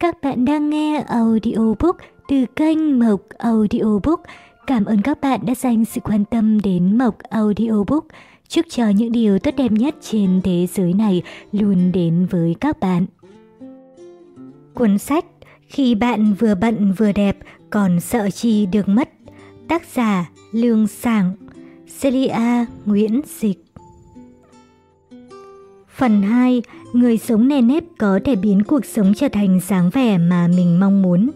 Các bạn đang nghe audiobook từ kênh Mộc Audiobook. Cảm ơn các bạn đã dành sự quan tâm đến Mộc Audiobook. Chúc cho những điều tốt đẹp nhất trên thế giới này luôn đến với các bạn. Cuốn sách Khi bạn vừa bận vừa đẹp còn sợ chi được mất. Tác giả Lương Sảng Celia Nguyễn Dịch Phần 2. Người sống nề nếp có thể biến cuộc sống trở thành dáng vẻ mà mình mong muốn.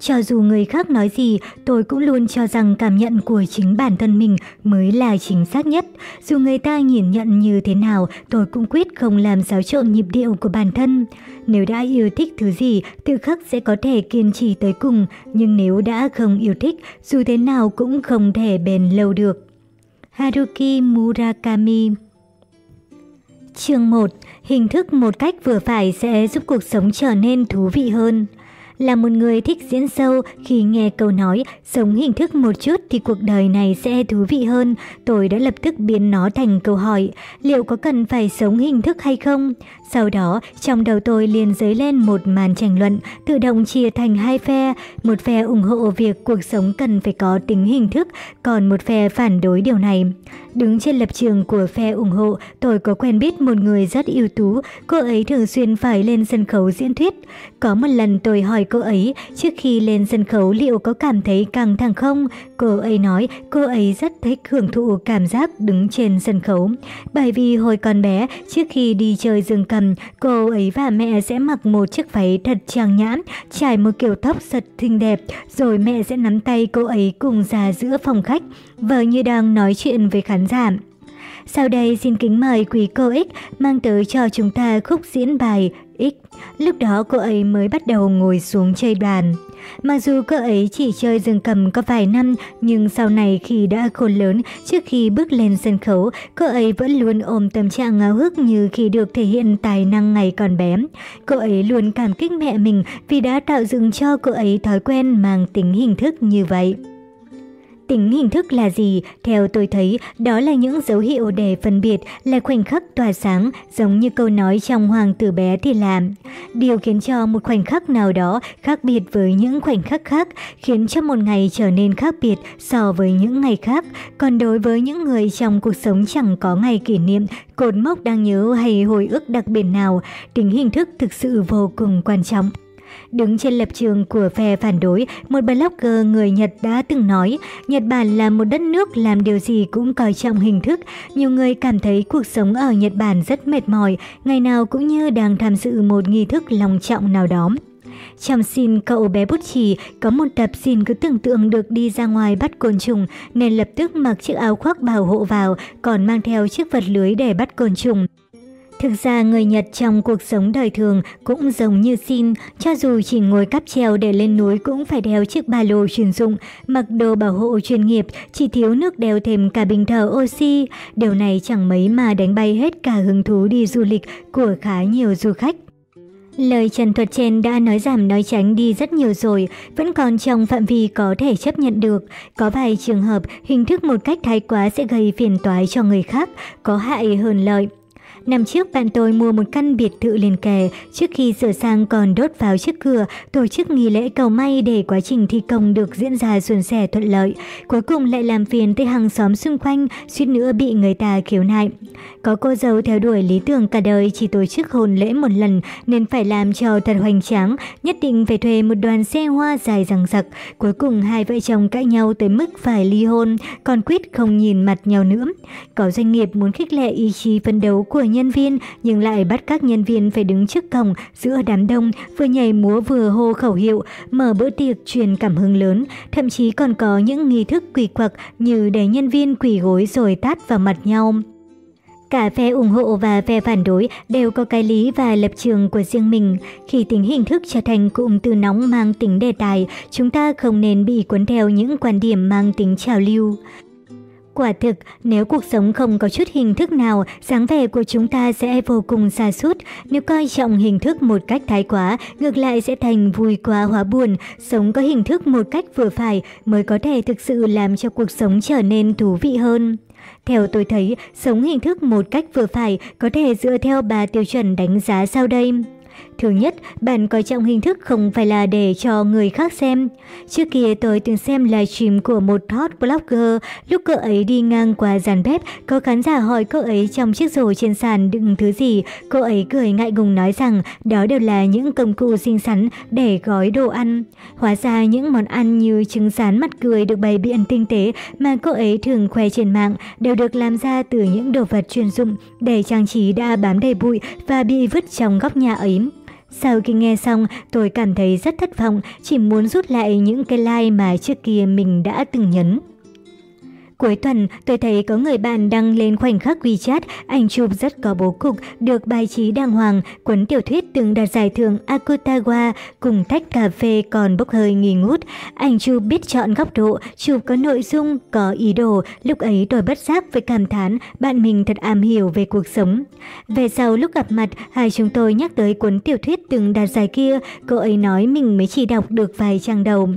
Cho dù người khác nói gì, tôi cũng luôn cho rằng cảm nhận của chính bản thân mình mới là chính xác nhất. Dù người ta nhìn nhận như thế nào, tôi cũng quyết không làm xáo trộn nhịp điệu của bản thân. Nếu đã yêu thích thứ gì, tự khắc sẽ có thể kiên trì tới cùng, nhưng nếu đã không yêu thích, dù thế nào cũng không thể bền lâu được. Haruki Murakami Chương 1. Hình thức một cách vừa phải sẽ giúp cuộc sống trở nên thú vị hơn. Là một người thích diễn sâu, khi nghe câu nói sống hình thức một chút thì cuộc đời này sẽ thú vị hơn, tôi đã lập tức biến nó thành câu hỏi, liệu có cần phải sống hình thức hay không? Sau đó, trong đầu tôi liền dấy lên một màn tranh luận, tự động chia thành hai phe, một phe ủng hộ việc cuộc sống cần phải có tính hình thức, còn một phe phản đối điều này. Đứng trên lập trường của phe ủng hộ, tôi có quen biết một người rất ưu tú, cô ấy thường xuyên phải lên sân khấu diễn thuyết. Có một lần tôi hỏi cô ấy trước khi lên sân khấu liệu có cảm thấy căng thẳng không? Cô ấy nói cô ấy rất thích hưởng thụ cảm giác đứng trên sân khấu. Bởi vì hồi còn bé, trước khi đi chơi dương cầm, cô ấy và mẹ sẽ mặc một chiếc váy thật trang nhã, trải một kiểu tóc thật xinh đẹp, rồi mẹ sẽ nắm tay cô ấy cùng ra giữa phòng khách, vờ như đang nói chuyện với khán giả. Sau đây xin kính mời quý cô X mang tới cho chúng ta khúc diễn bài X. Lúc đó cô ấy mới bắt đầu ngồi xuống chơi đàn. Mặc dù cô ấy chỉ chơi dương cầm có vài năm, nhưng sau này khi đã khôn lớn, trước khi bước lên sân khấu, cô ấy vẫn luôn ôm tâm trạng ngáo hức như khi được thể hiện tài năng ngày còn bé. Cô ấy luôn cảm kích mẹ mình vì đã tạo dựng cho cô ấy thói quen mang tính hình thức như vậy. Tính hình thức là gì? Theo tôi thấy, đó là những dấu hiệu để phân biệt là khoảnh khắc tỏa sáng, giống như câu nói trong Hoàng tử bé thì làm. Điều khiến cho một khoảnh khắc nào đó khác biệt với những khoảnh khắc khác, khiến cho một ngày trở nên khác biệt so với những ngày khác. Còn đối với những người trong cuộc sống chẳng có ngày kỷ niệm, cột mốc đang nhớ hay hồi ức đặc biệt nào, tính hình thức thực sự vô cùng quan trọng. Đứng trên lập trường của phe phản đối, một blogger người Nhật đã từng nói, Nhật Bản là một đất nước làm điều gì cũng coi trọng hình thức. Nhiều người cảm thấy cuộc sống ở Nhật Bản rất mệt mỏi, ngày nào cũng như đang tham dự một nghi thức long trọng nào đó. Trong xin cậu bé bút chì, có một tập xin cứ tưởng tượng được đi ra ngoài bắt côn trùng, nên lập tức mặc chiếc áo khoác bảo hộ vào, còn mang theo chiếc vật lưới để bắt côn trùng. Thực ra người Nhật trong cuộc sống đời thường cũng giống như xin, cho dù chỉ ngồi cáp treo để lên núi cũng phải đeo chiếc ba lô chuyên dụng, mặc đồ bảo hộ chuyên nghiệp, chỉ thiếu nước đeo thêm cả bình thở oxy. Điều này chẳng mấy mà đánh bay hết cả hứng thú đi du lịch của khá nhiều du khách. Lời trần thuật trên đã nói giảm nói tránh đi rất nhiều rồi, vẫn còn trong phạm vi có thể chấp nhận được. Có vài trường hợp, hình thức một cách thái quá sẽ gây phiền toái cho người khác, có hại hơn lợi. Năm trước bạn tôi mua một căn biệt thự liền kề, trước khi sửa sang còn đốt vào trước cửa, tổ chức nghi lễ cầu may để quá trình thi công được diễn ra suôn sẻ thuận lợi. Cuối cùng lại làm phiền tới hàng xóm xung quanh, suýt nữa bị người ta khiếu nại. Có cô dâu theo đuổi lý tưởng cả đời chỉ tổ chức hôn lễ một lần nên phải làm cho thật hoành tráng, nhất định phải thuê một đoàn xe hoa dài rằng rặc. Cuối cùng hai vợ chồng cãi nhau tới mức phải ly hôn, còn quyết không nhìn mặt nhau nữa. Có doanh nghiệp muốn khích lệ ý chí phấn đấu của nhân viên nhưng lại bắt các nhân viên phải đứng trước cổng giữa đám đông vừa nhảy múa vừa hô khẩu hiệu, mở bữa tiệc truyền cảm hứng lớn, thậm chí còn có những nghi thức quỷ quặc như để nhân viên quỳ gối rồi tát vào mặt nhau. Cả phe ủng hộ và phe phản đối đều có cái lý và lập trường của riêng mình. Khi tính hình thức trở thành cụm từ nóng mang tính đề tài, chúng ta không nên bị cuốn theo những quan điểm mang tính trào lưu. Quả thực, nếu cuộc sống không có chút hình thức nào, dáng vẻ của chúng ta sẽ vô cùng xa sút Nếu coi trọng hình thức một cách thái quá, ngược lại sẽ thành vui quá hóa buồn. Sống có hình thức một cách vừa phải mới có thể thực sự làm cho cuộc sống trở nên thú vị hơn. Theo tôi thấy, sống hình thức một cách vừa phải có thể dựa theo ba tiêu chuẩn đánh giá sau đây. Thứ nhất, bạn coi trọng hình thức không phải là để cho người khác xem. Trước kia tôi từng xem livestream của một hot blogger, lúc cô ấy đi ngang qua dàn bếp, có khán giả hỏi cô ấy trong chiếc rổ trên sàn đựng thứ gì, cô ấy cười ngại ngùng nói rằng đó đều là những công cụ xinh xắn để gói đồ ăn. Hóa ra những món ăn như trứng rán mặt cười được bày biện tinh tế mà cô ấy thường khoe trên mạng đều được làm ra từ những đồ vật chuyên dụng để trang trí đã bám đầy bụi và bị vứt trong góc nhà ấy. Sau khi nghe xong, tôi cảm thấy rất thất vọng, chỉ muốn rút lại những cái like mà trước kia mình đã từng nhấn. Cuối tuần, tôi thấy có người bạn đăng lên khoảnh khắc WeChat, ảnh chụp rất có bố cục, được bài trí đàng hoàng, cuốn tiểu thuyết từng đạt giải thưởng Akutagawa cùng tách cà phê còn bốc hơi nghi ngút. Ảnh chụp biết chọn góc độ, chụp có nội dung, có ý đồ, lúc ấy tôi bất giác với cảm thán bạn mình thật am hiểu về cuộc sống. Về sau lúc gặp mặt, hai chúng tôi nhắc tới cuốn tiểu thuyết từng đạt giải kia, cô ấy nói mình mới chỉ đọc được vài trang đầu.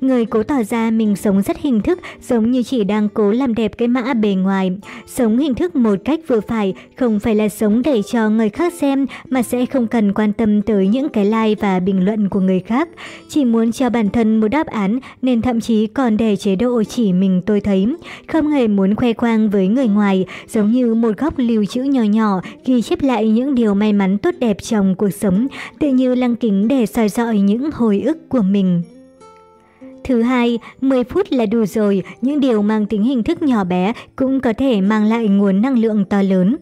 Người cố tỏ ra mình sống rất hình thức, giống như chỉ đang cố làm đẹp cái mã bề ngoài. Sống hình thức một cách vừa phải, không phải là sống để cho người khác xem, mà sẽ không cần quan tâm tới những cái like và bình luận của người khác. Chỉ muốn cho bản thân một đáp án, nên thậm chí còn để chế độ chỉ mình tôi thấy. Không hề muốn khoe khoang với người ngoài, giống như một góc lưu trữ nhỏ nhỏ, ghi chép lại những điều may mắn tốt đẹp trong cuộc sống, tự như lăng kính để soi dọi những hồi ức của mình. Thứ hai, 10 phút là đủ rồi, những điều mang tính hình thức nhỏ bé cũng có thể mang lại nguồn năng lượng to lớn.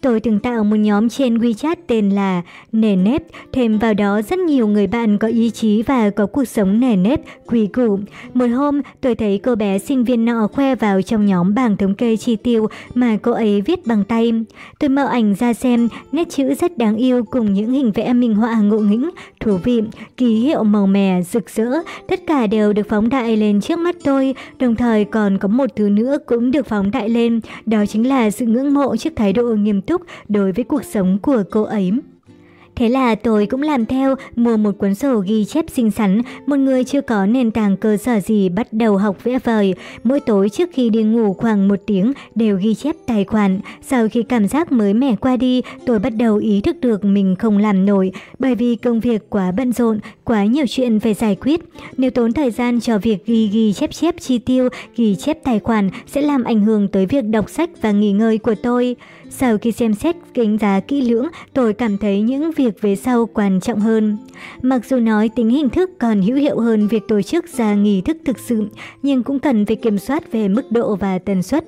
Tôi từng tạo một nhóm trên WeChat tên là Nề Nếp, thêm vào đó rất nhiều người bạn có ý chí và có cuộc sống nề nếp, quý củ. Một hôm, tôi thấy cô bé sinh viên nọ khoe vào trong nhóm bảng thống kê chi tiêu mà cô ấy viết bằng tay. Tôi mở ảnh ra xem, nét chữ rất đáng yêu cùng những hình vẽ minh họa ngộ nghĩnh, thú vị, ký hiệu màu mè, rực rỡ. Tất cả đều được phóng đại lên trước mắt tôi, đồng thời còn có một thứ nữa cũng được phóng đại lên, đó chính là sự ngưỡng mộ trước thái độ nghiêm túc đối với cuộc sống của cô ấy. Thế là tôi cũng làm theo, mua một cuốn sổ ghi chép xinh xắn, một người chưa có nền tảng cơ sở gì bắt đầu học vẽ vời. Mỗi tối trước khi đi ngủ khoảng một tiếng đều ghi chép tài khoản. Sau khi cảm giác mới mẻ qua đi, tôi bắt đầu ý thức được mình không làm nổi, bởi vì công việc quá bận rộn, quá nhiều chuyện phải giải quyết. Nếu tốn thời gian cho việc ghi ghi chép chép chi tiêu, ghi chép tài khoản sẽ làm ảnh hưởng tới việc đọc sách và nghỉ ngơi của tôi. Sau khi xem xét đánh giá kỹ lưỡng, tôi cảm thấy những việc về sau quan trọng hơn. Mặc dù nói tính hình thức còn hữu hiệu hơn việc tổ chức ra nghi thức thực sự, nhưng cũng cần phải kiểm soát về mức độ và tần suất.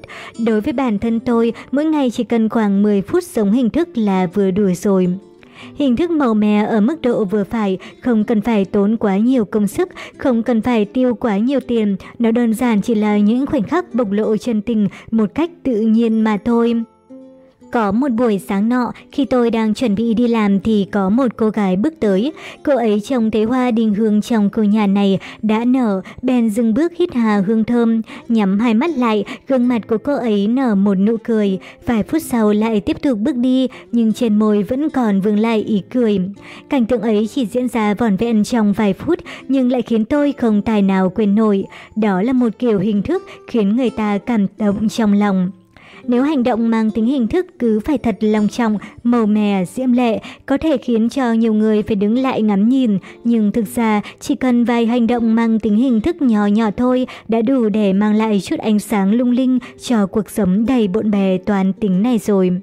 Đối với bản thân tôi, mỗi ngày chỉ cần khoảng 10 phút sống hình thức là vừa đủ rồi. Hình thức màu mè ở mức độ vừa phải, không cần phải tốn quá nhiều công sức, không cần phải tiêu quá nhiều tiền, nó đơn giản chỉ là những khoảnh khắc bộc lộ chân tình một cách tự nhiên mà thôi. Có một buổi sáng nọ, khi tôi đang chuẩn bị đi làm thì có một cô gái bước tới. Cô ấy trông thấy hoa đình hương trong cô nhà này đã nở, bèn dừng bước hít hà hương thơm. Nhắm hai mắt lại, gương mặt của cô ấy nở một nụ cười. Vài phút sau lại tiếp tục bước đi, nhưng trên môi vẫn còn vương lại ý cười. Cảnh tượng ấy chỉ diễn ra vỏn vẹn trong vài phút, nhưng lại khiến tôi không tài nào quên nổi. Đó là một kiểu hình thức khiến người ta cảm động trong lòng. Nếu hành động mang tính hình thức cứ phải thật long trọng, màu mè, diễm lệ, có thể khiến cho nhiều người phải đứng lại ngắm nhìn, nhưng thực ra chỉ cần vài hành động mang tính hình thức nhỏ nhỏ thôi đã đủ để mang lại chút ánh sáng lung linh cho cuộc sống đầy bộn bề toàn tính này rồi.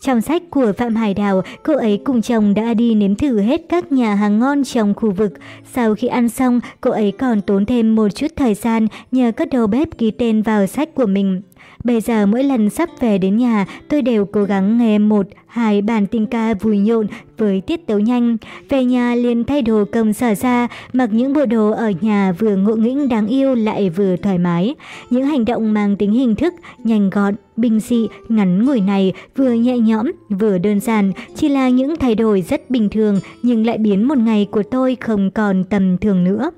Trong sách của Phạm Hải Đào, cô ấy cùng chồng đã đi nếm thử hết các nhà hàng ngon trong khu vực. Sau khi ăn xong, cô ấy còn tốn thêm một chút thời gian nhờ các đầu bếp ký tên vào sách của mình. Bây giờ mỗi lần sắp về đến nhà, tôi đều cố gắng nghe một, hai bản tình ca vui nhộn với tiết tấu nhanh. Về nhà liền thay đồ công sở ra, mặc những bộ đồ ở nhà vừa ngộ nghĩnh đáng yêu lại vừa thoải mái. Những hành động mang tính hình thức, nhanh gọn, bình dị, ngắn ngủi này vừa nhẹ nhõm, vừa đơn giản, chỉ là những thay đổi rất bình thường nhưng lại biến một ngày của tôi không còn tầm thường nữa.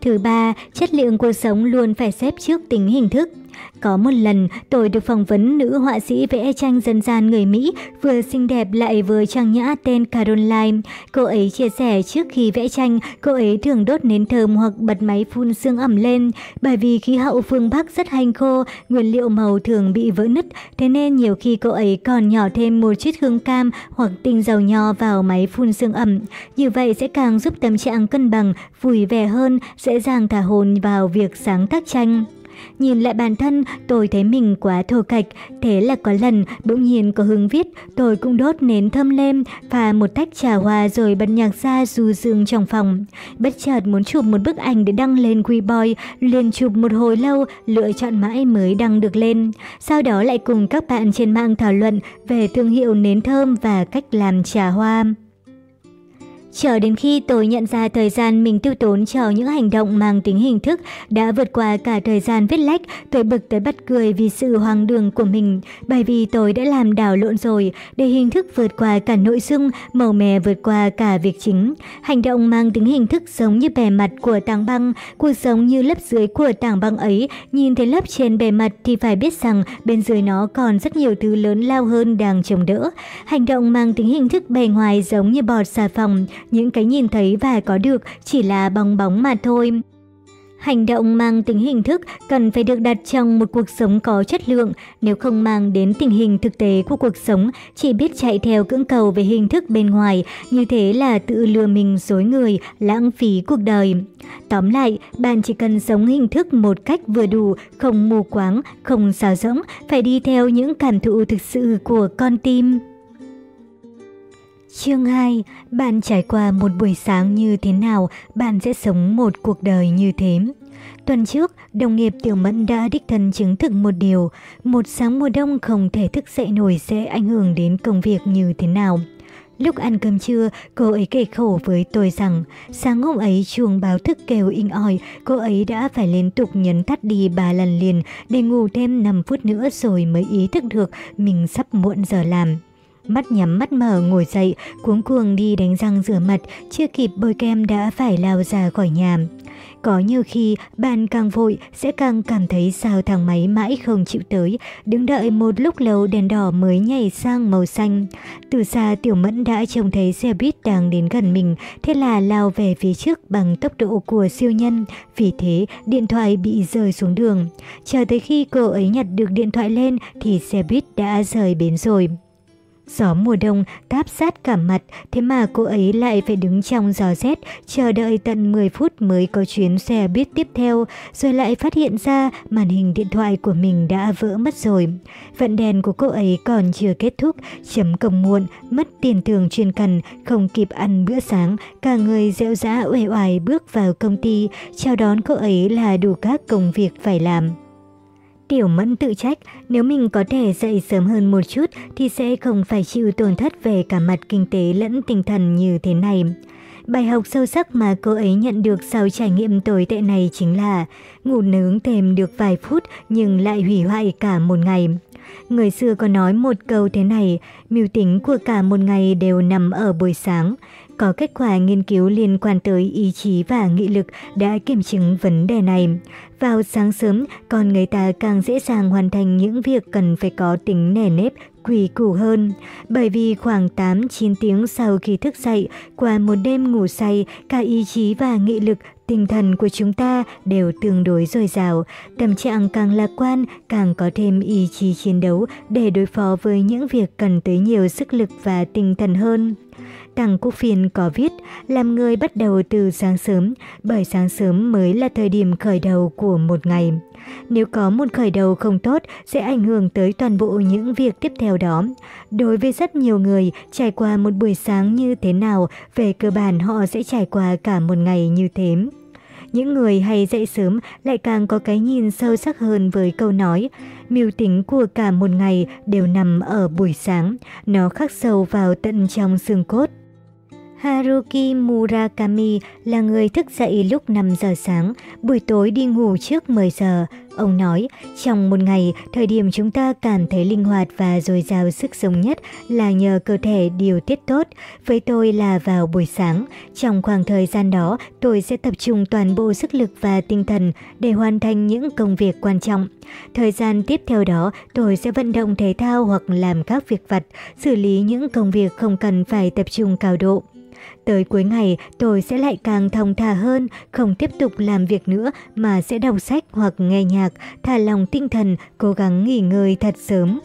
Thứ ba, chất lượng cuộc sống luôn phải xếp trước tính hình thức. Có một lần, tôi được phỏng vấn nữ họa sĩ vẽ tranh dân gian người Mỹ, vừa xinh đẹp lại vừa trang nhã tên Caroline. Cô ấy chia sẻ trước khi vẽ tranh, cô ấy thường đốt nến thơm hoặc bật máy phun sương ẩm lên. Bởi vì khí hậu phương Bắc rất hanh khô, nguyên liệu màu thường bị vỡ nứt, thế nên nhiều khi cô ấy còn nhỏ thêm một chút hương cam hoặc tinh dầu nho vào máy phun sương ẩm. Như vậy sẽ càng giúp tâm trạng cân bằng, vui vẻ hơn, dễ dàng thả hồn vào việc sáng tác tranh. Nhìn lại bản thân, tôi thấy mình quá thô kệch, thế là có lần bỗng nhiên có hứng viết, tôi cũng đốt nến thơm lên và một tách trà hoa rồi bật nhạc ra du dương trong phòng. Bất chợt muốn chụp một bức ảnh để đăng lên Weibo, liền chụp một hồi lâu, lựa chọn mãi mới đăng được lên. Sau đó lại cùng các bạn trên mạng thảo luận về thương hiệu nến thơm và cách làm trà hoa. Chờ đến khi tôi nhận ra thời gian mình tiêu tốn cho những hành động mang tính hình thức đã vượt qua cả thời gian viết lách, tôi bực tới bắt cười vì sự hoang đường của mình. Bởi vì tôi đã làm đảo lộn rồi, để hình thức vượt qua cả nội dung, màu mè vượt qua cả việc chính. Hành động mang tính hình thức giống như bề mặt của tảng băng, cuộc sống như lớp dưới của tảng băng ấy. Nhìn thấy lớp trên bề mặt thì phải biết rằng bên dưới nó còn rất nhiều thứ lớn lao hơn đang chống đỡ. Hành động mang tính hình thức bề ngoài giống như bọt xà phòng, những cái nhìn thấy và có được chỉ là bong bóng mà thôi. Hành động mang tính hình thức cần phải được đặt trong một cuộc sống có chất lượng, nếu không mang đến tình hình thực tế của cuộc sống, chỉ biết chạy theo cưỡng cầu về hình thức bên ngoài, như thế là tự lừa mình dối người, lãng phí cuộc đời. Tóm lại, bạn chỉ cần sống hình thức một cách vừa đủ, không mù quáng, không xào rỗng, phải đi theo những cảm thụ thực sự của con tim. Chương 2. Bạn trải qua một buổi sáng như thế nào, bạn sẽ sống một cuộc đời như thế. Tuần trước, đồng nghiệp Tiểu Mẫn đã đích thân chứng thực một điều, một sáng mùa đông không thể thức dậy nổi sẽ ảnh hưởng đến công việc như thế nào. Lúc ăn cơm trưa, cô ấy kể khổ với tôi rằng sáng hôm ấy chuông báo thức kêu inh ỏi, cô ấy đã phải liên tục nhấn tắt đi ba lần liền để ngủ thêm 5 phút nữa rồi mới ý thức được mình sắp muộn giờ làm. Mắt nhắm mắt mở ngồi dậy, cuống cuồng đi đánh răng rửa mặt, chưa kịp bôi kem đã phải lao ra khỏi nhà. Có nhiều khi bạn càng vội sẽ càng cảm thấy sao thang máy mãi không chịu tới, đứng đợi một lúc lâu đèn đỏ mới nhảy sang màu xanh. Từ xa Tiểu Mẫn đã trông thấy xe buýt đang đến gần mình, thế là lao về phía trước bằng tốc độ của siêu nhân, vì thế điện thoại bị rơi xuống đường. Chờ tới khi cô ấy nhặt được điện thoại lên thì xe buýt đã rời bến rồi. Gió mùa đông táp sát cả mặt, thế mà cô ấy lại phải đứng trong gió rét, chờ đợi tận 10 phút mới có chuyến xe buýt tiếp theo, rồi lại phát hiện ra màn hình điện thoại của mình đã vỡ mất rồi. Vận đèn của cô ấy còn chưa kết thúc, chấm công muộn, mất tiền thường chuyên cần, không kịp ăn bữa sáng, cả người dẻo rã uể oải bước vào công ty, chào đón cô ấy là đủ các công việc phải làm. Tiểu mẫn tự trách, nếu mình có thể dậy sớm hơn một chút thì sẽ không phải chịu tổn thất về cả mặt kinh tế lẫn tinh thần như thế này. Bài học sâu sắc mà cô ấy nhận được sau trải nghiệm tồi tệ này chính là ngủ nướng thêm được vài phút nhưng lại hủy hoại cả một ngày. Người xưa có nói một câu thế này, mưu tính của cả một ngày đều nằm ở buổi sáng. Có kết quả nghiên cứu liên quan tới ý chí và nghị lực đã kiểm chứng vấn đề này. Vào sáng sớm, con người ta càng dễ dàng hoàn thành những việc cần phải có tính nề nếp, quỳ củ hơn. Bởi vì khoảng 8-9 tiếng sau khi thức dậy, qua một đêm ngủ say, cả ý chí và nghị lực tinh thần của chúng ta đều tương đối dồi dào, tâm trạng càng lạc quan, càng có thêm ý chí chiến đấu để đối phó với những việc cần tới nhiều sức lực và tinh thần hơn. Tăng Quốc Phiên có viết, làm người bắt đầu từ sáng sớm, bởi sáng sớm mới là thời điểm khởi đầu của một ngày. Nếu có một khởi đầu không tốt, sẽ ảnh hưởng tới toàn bộ những việc tiếp theo đó. Đối với rất nhiều người, trải qua một buổi sáng như thế nào, về cơ bản họ sẽ trải qua cả một ngày như thế. Những người hay dậy sớm lại càng có cái nhìn sâu sắc hơn với câu nói Mưu tính của cả một ngày đều nằm ở buổi sáng, nó khắc sâu vào tận trong xương cốt. Haruki Murakami là người thức dậy lúc 5 giờ sáng, buổi tối đi ngủ trước 10 giờ. Ông nói, trong một ngày, thời điểm chúng ta cảm thấy linh hoạt và dồi dào sức sống nhất là nhờ cơ thể điều tiết tốt. Với tôi là vào buổi sáng. Trong khoảng thời gian đó, tôi sẽ tập trung toàn bộ sức lực và tinh thần để hoàn thành những công việc quan trọng. Thời gian tiếp theo đó, tôi sẽ vận động thể thao hoặc làm các việc vặt, xử lý những công việc không cần phải tập trung cao độ. Tới cuối ngày, tôi sẽ lại càng thông thả hơn, không tiếp tục làm việc nữa mà sẽ đọc sách hoặc nghe nhạc, thả lòng tinh thần, cố gắng nghỉ ngơi thật sớm.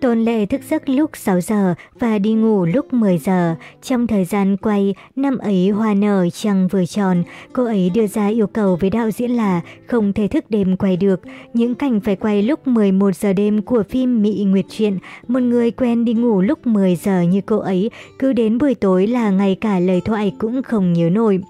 Tôn Lệ thức giấc lúc 6 giờ và đi ngủ lúc 10 giờ. Trong thời gian quay, năm ấy hoa nở trăng vừa tròn, cô ấy đưa ra yêu cầu với đạo diễn là không thể thức đêm quay được. Những cảnh phải quay lúc 11 giờ đêm của phim Mỹ Nguyệt Truyện, một người quen đi ngủ lúc 10 giờ như cô ấy, cứ đến buổi tối là ngay cả lời thoại cũng không nhớ nổi.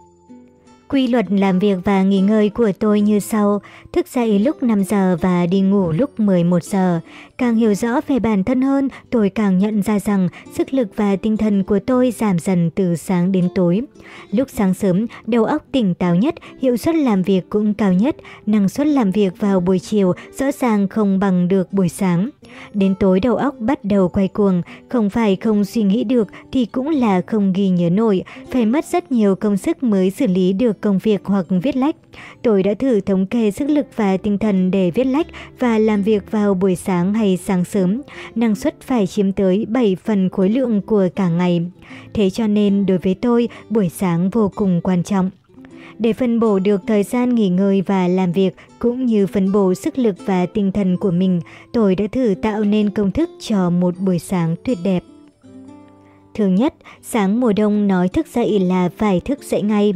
Quy luật làm việc và nghỉ ngơi của tôi như sau, thức dậy lúc 5 giờ và đi ngủ lúc 11 giờ. Càng hiểu rõ về bản thân hơn, tôi càng nhận ra rằng sức lực và tinh thần của tôi giảm dần từ sáng đến tối. Lúc sáng sớm, đầu óc tỉnh táo nhất, hiệu suất làm việc cũng cao nhất, năng suất làm việc vào buổi chiều rõ ràng không bằng được buổi sáng. Đến tối đầu óc bắt đầu quay cuồng, không phải không suy nghĩ được thì cũng là không ghi nhớ nổi, phải mất rất nhiều công sức mới xử lý được công việc hoặc viết lách. Tôi đã thử thống kê sức lực và tinh thần để viết lách và làm việc vào buổi sáng hay sáng sớm. Năng suất phải chiếm tới 7 phần khối lượng của cả ngày. Thế cho nên đối với tôi, buổi sáng vô cùng quan trọng. Để phân bổ được thời gian nghỉ ngơi và làm việc cũng như phân bổ sức lực và tinh thần của mình, tôi đã thử tạo nên công thức cho một buổi sáng tuyệt đẹp. Thứ nhất, sáng mùa đông nói thức dậy là phải thức dậy ngay.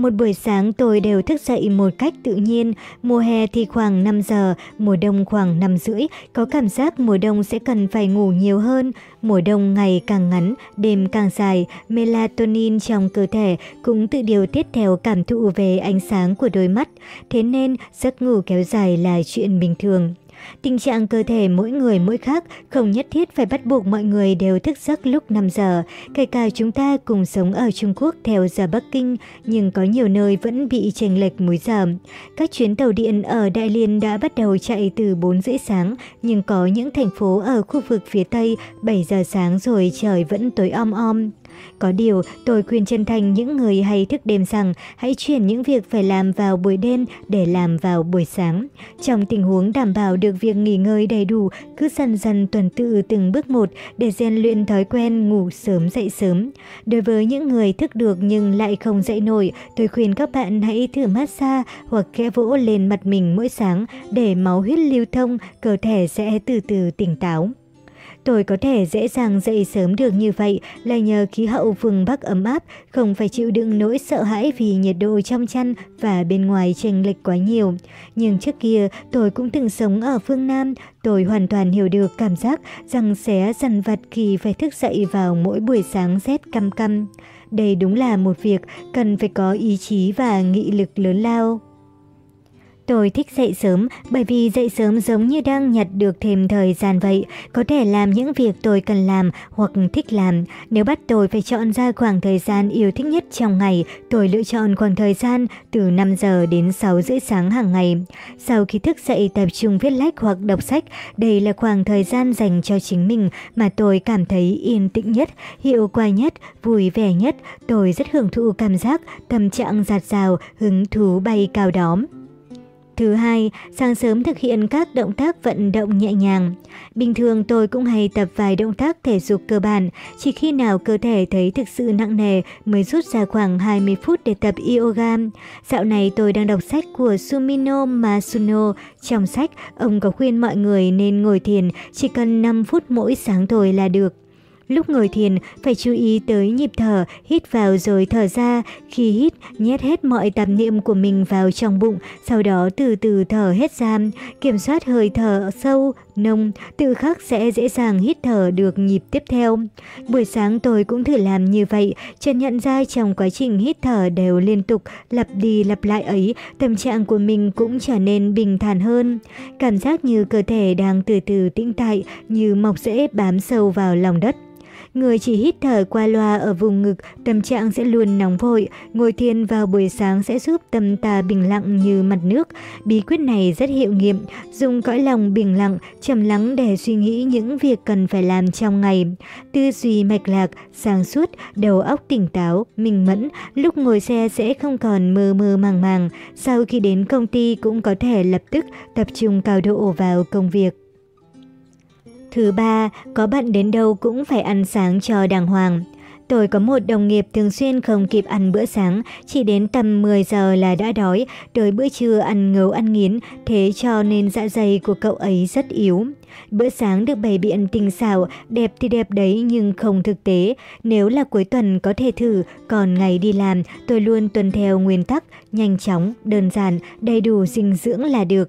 Một buổi sáng tôi đều thức dậy một cách tự nhiên, mùa hè thì khoảng 5 giờ, mùa đông khoảng 5 rưỡi, có cảm giác mùa đông sẽ cần phải ngủ nhiều hơn. Mùa đông ngày càng ngắn, đêm càng dài, melatonin trong cơ thể cũng tự điều tiết theo cảm thụ về ánh sáng của đôi mắt, thế nên giấc ngủ kéo dài là chuyện bình thường. Tình trạng cơ thể mỗi người mỗi khác, không nhất thiết phải bắt buộc mọi người đều thức giấc lúc 5 giờ. Kể cả chúng ta cùng sống ở Trung Quốc theo giờ Bắc Kinh, nhưng có nhiều nơi vẫn bị chênh lệch múi giờ. Các chuyến tàu điện ở Đại Liên đã bắt đầu chạy từ 4 rưỡi sáng, nhưng có những thành phố ở khu vực phía Tây 7 giờ sáng rồi trời vẫn tối om om. Có điều, tôi khuyên chân thành những người hay thức đêm rằng hãy chuyển những việc phải làm vào buổi đêm để làm vào buổi sáng. Trong tình huống đảm bảo được việc nghỉ ngơi đầy đủ, cứ dần dần tuần tự từng bước một để rèn luyện thói quen ngủ sớm dậy sớm. Đối với những người thức được nhưng lại không dậy nổi, tôi khuyên các bạn hãy thử massage hoặc kẽ vỗ lên mặt mình mỗi sáng để máu huyết lưu thông, cơ thể sẽ từ từ tỉnh táo. Tôi có thể dễ dàng dậy sớm được như vậy là nhờ khí hậu vùng Bắc ấm áp, không phải chịu đựng nỗi sợ hãi vì nhiệt độ trong chăn và bên ngoài chênh lệch quá nhiều. Nhưng trước kia tôi cũng từng sống ở phương Nam, tôi hoàn toàn hiểu được cảm giác rằng sẽ dằn vặt khi phải thức dậy vào mỗi buổi sáng rét căm căm. Đây đúng là một việc cần phải có ý chí và nghị lực lớn lao. Tôi thích dậy sớm bởi vì dậy sớm giống như đang nhặt được thêm thời gian vậy, có thể làm những việc tôi cần làm hoặc thích làm. Nếu bắt tôi phải chọn ra khoảng thời gian yêu thích nhất trong ngày, tôi lựa chọn khoảng thời gian từ 5 giờ đến 6 rưỡi sáng hàng ngày. Sau khi thức dậy tập trung viết lách hoặc đọc sách, đây là khoảng thời gian dành cho chính mình mà tôi cảm thấy yên tĩnh nhất, hiệu quả nhất, vui vẻ nhất. Tôi rất hưởng thụ cảm giác, tâm trạng giạt rào, hứng thú bay cao đóm Thứ hai, sáng sớm thực hiện các động tác vận động nhẹ nhàng. Bình thường tôi cũng hay tập vài động tác thể dục cơ bản, chỉ khi nào cơ thể thấy thực sự nặng nề mới rút ra khoảng 20 phút để tập yoga. Dạo này tôi đang đọc sách của Sumino Masuno. Trong sách, ông có khuyên mọi người nên ngồi thiền chỉ cần 5 phút mỗi sáng thôi là được. Lúc ngồi thiền, phải chú ý tới nhịp thở, hít vào rồi thở ra. Khi hít, nhét hết mọi tạp niệm của mình vào trong bụng, sau đó từ từ thở hết ra. Kiểm soát hơi thở sâu, nông, tự khắc sẽ dễ dàng hít thở được nhịp tiếp theo. Buổi sáng tôi cũng thử làm như vậy, chợt nhận ra trong quá trình hít thở đều liên tục, lặp đi lặp lại ấy, tâm trạng của mình cũng trở nên bình thản hơn. Cảm giác như cơ thể đang từ từ tĩnh tại, như mọc rễ bám sâu vào lòng đất. Người chỉ hít thở qua loa ở vùng ngực, tâm trạng sẽ luôn nóng vội. Ngồi thiền vào buổi sáng sẽ giúp tâm ta bình lặng như mặt nước. Bí quyết này rất hiệu nghiệm, dùng cõi lòng bình lặng, trầm lắng để suy nghĩ những việc cần phải làm trong ngày. Tư duy mạch lạc, sáng suốt, đầu óc tỉnh táo, minh mẫn, lúc ngồi xe sẽ không còn mơ mơ màng màng. Sau khi đến công ty cũng có thể lập tức tập trung cao độ vào công việc. Thứ ba, có bận đến đâu cũng phải ăn sáng cho đàng hoàng. Tôi có một đồng nghiệp thường xuyên không kịp ăn bữa sáng, chỉ đến tầm 10 giờ là đã đói, tới bữa trưa ăn ngấu ăn nghiến, thế cho nên dạ dày của cậu ấy rất yếu. Bữa sáng được bày biện tinh xảo, đẹp thì đẹp đấy nhưng không thực tế. Nếu là cuối tuần có thể thử, còn ngày đi làm tôi luôn tuân theo nguyên tắc, nhanh chóng, đơn giản, đầy đủ dinh dưỡng là được.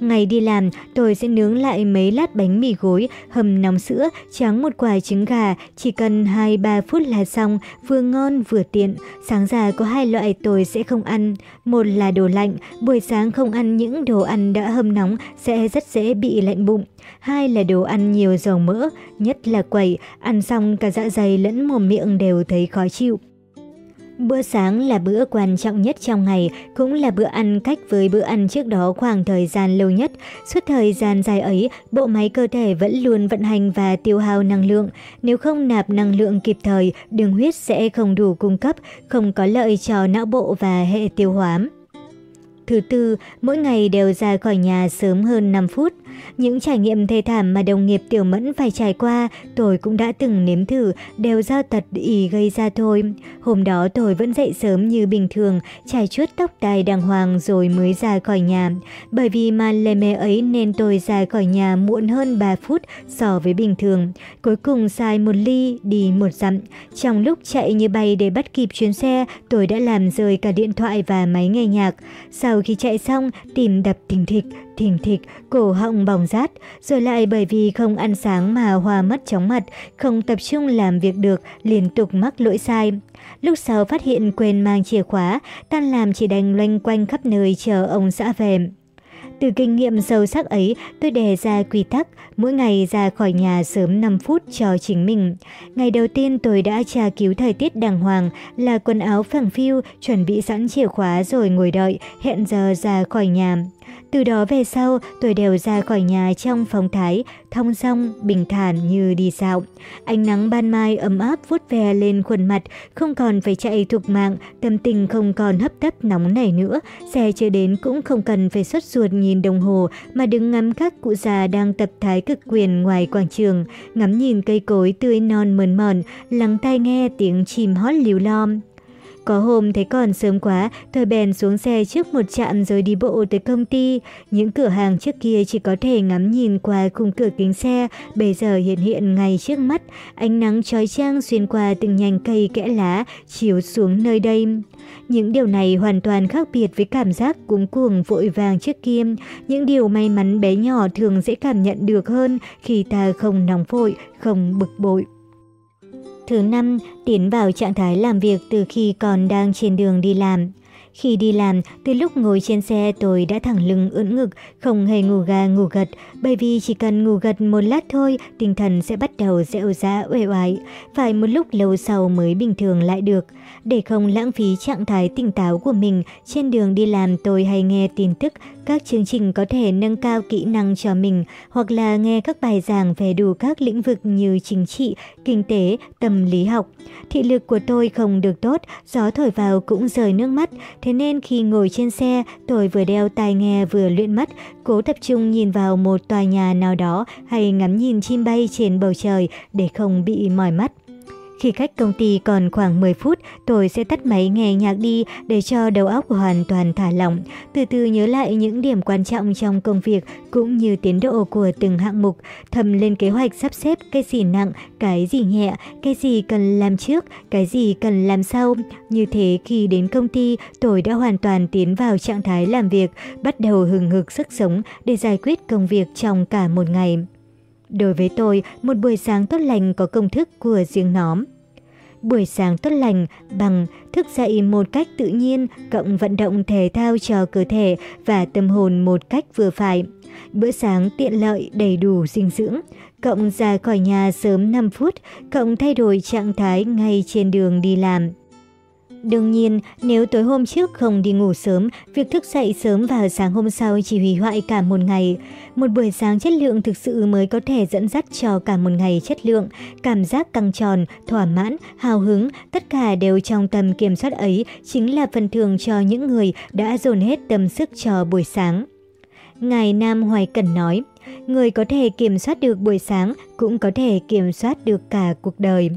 Ngày đi làm, tôi sẽ nướng lại mấy lát bánh mì gối, hầm nóng sữa, tráng một quả trứng gà, chỉ cần 2-3 phút là xong, vừa ngon vừa tiện. Sáng ra có hai loại tôi sẽ không ăn. Một là đồ lạnh, buổi sáng không ăn những đồ ăn đã hâm nóng sẽ rất dễ bị lạnh bụng. Hai là đồ ăn nhiều dầu mỡ, nhất là quẩy, ăn xong cả dạ dày lẫn mồm miệng đều thấy khó chịu. Bữa sáng là bữa quan trọng nhất trong ngày, cũng là bữa ăn cách với bữa ăn trước đó khoảng thời gian lâu nhất. Suốt thời gian dài ấy, bộ máy cơ thể vẫn luôn vận hành và tiêu hao năng lượng. Nếu không nạp năng lượng kịp thời, đường huyết sẽ không đủ cung cấp, không có lợi cho não bộ và hệ tiêu hóa. Thứ tư, mỗi ngày đều ra khỏi nhà sớm hơn 5 phút. Những trải nghiệm thê thảm mà đồng nghiệp tiểu mẫn phải trải qua, tôi cũng đã từng nếm thử, đều do tật ý gây ra thôi. Hôm đó tôi vẫn dậy sớm như bình thường, trải chuốt tóc tai đàng hoàng rồi mới ra khỏi nhà. Bởi vì màn lề mê ấy nên tôi ra khỏi nhà muộn hơn 3 phút so với bình thường. Cuối cùng xài một ly, đi một dặm. Trong lúc chạy như bay để bắt kịp chuyến xe, tôi đã làm rơi cả điện thoại và máy nghe nhạc. Sau khi chạy xong, tìm đập thình thịch, thình thịch, cổ họng bỏng rát, rồi lại bởi vì không ăn sáng mà hoa mất chóng mặt, không tập trung làm việc được, liên tục mắc lỗi sai. Lúc sau phát hiện quên mang chìa khóa, tan làm chỉ đành loanh quanh khắp nơi chờ ông xã về. Từ kinh nghiệm sâu sắc ấy, tôi đề ra quy tắc mỗi ngày ra khỏi nhà sớm 5 phút cho chính mình. Ngày đầu tiên tôi đã tra cứu thời tiết đàng hoàng là quần áo phẳng phiu, chuẩn bị sẵn chìa khóa rồi ngồi đợi, hẹn giờ ra khỏi nhà. Từ đó về sau, tôi đều ra khỏi nhà trong phong thái, thong song, bình thản như đi dạo. Ánh nắng ban mai ấm áp vuốt ve lên khuôn mặt, không còn phải chạy thục mạng, tâm tình không còn hấp tấp nóng nảy nữa. Xe chưa đến cũng không cần phải xuất ruột nhìn đồng hồ mà đứng ngắm các cụ già đang tập thái cực quyền ngoài quảng trường, ngắm nhìn cây cối tươi non mơn mởn, lắng tai nghe tiếng chim hót líu lom. Có hôm thấy còn sớm quá, tôi bèn xuống xe trước một trạm rồi đi bộ tới công ty. Những cửa hàng trước kia chỉ có thể ngắm nhìn qua khung cửa kính xe, bây giờ hiện hiện ngay trước mắt. Ánh nắng trói trang xuyên qua từng nhành cây kẽ lá, chiếu xuống nơi đây. Những điều này hoàn toàn khác biệt với cảm giác cuống cuồng vội vàng trước kia. Những điều may mắn bé nhỏ thường dễ cảm nhận được hơn khi ta không nóng vội, không bực bội. Thứ năm, tiến vào trạng thái làm việc từ khi còn đang trên đường đi làm. Khi đi làm, từ lúc ngồi trên xe tôi đã thẳng lưng ưỡn ngực, không hề ngủ gà ngủ gật, bởi vì chỉ cần ngủ gật một lát thôi, tinh thần sẽ bắt đầu dẹo dã uể oải, phải một lúc lâu sau mới bình thường lại được. Để không lãng phí trạng thái tỉnh táo của mình, trên đường đi làm tôi hay nghe tin tức, các chương trình có thể nâng cao kỹ năng cho mình, hoặc là nghe các bài giảng về đủ các lĩnh vực như chính trị, kinh tế, tâm lý học. Thị lực của tôi không được tốt, gió thổi vào cũng rời nước mắt, thế nên khi ngồi trên xe, tôi vừa đeo tai nghe vừa luyện mắt, cố tập trung nhìn vào một tòa nhà nào đó hay ngắm nhìn chim bay trên bầu trời để không bị mỏi mắt. Khi cách công ty còn khoảng 10 phút, tôi sẽ tắt máy nghe nhạc đi để cho đầu óc hoàn toàn thả lỏng, từ từ nhớ lại những điểm quan trọng trong công việc cũng như tiến độ của từng hạng mục, thầm lên kế hoạch sắp xếp cái gì nặng, cái gì nhẹ, cái gì cần làm trước, cái gì cần làm sau. Như thế khi đến công ty, tôi đã hoàn toàn tiến vào trạng thái làm việc, bắt đầu hừng hực sức sống để giải quyết công việc trong cả một ngày. Đối với tôi, một buổi sáng tốt lành có công thức của riêng nó. Buổi sáng tốt lành bằng thức dậy một cách tự nhiên, cộng vận động thể thao cho cơ thể và tâm hồn một cách vừa phải. Bữa sáng tiện lợi đầy đủ dinh dưỡng, cộng ra khỏi nhà sớm 5 phút, cộng thay đổi trạng thái ngay trên đường đi làm. Đương nhiên, nếu tối hôm trước không đi ngủ sớm, việc thức dậy sớm vào sáng hôm sau chỉ hủy hoại cả một ngày. Một buổi sáng chất lượng thực sự mới có thể dẫn dắt cho cả một ngày chất lượng. Cảm giác căng tròn, thỏa mãn, hào hứng, tất cả đều trong tầm kiểm soát ấy chính là phần thưởng cho những người đã dồn hết tâm sức cho buổi sáng. Ngài Nam Hoài Cần nói, người có thể kiểm soát được buổi sáng cũng có thể kiểm soát được cả cuộc đời.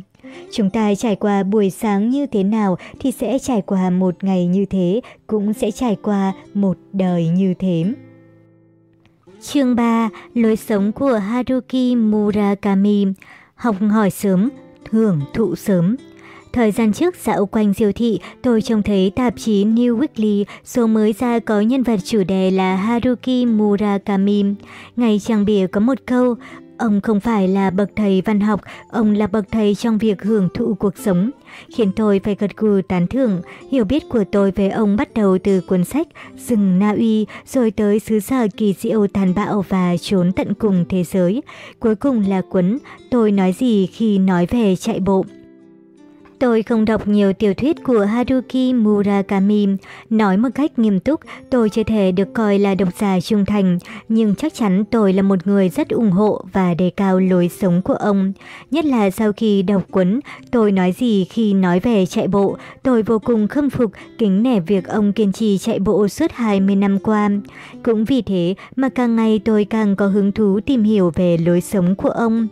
Chúng ta trải qua buổi sáng như thế nào thì sẽ trải qua một ngày như thế, cũng sẽ trải qua một đời như thế. Chương 3. Lối sống của Haruki Murakami Học hỏi sớm, hưởng thụ sớm Thời gian trước dạo quanh siêu thị, tôi trông thấy tạp chí New Weekly, số mới ra có nhân vật chủ đề là Haruki Murakami. ngày trang bìa có một câu, Ông không phải là bậc thầy văn học, ông là bậc thầy trong việc hưởng thụ cuộc sống. Khiến tôi phải gật gù tán thưởng, hiểu biết của tôi về ông bắt đầu từ cuốn sách Rừng Na Uy, rồi tới xứ sở kỳ diệu tàn bạo và trốn tận cùng thế giới. Cuối cùng là cuốn Tôi nói gì khi nói về chạy bộ. Tôi không đọc nhiều tiểu thuyết của Haruki Murakami. Nói một cách nghiêm túc, tôi chưa thể được coi là độc giả trung thành, nhưng chắc chắn tôi là một người rất ủng hộ và đề cao lối sống của ông. Nhất là sau khi đọc cuốn Tôi nói gì khi nói về chạy bộ, tôi vô cùng khâm phục, kính nể việc ông kiên trì chạy bộ suốt 20 năm qua. Cũng vì thế mà càng ngày tôi càng có hứng thú tìm hiểu về lối sống của ông.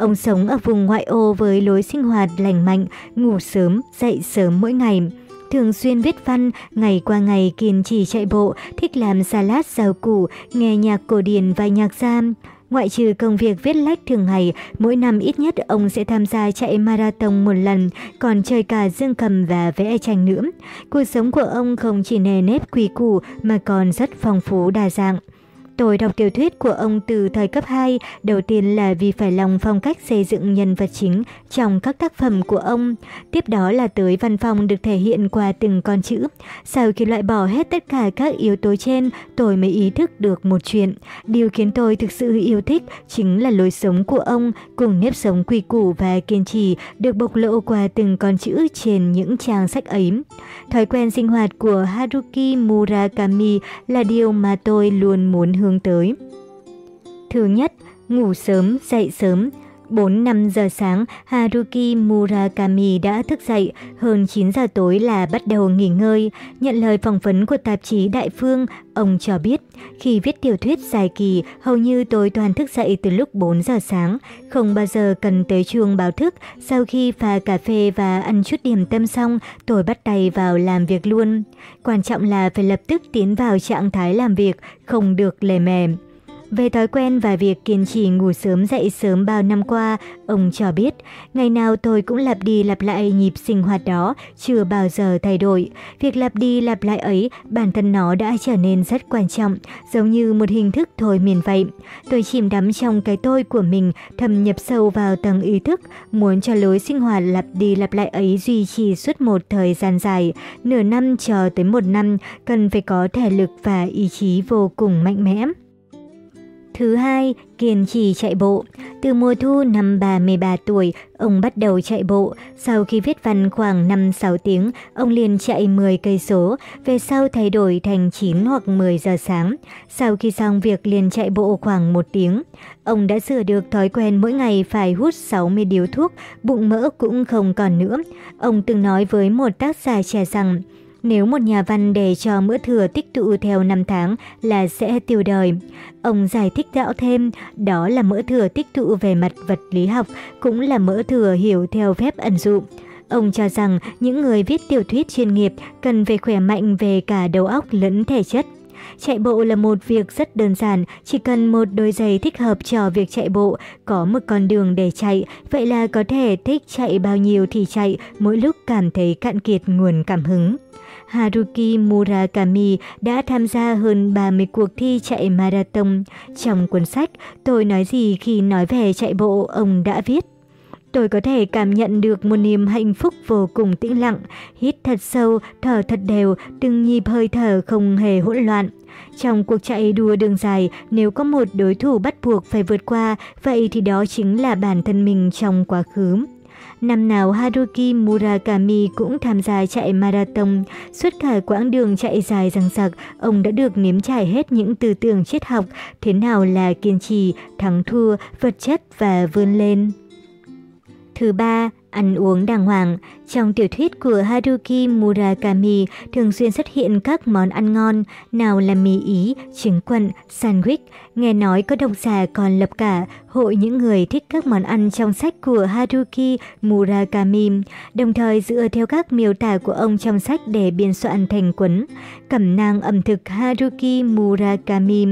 Ông sống ở vùng ngoại ô với lối sinh hoạt lành mạnh, ngủ sớm, dậy sớm mỗi ngày. Thường xuyên viết văn, ngày qua ngày kiên trì chạy bộ, thích làm salad rau củ, nghe nhạc cổ điển và nhạc giam. Ngoại trừ công việc viết lách thường ngày, mỗi năm ít nhất ông sẽ tham gia chạy marathon một lần, còn chơi cả dương cầm và vẽ tranh nữa. Cuộc sống của ông không chỉ nề nếp quỳ củ mà còn rất phong phú đa dạng. Tôi đọc tiểu thuyết của ông từ thời cấp 2, đầu tiên là vì phải lòng phong cách xây dựng nhân vật chính trong các tác phẩm của ông. Tiếp đó là tới văn phòng được thể hiện qua từng con chữ. Sau khi loại bỏ hết tất cả các yếu tố trên, tôi mới ý thức được một chuyện. Điều khiến tôi thực sự yêu thích chính là lối sống của ông, cùng nếp sống quy củ và kiên trì được bộc lộ qua từng con chữ trên những trang sách ấy. Thói quen sinh hoạt của Haruki Murakami là điều mà tôi luôn muốn hướng hướng tới. Thứ nhất, ngủ sớm, dậy sớm. 4-5 giờ sáng, Haruki Murakami đã thức dậy, hơn 9 giờ tối là bắt đầu nghỉ ngơi. Nhận lời phỏng vấn của tạp chí Đại Phương, ông cho biết, khi viết tiểu thuyết dài kỳ, hầu như tôi toàn thức dậy từ lúc 4 giờ sáng, không bao giờ cần tới chuông báo thức. Sau khi pha cà phê và ăn chút điểm tâm xong, tôi bắt tay vào làm việc luôn. Quan trọng là phải lập tức tiến vào trạng thái làm việc, không được lề mềm. Về thói quen và việc kiên trì ngủ sớm dậy sớm bao năm qua, ông cho biết, ngày nào tôi cũng lặp đi lặp lại nhịp sinh hoạt đó, chưa bao giờ thay đổi. Việc lặp đi lặp lại ấy, bản thân nó đã trở nên rất quan trọng, giống như một hình thức thôi miền vậy. Tôi chìm đắm trong cái tôi của mình, thâm nhập sâu vào tầng ý thức, muốn cho lối sinh hoạt lặp đi lặp lại ấy duy trì suốt một thời gian dài, nửa năm cho tới một năm, cần phải có thể lực và ý chí vô cùng mạnh mẽ. Thứ hai, kiên trì chạy bộ. Từ mùa thu năm 33 tuổi, ông bắt đầu chạy bộ. Sau khi viết văn khoảng 5-6 tiếng, ông liền chạy 10 cây số, về sau thay đổi thành 9 hoặc 10 giờ sáng. Sau khi xong việc liền chạy bộ khoảng 1 tiếng. Ông đã sửa được thói quen mỗi ngày phải hút 60 điếu thuốc, bụng mỡ cũng không còn nữa. Ông từng nói với một tác giả trẻ rằng, nếu một nhà văn để cho mỡ thừa tích tụ theo năm tháng là sẽ tiêu đời. Ông giải thích rõ thêm, đó là mỡ thừa tích tụ về mặt vật lý học, cũng là mỡ thừa hiểu theo phép ẩn dụ. Ông cho rằng những người viết tiểu thuyết chuyên nghiệp cần phải khỏe mạnh về cả đầu óc lẫn thể chất. Chạy bộ là một việc rất đơn giản, chỉ cần một đôi giày thích hợp cho việc chạy bộ, có một con đường để chạy, vậy là có thể thích chạy bao nhiêu thì chạy, mỗi lúc cảm thấy cạn kiệt nguồn cảm hứng. Haruki Murakami đã tham gia hơn 30 cuộc thi chạy marathon. Trong cuốn sách Tôi nói gì khi nói về chạy bộ, ông đã viết Tôi có thể cảm nhận được một niềm hạnh phúc vô cùng tĩnh lặng, hít thật sâu, thở thật đều, từng nhịp hơi thở không hề hỗn loạn. Trong cuộc chạy đua đường dài, nếu có một đối thủ bắt buộc phải vượt qua, vậy thì đó chính là bản thân mình trong quá khứ. Năm nào Haruki Murakami cũng tham gia chạy marathon. Suốt cả quãng đường chạy dài răng sặc, ông đã được nếm trải hết những tư tưởng triết học, thế nào là kiên trì, thắng thua, vật chất và vươn lên. Thứ ba, ăn uống đàng hoàng. Trong tiểu thuyết của Haruki Murakami thường xuyên xuất hiện các món ăn ngon, nào là mì Ý, trứng quận, sandwich. Nghe nói có độc giả còn lập cả hội những người thích các món ăn trong sách của Haruki Murakami, đồng thời dựa theo các miêu tả của ông trong sách để biên soạn thành cuốn Cẩm nang ẩm thực Haruki Murakami.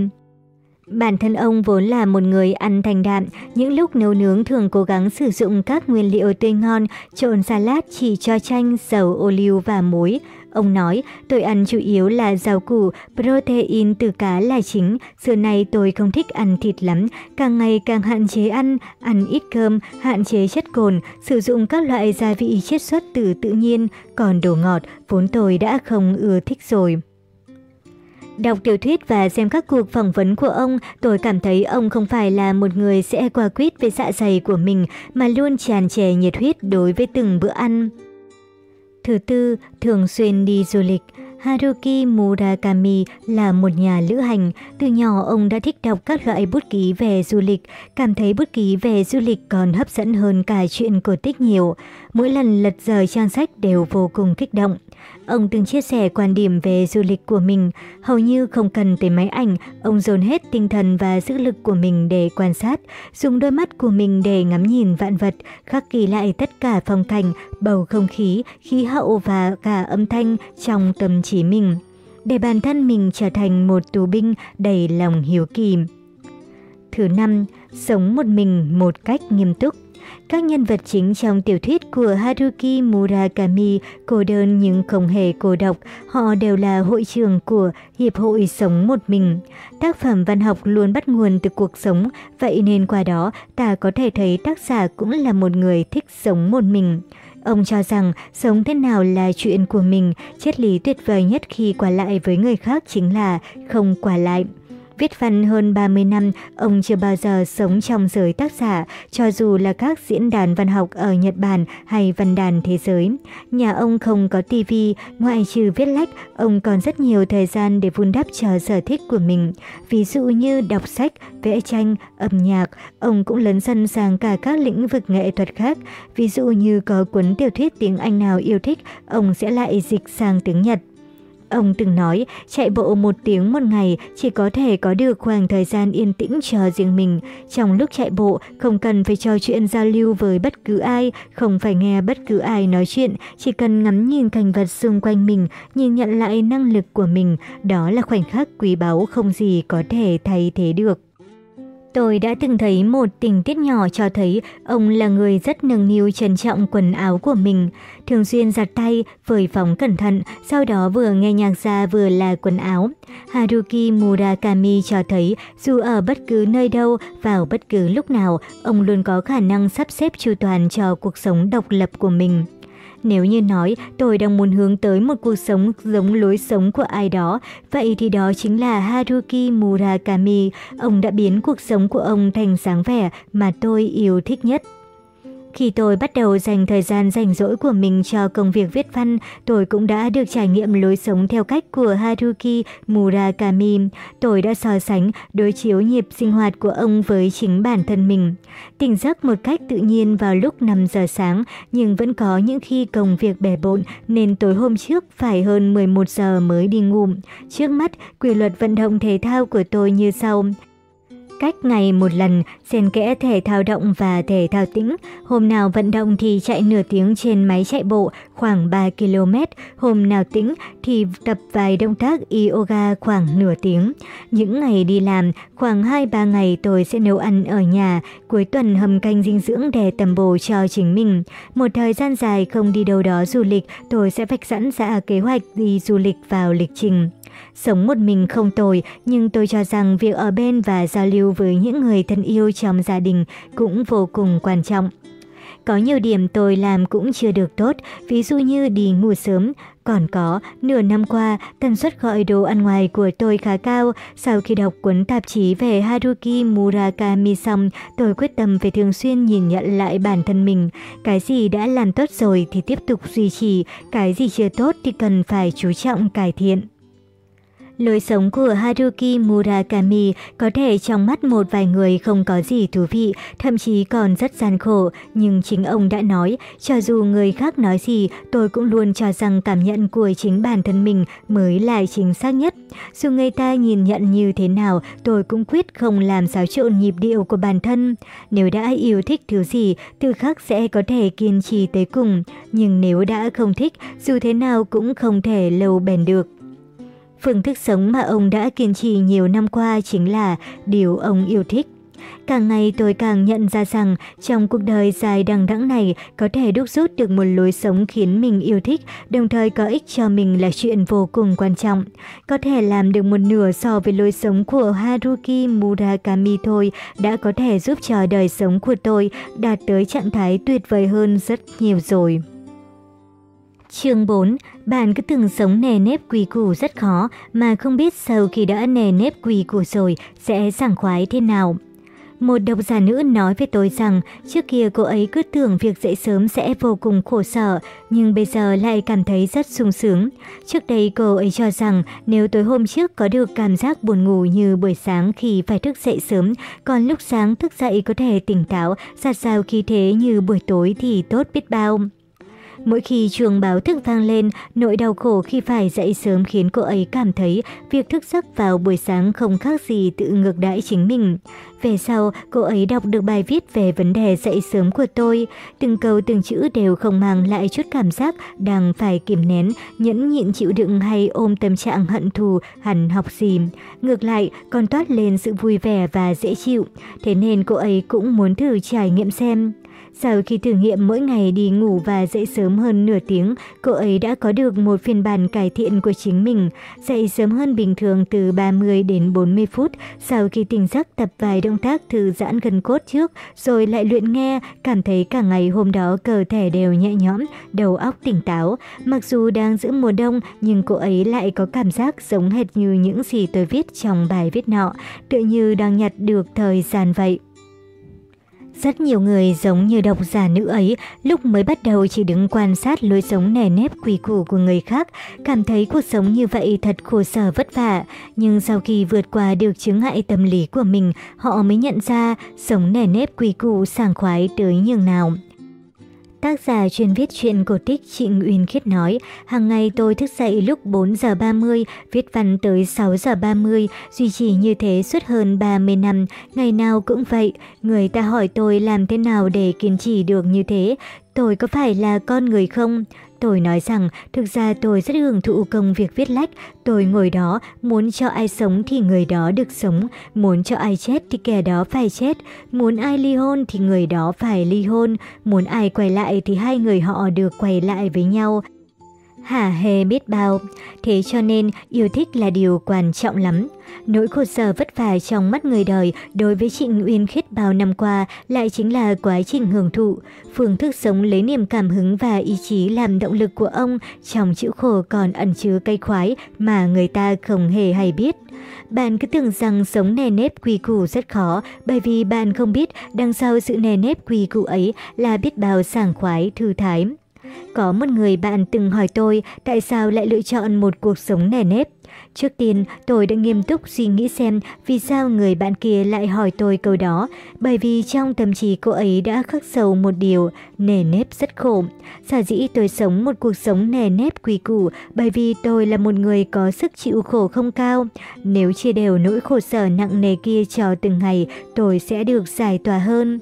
Bản thân ông vốn là một người ăn thành đạm, những lúc nấu nướng thường cố gắng sử dụng các nguyên liệu tươi ngon, trộn salad chỉ cho chanh, dầu, ô liu và muối. Ông nói, tôi ăn chủ yếu là rau củ, protein từ cá là chính, xưa nay tôi không thích ăn thịt lắm, càng ngày càng hạn chế ăn, ăn ít cơm, hạn chế chất cồn, sử dụng các loại gia vị chiết xuất từ tự nhiên, còn đồ ngọt vốn tôi đã không ưa thích rồi. Đọc tiểu thuyết và xem các cuộc phỏng vấn của ông, tôi cảm thấy ông không phải là một người sẽ quả quyết với dạ dày của mình mà luôn tràn trề nhiệt huyết đối với từng bữa ăn. Thứ tư, thường xuyên đi du lịch. Haruki Murakami là một nhà lữ hành. Từ nhỏ ông đã thích đọc các loại bút ký về du lịch, cảm thấy bút ký về du lịch còn hấp dẫn hơn cả chuyện cổ tích nhiều. Mỗi lần lật rời trang sách đều vô cùng kích động. Ông từng chia sẻ quan điểm về du lịch của mình, hầu như không cần tới máy ảnh, ông dồn hết tinh thần và sức lực của mình để quan sát, dùng đôi mắt của mình để ngắm nhìn vạn vật, khắc ghi lại tất cả phong cảnh, bầu không khí, khí hậu và cả âm thanh trong tâm trí mình, để bản thân mình trở thành một tù binh đầy lòng hiếu kỳ. Thứ năm, sống một mình một cách nghiêm túc. Các nhân vật chính trong tiểu thuyết của Haruki Murakami cô đơn nhưng không hề cô độc, họ đều là hội trưởng của Hiệp hội Sống Một Mình. Tác phẩm văn học luôn bắt nguồn từ cuộc sống, vậy nên qua đó ta có thể thấy tác giả cũng là một người thích sống một mình. Ông cho rằng sống thế nào là chuyện của mình, triết lý tuyệt vời nhất khi qua lại với người khác chính là không qua lại. Viết văn hơn 30 năm, ông chưa bao giờ sống trong giới tác giả, cho dù là các diễn đàn văn học ở Nhật Bản hay văn đàn thế giới. Nhà ông không có tivi, ngoại trừ viết lách, ông còn rất nhiều thời gian để vun đắp cho sở thích của mình. Ví dụ như đọc sách, vẽ tranh, âm nhạc, ông cũng lấn sân sang cả các lĩnh vực nghệ thuật khác. Ví dụ như có cuốn tiểu thuyết tiếng Anh nào yêu thích, ông sẽ lại dịch sang tiếng Nhật. Ông từng nói, chạy bộ một tiếng một ngày chỉ có thể có được khoảng thời gian yên tĩnh cho riêng mình. Trong lúc chạy bộ, không cần phải trò chuyện giao lưu với bất cứ ai, không phải nghe bất cứ ai nói chuyện, chỉ cần ngắm nhìn cảnh vật xung quanh mình, nhìn nhận lại năng lực của mình. Đó là khoảnh khắc quý báu không gì có thể thay thế được. Tôi đã từng thấy một tình tiết nhỏ cho thấy ông là người rất nâng niu trân trọng quần áo của mình, thường xuyên giặt tay, phơi phóng cẩn thận, sau đó vừa nghe nhạc ra vừa là quần áo. Haruki Murakami cho thấy dù ở bất cứ nơi đâu, vào bất cứ lúc nào, ông luôn có khả năng sắp xếp chu toàn cho cuộc sống độc lập của mình. Nếu như nói tôi đang muốn hướng tới một cuộc sống giống lối sống của ai đó, vậy thì đó chính là Haruki Murakami. Ông đã biến cuộc sống của ông thành sáng vẻ mà tôi yêu thích nhất. Khi tôi bắt đầu dành thời gian rảnh rỗi của mình cho công việc viết văn, tôi cũng đã được trải nghiệm lối sống theo cách của Haruki Murakami. Tôi đã so sánh, đối chiếu nhịp sinh hoạt của ông với chính bản thân mình. Tỉnh giấc một cách tự nhiên vào lúc 5 giờ sáng, nhưng vẫn có những khi công việc bể bộn nên tối hôm trước phải hơn 11 giờ mới đi ngủ. Trước mắt, quy luật vận động thể thao của tôi như sau. Cách ngày một lần, xen kẽ thể thao động và thể thao tĩnh. Hôm nào vận động thì chạy nửa tiếng trên máy chạy bộ khoảng 3 km. Hôm nào tĩnh thì tập vài động tác yoga khoảng nửa tiếng. Những ngày đi làm, khoảng 2-3 ngày tôi sẽ nấu ăn ở nhà. Cuối tuần hầm canh dinh dưỡng để tầm bổ cho chính mình. Một thời gian dài không đi đâu đó du lịch, tôi sẽ vạch sẵn ra kế hoạch đi du lịch vào lịch trình. Sống một mình không tồi, nhưng tôi cho rằng việc ở bên và giao lưu với những người thân yêu trong gia đình cũng vô cùng quan trọng. có nhiều điểm tôi làm cũng chưa được tốt, ví dụ như đi ngủ sớm. Còn có, nửa năm qua, tần suất gọi đồ ăn ngoài của tôi khá cao. Sau khi đọc cuốn tạp chí về Haruki Murakami xong, tôi quyết tâm phải thường xuyên nhìn nhận lại bản thân mình. Cái gì đã làm tốt rồi thì tiếp tục duy trì, cái gì chưa tốt thì cần phải chú trọng cải thiện. Lối sống của Haruki Murakami có thể trong mắt một vài người không có gì thú vị, thậm chí còn rất gian khổ, nhưng chính ông đã nói, cho dù người khác nói gì, tôi cũng luôn cho rằng cảm nhận của chính bản thân mình mới là chính xác nhất. Dù người ta nhìn nhận như thế nào, tôi cũng quyết không làm xáo trộn nhịp điệu của bản thân. Nếu đã yêu thích thứ gì, từ khác sẽ có thể kiên trì tới cùng, nhưng nếu đã không thích, dù thế nào cũng không thể lâu bền được. Phương thức sống mà ông đã kiên trì nhiều năm qua chính là điều ông yêu thích. Càng ngày tôi càng nhận ra rằng trong cuộc đời dài đằng đẵng này có thể đúc rút được một lối sống khiến mình yêu thích, đồng thời có ích cho mình là chuyện vô cùng quan trọng. Có thể làm được một nửa so với lối sống của Haruki Murakami thôi đã có thể giúp cho đời sống của tôi đạt tới trạng thái tuyệt vời hơn rất nhiều rồi. Chương 4. Bạn cứ từng sống nề nếp quỳ củ rất khó mà không biết sau khi đã nề nếp quỳ củ rồi sẽ sảng khoái thế nào. Một độc giả nữ nói với tôi rằng trước kia cô ấy cứ tưởng việc dậy sớm sẽ vô cùng khổ sở, nhưng bây giờ lại cảm thấy rất sung sướng. Trước đây cô ấy cho rằng nếu tối hôm trước có được cảm giác buồn ngủ như buổi sáng khi phải thức dậy sớm, còn lúc sáng thức dậy có thể tỉnh táo, giặt sao khí thế như buổi tối thì tốt biết bao. Mỗi khi chuông báo thức vang lên, nỗi đau khổ khi phải dậy sớm khiến cô ấy cảm thấy việc thức giấc vào buổi sáng không khác gì tự ngược đãi chính mình. Về sau, cô ấy đọc được bài viết về vấn đề dậy sớm của tôi. Từng câu từng chữ đều không mang lại chút cảm giác đang phải kìm nén, nhẫn nhịn chịu đựng hay ôm tâm trạng hận thù hẳn học gì. Ngược lại, còn toát lên sự vui vẻ và dễ chịu. Thế nên cô ấy cũng muốn thử trải nghiệm xem. Sau khi thử nghiệm mỗi ngày đi ngủ và dậy sớm hơn nửa tiếng, cô ấy đã có được một phiên bản cải thiện của chính mình. Dậy sớm hơn bình thường từ 30 đến 40 phút, sau khi tỉnh giấc tập vài động tác thư giãn gần cốt trước, rồi lại luyện nghe, cảm thấy cả ngày hôm đó cơ thể đều nhẹ nhõm, đầu óc tỉnh táo. Mặc dù đang giữa mùa đông, nhưng cô ấy lại có cảm giác giống hệt như những gì tôi viết trong bài viết nọ, tự như đang nhặt được thời gian vậy. Rất nhiều người giống như độc giả nữ ấy, lúc mới bắt đầu chỉ đứng quan sát lối sống nề nếp quỳ củ của người khác, cảm thấy cuộc sống như vậy thật khổ sở vất vả. Nhưng sau khi vượt qua được chứng ngại tâm lý của mình, họ mới nhận ra sống nề nếp quỳ củ sảng khoái tới nhường nào. Tác giả chuyên viết truyện cổ tích Trịnh Uyên Khiết nói, hàng ngày tôi thức dậy lúc 4 giờ 30, viết văn tới 6 giờ 30, duy trì như thế suốt hơn 30 năm, ngày nào cũng vậy. Người ta hỏi tôi làm thế nào để kiên trì được như thế, tôi có phải là con người không? Tôi nói rằng thực ra tôi rất hưởng thụ công việc viết lách. Tôi ngồi đó, muốn cho ai sống thì người đó được sống, muốn cho ai chết thì kẻ đó phải chết, muốn ai ly hôn thì người đó phải ly hôn, muốn ai quay lại thì hai người họ được quay lại với nhau. Hả hề biết bao, thế cho nên yêu thích là điều quan trọng lắm. Nỗi khổ sở vất vả trong mắt người đời đối với Trịnh Uyên Khiết bao năm qua lại chính là quá trình hưởng thụ. Phương thức sống lấy niềm cảm hứng và ý chí làm động lực của ông trong chịu khổ còn ẩn chứa cây khoái mà người ta không hề hay biết. Bạn cứ tưởng rằng sống nề nếp quy củ rất khó bởi vì bạn không biết đằng sau sự nề nếp quy củ ấy là biết bao sảng khoái, thư thái. Có một người bạn từng hỏi tôi tại sao lại lựa chọn một cuộc sống nề nếp. Trước tiên, tôi đã nghiêm túc suy nghĩ xem vì sao người bạn kia lại hỏi tôi câu đó, bởi vì trong tâm trí cô ấy đã khắc sâu một điều, nề nếp rất khổ. Sở dĩ tôi sống một cuộc sống nề nếp quỳ củ bởi vì tôi là một người có sức chịu khổ không cao. Nếu chia đều nỗi khổ sở nặng nề kia cho từng ngày, tôi sẽ được giải tỏa hơn.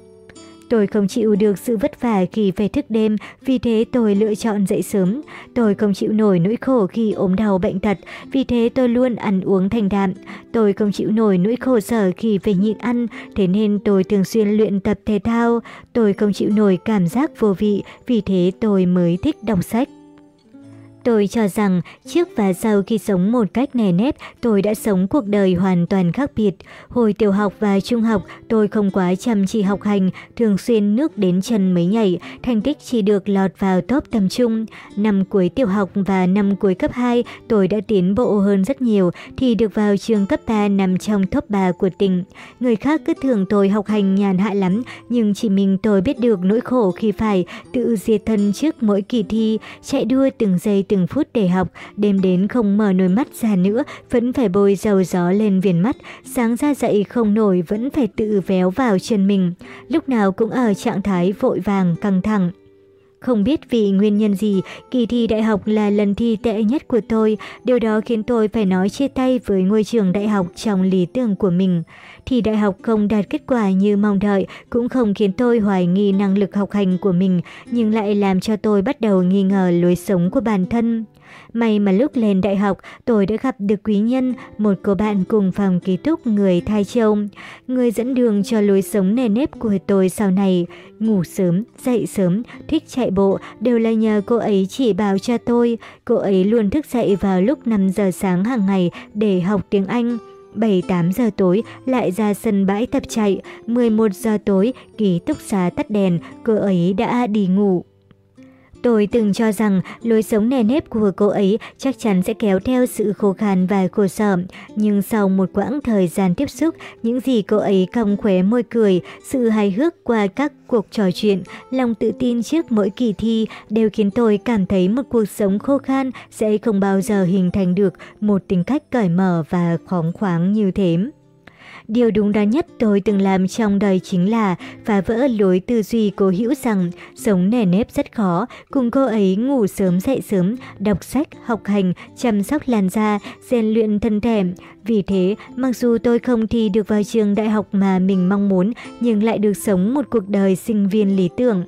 Tôi không chịu được sự vất vả khi phải thức đêm, vì thế tôi lựa chọn dậy sớm. Tôi không chịu nổi nỗi khổ khi ốm đau bệnh tật, vì thế tôi luôn ăn uống thanh đạm. Tôi không chịu nổi nỗi khổ sở khi phải nhịn ăn, thế nên tôi thường xuyên luyện tập thể thao. Tôi không chịu nổi cảm giác vô vị, vì thế tôi mới thích đọc sách. Tôi cho rằng trước và sau khi sống một cách nề nếp, tôi đã sống cuộc đời hoàn toàn khác biệt. Hồi tiểu học và trung học, tôi không quá chăm chỉ học hành, thường xuyên nước đến chân mấy nhảy, thành tích chỉ được lọt vào top tầm trung. Năm cuối tiểu học và năm cuối cấp 2, tôi đã tiến bộ hơn rất nhiều, thì được vào trường cấp 3 nằm trong top 3 của tỉnh. Người khác cứ thường tôi học hành nhàn hạ lắm, nhưng chỉ mình tôi biết được nỗi khổ khi phải tự diệt thân trước mỗi kỳ thi, chạy đua từng giây từng phút để học, đêm đến không mở nồi mắt ra nữa, vẫn phải bôi dầu gió lên viền mắt, sáng ra dậy không nổi vẫn phải tự véo vào chân mình, lúc nào cũng ở trạng thái vội vàng, căng thẳng. Không biết vì nguyên nhân gì, kỳ thi đại học là lần thi tệ nhất của tôi, điều đó khiến tôi phải nói chia tay với ngôi trường đại học trong lý tưởng của mình. Thì đại học không đạt kết quả như mong đợi, cũng không khiến tôi hoài nghi năng lực học hành của mình, nhưng lại làm cho tôi bắt đầu nghi ngờ lối sống của bản thân. May mà lúc lên đại học, tôi đã gặp được quý nhân, một cô bạn cùng phòng ký túc người Thái Châu. Người dẫn đường cho lối sống nề nếp của tôi sau này. Ngủ sớm, dậy sớm, thích chạy bộ đều là nhờ cô ấy chỉ bảo cho tôi. Cô ấy luôn thức dậy vào lúc 5 giờ sáng hàng ngày để học tiếng Anh. 7-8 giờ tối lại ra sân bãi tập chạy, 11 giờ tối ký túc xá tắt đèn, cô ấy đã đi ngủ. Tôi từng cho rằng lối sống nề nếp của cô ấy chắc chắn sẽ kéo theo sự khô khan và khổ sở. Nhưng sau một quãng thời gian tiếp xúc, những gì cô ấy cong khóe môi cười, sự hài hước qua các cuộc trò chuyện, lòng tự tin trước mỗi kỳ thi đều khiến tôi cảm thấy một cuộc sống khô khan sẽ không bao giờ hình thành được một tính cách cởi mở và khóng khoáng như thế. Điều đúng đắn nhất tôi từng làm trong đời chính là phá vỡ lối tư duy cố hữu rằng sống nề nếp rất khó, cùng cô ấy ngủ sớm dậy sớm, đọc sách, học hành, chăm sóc làn da, rèn luyện thân thể. Vì thế, mặc dù tôi không thi được vào trường đại học mà mình mong muốn, nhưng lại được sống một cuộc đời sinh viên lý tưởng.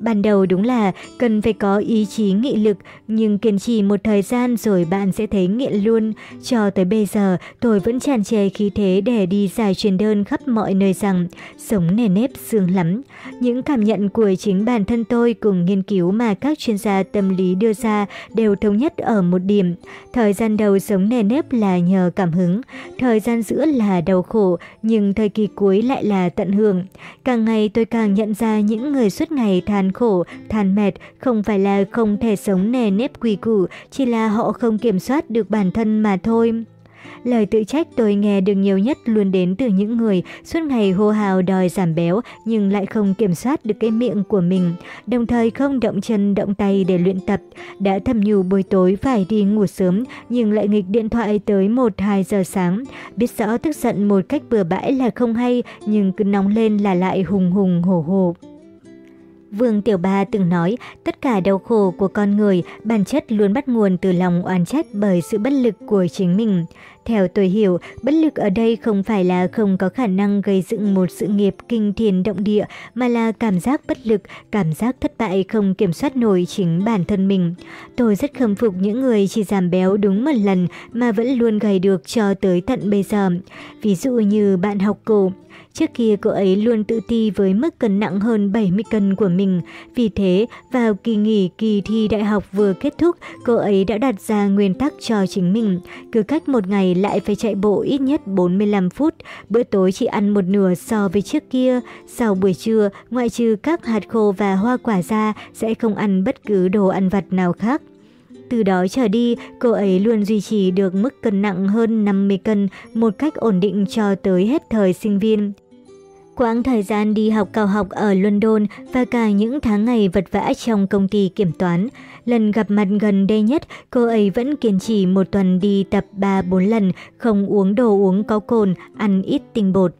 Ban đầu đúng là cần phải có ý chí nghị lực, nhưng kiên trì một thời gian rồi bạn sẽ thấy nghiện luôn. Cho tới bây giờ, tôi vẫn tràn trề khí thế để đi giải truyền đơn khắp mọi nơi rằng sống nề nếp sương lắm. Những cảm nhận của chính bản thân tôi cùng nghiên cứu mà các chuyên gia tâm lý đưa ra đều thống nhất ở một điểm. Thời gian đầu sống nề nếp là nhờ cảm hứng, thời gian giữa là đau khổ, nhưng thời kỳ cuối lại là tận hưởng. Càng ngày tôi càng nhận ra những người suốt ngày than than khổ, than mệt không phải là không thể sống nề nếp quỳ củ, chỉ là họ không kiểm soát được bản thân mà thôi. Lời tự trách tôi nghe được nhiều nhất luôn đến từ những người suốt ngày hô hào đòi giảm béo nhưng lại không kiểm soát được cái miệng của mình, đồng thời không động chân động tay để luyện tập. Đã thầm nhủ buổi tối phải đi ngủ sớm nhưng lại nghịch điện thoại tới 1-2 giờ sáng. Biết rõ tức giận một cách bừa bãi là không hay nhưng cứ nóng lên là lại hùng hùng hổ hổ. Vương Tiểu Ba từng nói, tất cả đau khổ của con người bản chất luôn bắt nguồn từ lòng oán trách bởi sự bất lực của chính mình. Theo tôi hiểu, bất lực ở đây không phải là không có khả năng gây dựng một sự nghiệp kinh thiên động địa, mà là cảm giác bất lực, cảm giác thất bại không kiểm soát nổi chính bản thân mình. Tôi rất khâm phục những người chỉ giảm béo đúng một lần mà vẫn luôn gầy được cho tới tận bây giờ. Ví dụ như bạn học cổ. Trước kia cô ấy luôn tự ti với mức cân nặng hơn 70 cân của mình. Vì thế, vào kỳ nghỉ kỳ thi đại học vừa kết thúc, cô ấy đã đặt ra nguyên tắc cho chính mình. Cứ cách một ngày lại phải chạy bộ ít nhất 45 phút. Bữa tối chỉ ăn một nửa so với trước kia. Sau buổi trưa, ngoại trừ các hạt khô và hoa quả ra, sẽ không ăn bất cứ đồ ăn vặt nào khác. Từ đó trở đi, cô ấy luôn duy trì được mức cân nặng hơn 50 cân một cách ổn định cho tới hết thời sinh viên. Quãng thời gian đi học cao học ở London và cả những tháng ngày vật vã trong công ty kiểm toán. Lần gặp mặt gần đây nhất, cô ấy vẫn kiên trì một tuần đi tập 3-4 lần, không uống đồ uống có cồn, ăn ít tinh bột.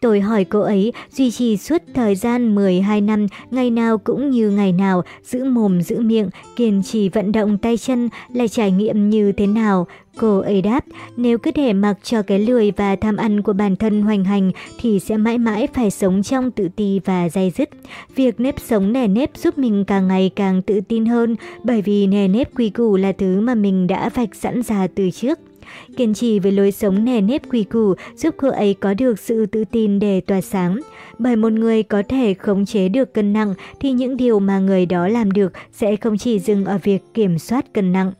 Tôi hỏi cô ấy duy trì suốt thời gian 12 năm, ngày nào cũng như ngày nào, giữ mồm giữ miệng, kiên trì vận động tay chân là trải nghiệm như thế nào. Cô ấy đáp, nếu cứ để mặc cho cái lười và tham ăn của bản thân hoành hành thì sẽ mãi mãi phải sống trong tự ti và dây dứt. Việc nếp sống nè nếp giúp mình càng ngày càng tự tin hơn bởi vì nè nếp quy củ là thứ mà mình đã vạch sẵn ra từ trước. Kiên trì với lối sống nề nếp quỳ củ giúp cô ấy có được sự tự tin để tỏa sáng. Bởi một người có thể khống chế được cân nặng thì những điều mà người đó làm được sẽ không chỉ dừng ở việc kiểm soát cân nặng.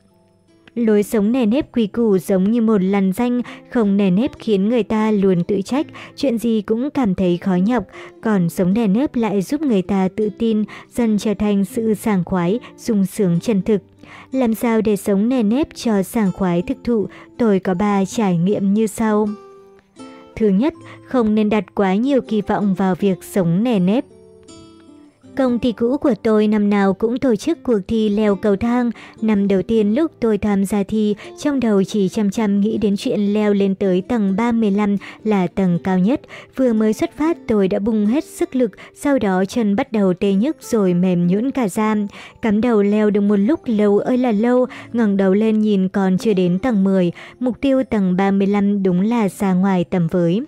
Lối sống nề nếp quy củ giống như một lằn danh, không nề nếp khiến người ta luôn tự trách, chuyện gì cũng cảm thấy khó nhọc, còn sống nề nếp lại giúp người ta tự tin, dần trở thành sự sảng khoái, sung sướng chân thực. Làm sao để sống nề nếp cho sảng khoái thực thụ, tôi có ba trải nghiệm như sau. Thứ nhất, không nên đặt quá nhiều kỳ vọng vào việc sống nề nếp. Công ty cũ của tôi năm nào cũng tổ chức cuộc thi leo cầu thang. Năm đầu tiên lúc tôi tham gia thi, trong đầu chỉ chăm chăm nghĩ đến chuyện leo lên tới tầng 35 là tầng cao nhất. Vừa mới xuất phát tôi đã bung hết sức lực, sau đó chân bắt đầu tê nhức rồi mềm nhũn cả da. Cắm đầu leo được một lúc lâu ơi là lâu, ngẩng đầu lên nhìn còn chưa đến tầng 10. Mục tiêu tầng 35 đúng là xa ngoài tầm với.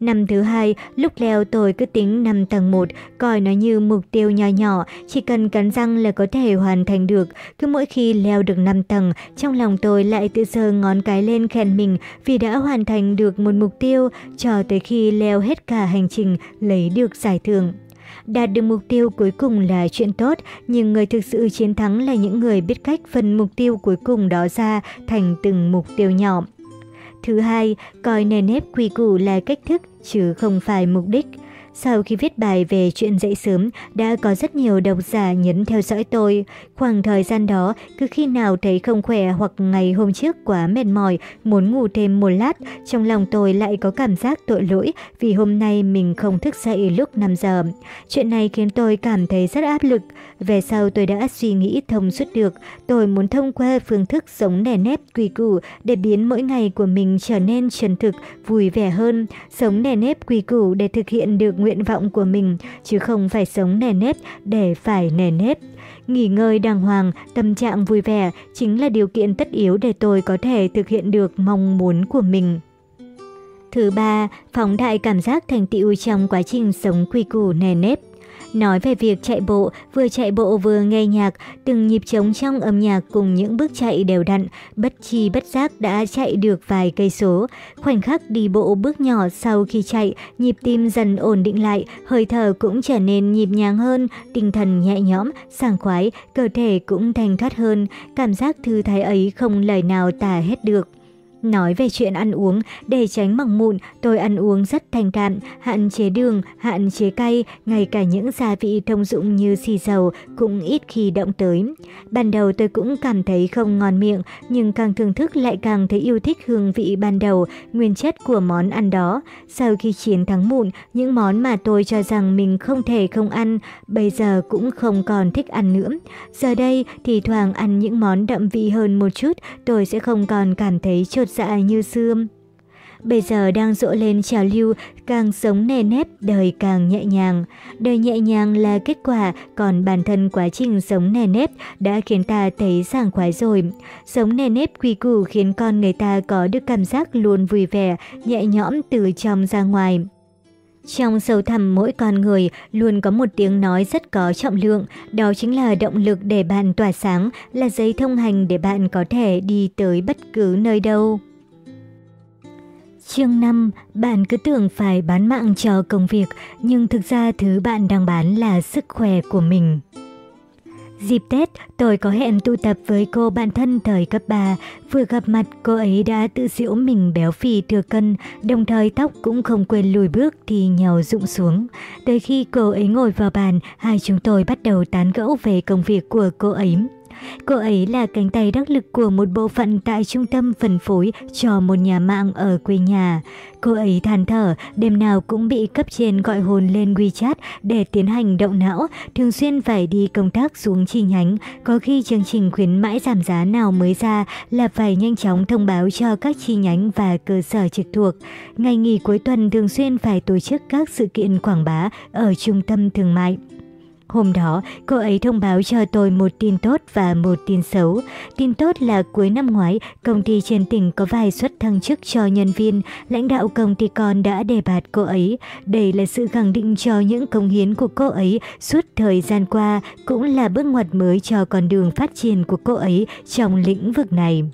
Năm thứ hai, lúc leo tôi cứ tính năm tầng 1, coi nó như mục tiêu nhỏ nhỏ, chỉ cần cắn răng là có thể hoàn thành được. Cứ mỗi khi leo được 5 tầng, trong lòng tôi lại tự sờ ngón cái lên khen mình vì đã hoàn thành được một mục tiêu, cho tới khi leo hết cả hành trình lấy được giải thưởng. Đạt được mục tiêu cuối cùng là chuyện tốt, nhưng người thực sự chiến thắng là những người biết cách phân mục tiêu cuối cùng đó ra thành từng mục tiêu nhỏ. Thứ hai, coi nền nếp quy củ là cách thức chứ không phải mục đích. Sau khi viết bài về chuyện dậy sớm, đã có rất nhiều độc giả nhấn theo dõi tôi. Khoảng thời gian đó, cứ khi nào thấy không khỏe hoặc ngày hôm trước quá mệt mỏi, muốn ngủ thêm một lát, trong lòng tôi lại có cảm giác tội lỗi vì hôm nay mình không thức dậy lúc 5 giờ. Chuyện này khiến tôi cảm thấy rất áp lực. Về sau tôi đã suy nghĩ thông suốt được, tôi muốn thông qua phương thức sống nẻ nếp quy củ để biến mỗi ngày của mình trở nên chân thực, vui vẻ hơn, sống nẻ nếp quy củ để thực hiện được nguyện nguyện vọng của mình, chứ không phải sống nề nếp để phải nề nếp. Nghỉ ngơi đàng hoàng, tâm trạng vui vẻ chính là điều kiện tất yếu để tôi có thể thực hiện được mong muốn của mình. Thứ ba, phóng đại cảm giác thành tựu trong quá trình sống quy củ nề nếp. Nói về việc chạy bộ, vừa chạy bộ vừa nghe nhạc, từng nhịp trống trong âm nhạc cùng những bước chạy đều đặn, bất chi bất giác đã chạy được vài cây số. Khoảnh khắc đi bộ bước nhỏ sau khi chạy, nhịp tim dần ổn định lại, hơi thở cũng trở nên nhịp nhàng hơn, tinh thần nhẹ nhõm, sảng khoái, cơ thể cũng thanh thoát hơn, cảm giác thư thái ấy không lời nào tả hết được. Nói về chuyện ăn uống, để tránh mỏng mụn, tôi ăn uống rất thanh cạn, hạn chế đường, hạn chế cay, ngay cả những gia vị thông dụng như xì dầu cũng ít khi động tới. Ban đầu tôi cũng cảm thấy không ngon miệng, nhưng càng thưởng thức lại càng thấy yêu thích hương vị ban đầu, nguyên chất của món ăn đó. Sau khi chiến thắng mụn, những món mà tôi cho rằng mình không thể không ăn, bây giờ cũng không còn thích ăn nữa. Giờ đây, thì thoảng ăn những món đậm vị hơn một chút, tôi sẽ không còn cảm thấy trột chột dạ như xưa. Bây giờ đang rộ lên trào lưu, càng sống nề nếp, đời càng nhẹ nhàng. Đời nhẹ nhàng là kết quả, còn bản thân quá trình sống nề nếp đã khiến ta thấy sảng khoái rồi. Sống nề nếp quy củ khiến con người ta có được cảm giác luôn vui vẻ, nhẹ nhõm từ trong ra ngoài. Trong sâu thẳm mỗi con người luôn có một tiếng nói rất có trọng lượng, đó chính là động lực để bạn tỏa sáng, là giấy thông hành để bạn có thể đi tới bất cứ nơi đâu. Chương 5, bạn cứ tưởng phải bán mạng cho công việc, nhưng thực ra thứ bạn đang bán là sức khỏe của mình. Dịp Tết, tôi có hẹn tụ tập với cô bạn thân thời cấp 3. Vừa gặp mặt, cô ấy đã tự giễu mình béo phì thừa cân, đồng thời tóc cũng không quên lùi bước thì nhào rụng xuống. Tới khi cô ấy ngồi vào bàn, hai chúng tôi bắt đầu tán gẫu về công việc của cô ấy. Cô ấy là cánh tay đắc lực của một bộ phận tại trung tâm phân phối cho một nhà mạng ở quê nhà. Cô ấy than thở, đêm nào cũng bị cấp trên gọi hồn lên WeChat để tiến hành động não, thường xuyên phải đi công tác xuống chi nhánh. Có khi chương trình khuyến mãi giảm giá nào mới ra là phải nhanh chóng thông báo cho các chi nhánh và cơ sở trực thuộc. Ngày nghỉ cuối tuần thường xuyên phải tổ chức các sự kiện quảng bá ở trung tâm thương mại. Hôm đó, cô ấy thông báo cho tôi một tin tốt và một tin xấu. Tin tốt là cuối năm ngoái, công ty trên tỉnh có vài suất thăng chức cho nhân viên, lãnh đạo công ty con đã đề bạt cô ấy. Đây là sự khẳng định cho những công hiến của cô ấy suốt thời gian qua, cũng là bước ngoặt mới cho con đường phát triển của cô ấy trong lĩnh vực này.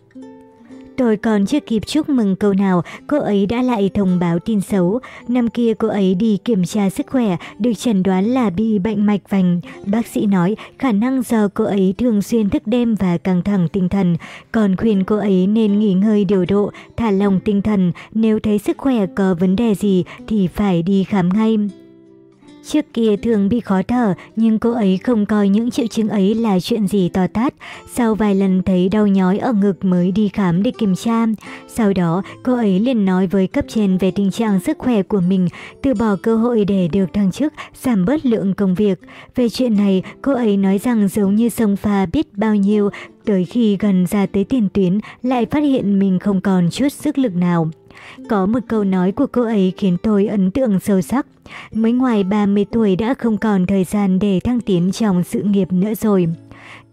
Tôi còn chưa kịp chúc mừng câu nào, cô ấy đã lại thông báo tin xấu. Năm kia cô ấy đi kiểm tra sức khỏe, được chẩn đoán là bị bệnh mạch vành. Bác sĩ nói khả năng do cô ấy thường xuyên thức đêm và căng thẳng tinh thần, còn khuyên cô ấy nên nghỉ ngơi điều độ, thả lòng tinh thần, nếu thấy sức khỏe có vấn đề gì thì phải đi khám ngay. Trước kia thường bị khó thở, nhưng cô ấy không coi những triệu chứng ấy là chuyện gì to tát. Sau vài lần thấy đau nhói ở ngực mới đi khám để kiểm tra. Sau đó, cô ấy liền nói với cấp trên về tình trạng sức khỏe của mình, từ bỏ cơ hội để được thăng chức, giảm bớt lượng công việc. Về chuyện này, cô ấy nói rằng giống như sông pha biết bao nhiêu, tới khi gần ra tới tiền tuyến lại phát hiện mình không còn chút sức lực nào. Có một câu nói của cô ấy khiến tôi ấn tượng sâu sắc. Mới ngoài 30 tuổi đã không còn thời gian để thăng tiến trong sự nghiệp nữa rồi.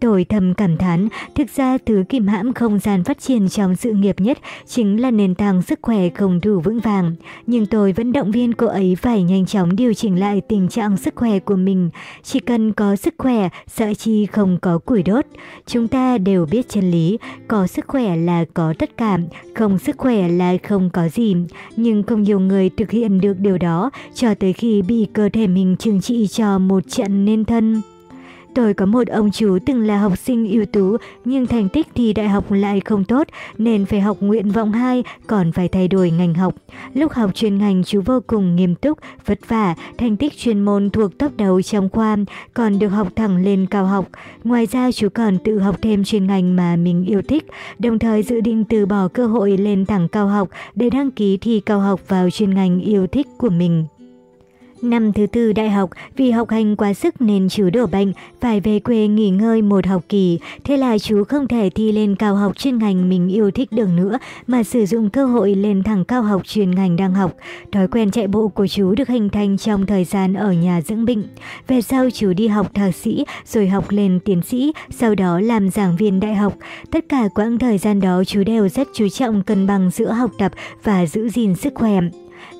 Tôi thầm cảm thán, thực ra thứ kìm hãm không gian phát triển trong sự nghiệp nhất chính là nền tảng sức khỏe không đủ vững vàng. Nhưng tôi vẫn động viên cô ấy phải nhanh chóng điều chỉnh lại tình trạng sức khỏe của mình. Chỉ cần có sức khỏe, sợ chi không có củi đốt. Chúng ta đều biết chân lý, có sức khỏe là có tất cả, không sức khỏe là không có gì. Nhưng không nhiều người thực hiện được điều đó cho tới khi bị cơ thể mình trừng trị cho một trận nên thân. Tôi có một ông chú từng là học sinh ưu tú nhưng thành tích thì đại học lại không tốt nên phải học nguyện vọng 2 còn phải thay đổi ngành học. Lúc học chuyên ngành chú vô cùng nghiêm túc, vất vả, thành tích chuyên môn thuộc top đầu trong khoa, còn được học thẳng lên cao học. Ngoài ra chú còn tự học thêm chuyên ngành mà mình yêu thích, đồng thời dự định từ bỏ cơ hội lên thẳng cao học để đăng ký thi cao học vào chuyên ngành yêu thích của mình. Năm thứ tư đại học, vì học hành quá sức nên chú đổ bệnh, phải về quê nghỉ ngơi một học kỳ. Thế là chú không thể thi lên cao học chuyên ngành mình yêu thích được nữa, mà sử dụng cơ hội lên thẳng cao học chuyên ngành đang học. Thói quen chạy bộ của chú được hình thành trong thời gian ở nhà dưỡng bệnh. Về sau chú đi học thạc sĩ, rồi học lên tiến sĩ, sau đó làm giảng viên đại học. Tất cả quãng thời gian đó chú đều rất chú trọng cân bằng giữa học tập và giữ gìn sức khỏe.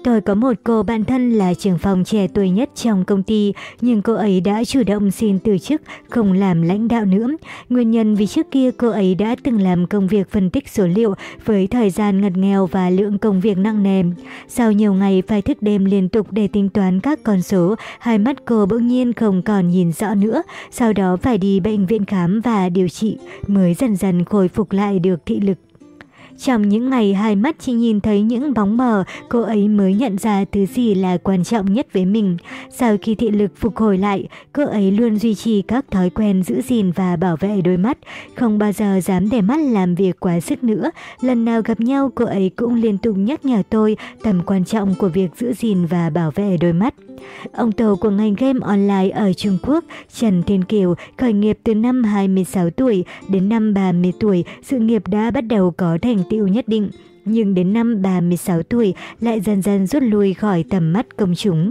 Tôi có một cô bạn thân là trưởng phòng trẻ tuổi nhất trong công ty, nhưng cô ấy đã chủ động xin từ chức, không làm lãnh đạo nữa. Nguyên nhân vì trước kia cô ấy đã từng làm công việc phân tích số liệu với thời gian ngặt nghèo và lượng công việc nặng nề. Sau nhiều ngày phải thức đêm liên tục để tính toán các con số, hai mắt cô bỗng nhiên không còn nhìn rõ nữa, sau đó phải đi bệnh viện khám và điều trị, mới dần dần khôi phục lại được thị lực. Trong những ngày hai mắt chỉ nhìn thấy những bóng mờ, cô ấy mới nhận ra thứ gì là quan trọng nhất với mình. Sau khi thị lực phục hồi lại, cô ấy luôn duy trì các thói quen giữ gìn và bảo vệ đôi mắt, không bao giờ dám để mắt làm việc quá sức nữa. Lần nào gặp nhau, cô ấy cũng liên tục nhắc nhở tôi tầm quan trọng của việc giữ gìn và bảo vệ đôi mắt. Ông tổ của ngành game online ở Trung Quốc, Trần Thiên Kiều, khởi nghiệp từ năm 26 tuổi đến năm 30 tuổi, sự nghiệp đã bắt đầu có thành tiêu nhất định. Nhưng đến năm 36 tuổi lại dần dần rút lui khỏi tầm mắt công chúng.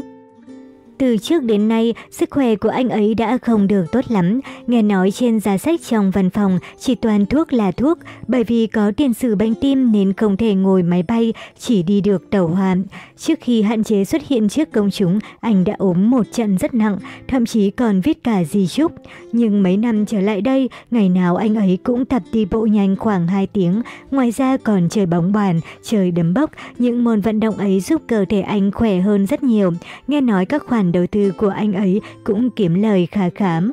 Từ trước đến nay, sức khỏe của anh ấy đã không được tốt lắm. Nghe nói trên giá sách trong văn phòng chỉ toàn thuốc là thuốc, bởi vì có tiền sử bệnh tim nên không thể ngồi máy bay, chỉ đi được tàu hỏa. Trước khi hạn chế xuất hiện trước công chúng, anh đã ốm một trận rất nặng, thậm chí còn viết cả di chúc. Nhưng mấy năm trở lại đây, ngày nào anh ấy cũng tập đi bộ nhanh khoảng 2 tiếng, ngoài ra còn chơi bóng bàn, chơi đấm bốc. Những môn vận động ấy giúp cơ thể anh khỏe hơn rất nhiều. Nghe nói các khoản đầu tư của anh ấy cũng kiếm lời khá khám.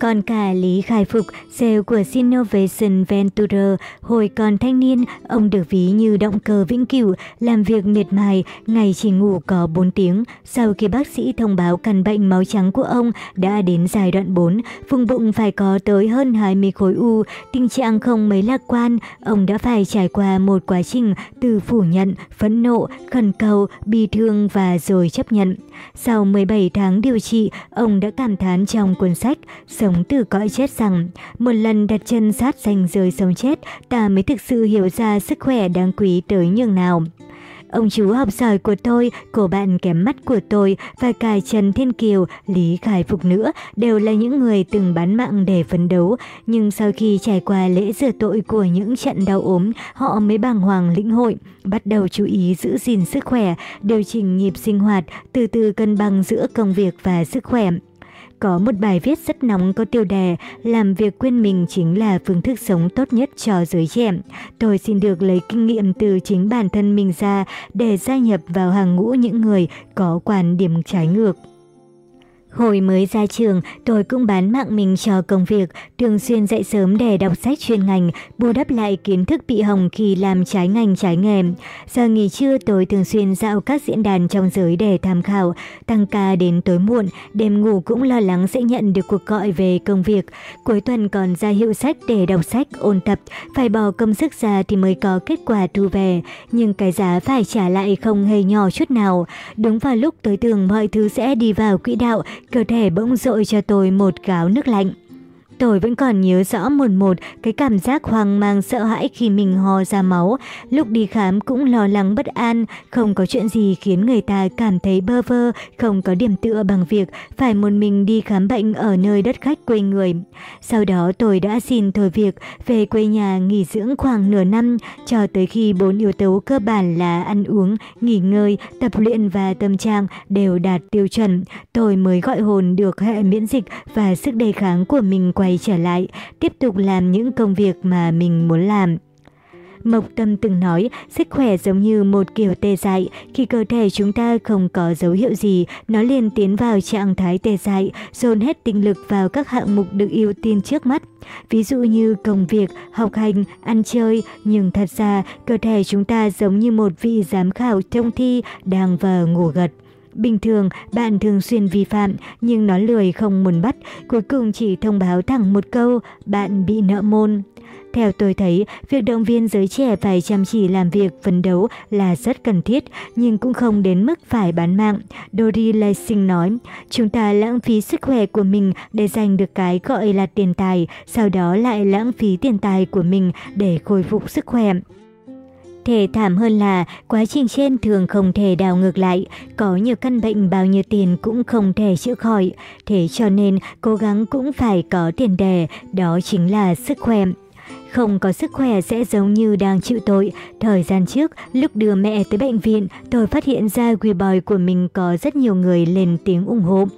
Còn cả Lý Khai Phục, CEO của Sinovation Venture, hồi còn thanh niên, ông được ví như động cơ vĩnh cửu, làm việc miệt mài, ngày chỉ ngủ có 4 tiếng. Sau khi bác sĩ thông báo căn bệnh máu trắng của ông đã đến giai đoạn 4, vùng bụng phải có tới hơn 20 khối u, tình trạng không mấy lạc quan, ông đã phải trải qua một quá trình từ phủ nhận, phẫn nộ, khẩn cầu, bi thương và rồi chấp nhận. Sau 17 tháng điều trị, ông đã cảm thán trong cuốn sách sống từ cõi chết rằng một lần đặt chân sát ranh giới sống chết, ta mới thực sự hiểu ra sức khỏe đáng quý tới nhường nào. Ông chú học giỏi của tôi, cô bạn kém mắt của tôi và cả Trần Thiên Kiều, Lý Khải Phục nữa đều là những người từng bán mạng để phấn đấu. Nhưng sau khi trải qua lễ rửa tội của những trận đau ốm, họ mới bàng hoàng lĩnh hội, bắt đầu chú ý giữ gìn sức khỏe, điều chỉnh nhịp sinh hoạt, từ từ cân bằng giữa công việc và sức khỏe có một bài viết rất nóng có tiêu đề Làm việc quên mình chính là phương thức sống tốt nhất cho giới trẻ. Tôi xin được lấy kinh nghiệm từ chính bản thân mình ra để gia nhập vào hàng ngũ những người có quan điểm trái ngược. Hồi mới ra trường, tôi cũng bán mạng mình cho công việc, thường xuyên dậy sớm để đọc sách chuyên ngành, bù đắp lại kiến thức bị hỏng khi làm trái ngành trái nghề. Giờ nghỉ trưa tôi thường xuyên dạo các diễn đàn trong giới để tham khảo, tăng ca đến tối muộn, đêm ngủ cũng lo lắng sẽ nhận được cuộc gọi về công việc. Cuối tuần còn ra hiệu sách để đọc sách, ôn tập, phải bỏ công sức ra thì mới có kết quả thu về, nhưng cái giá phải trả lại không hề nhỏ chút nào. Đúng vào lúc tôi tưởng mọi thứ sẽ đi vào quỹ đạo, cơ thể bỗng dội cho tôi một gáo nước lạnh. Tôi vẫn còn nhớ rõ một một cái cảm giác hoang mang sợ hãi khi mình ho ra máu. Lúc đi khám cũng lo lắng bất an, không có chuyện gì khiến người ta cảm thấy bơ vơ, không có điểm tựa bằng việc phải một mình đi khám bệnh ở nơi đất khách quê người. Sau đó tôi đã xin thôi việc, về quê nhà nghỉ dưỡng khoảng nửa năm, cho tới khi bốn yếu tố cơ bản là ăn uống, nghỉ ngơi, tập luyện và tâm trạng đều đạt tiêu chuẩn. Tôi mới gọi hồn được hệ miễn dịch và sức đề kháng của mình quay quay trở lại, tiếp tục làm những công việc mà mình muốn làm. Mộc Tâm từng nói, sức khỏe giống như một kiểu tê dại, khi cơ thể chúng ta không có dấu hiệu gì, nó liền tiến vào trạng thái tê dại, dồn hết tinh lực vào các hạng mục được ưu tiên trước mắt. Ví dụ như công việc, học hành, ăn chơi, nhưng thật ra cơ thể chúng ta giống như một vị giám khảo trong thi đang vờ ngủ gật. Bình thường, bạn thường xuyên vi phạm, nhưng nó lười không muốn bắt, cuối cùng chỉ thông báo thẳng một câu, bạn bị nợ môn. Theo tôi thấy, việc động viên giới trẻ phải chăm chỉ làm việc, phấn đấu là rất cần thiết, nhưng cũng không đến mức phải bán mạng. Dory Lessing nói, chúng ta lãng phí sức khỏe của mình để giành được cái gọi là tiền tài, sau đó lại lãng phí tiền tài của mình để khôi phục sức khỏe. Thể thảm hơn là quá trình trên thường không thể đảo ngược lại, có nhiều căn bệnh bao nhiêu tiền cũng không thể chữa khỏi, thế cho nên cố gắng cũng phải có tiền đề, đó chính là sức khỏe. Không có sức khỏe sẽ giống như đang chịu tội. Thời gian trước, lúc đưa mẹ tới bệnh viện, tôi phát hiện ra Weiboy của mình có rất nhiều người lên tiếng ủng hộ.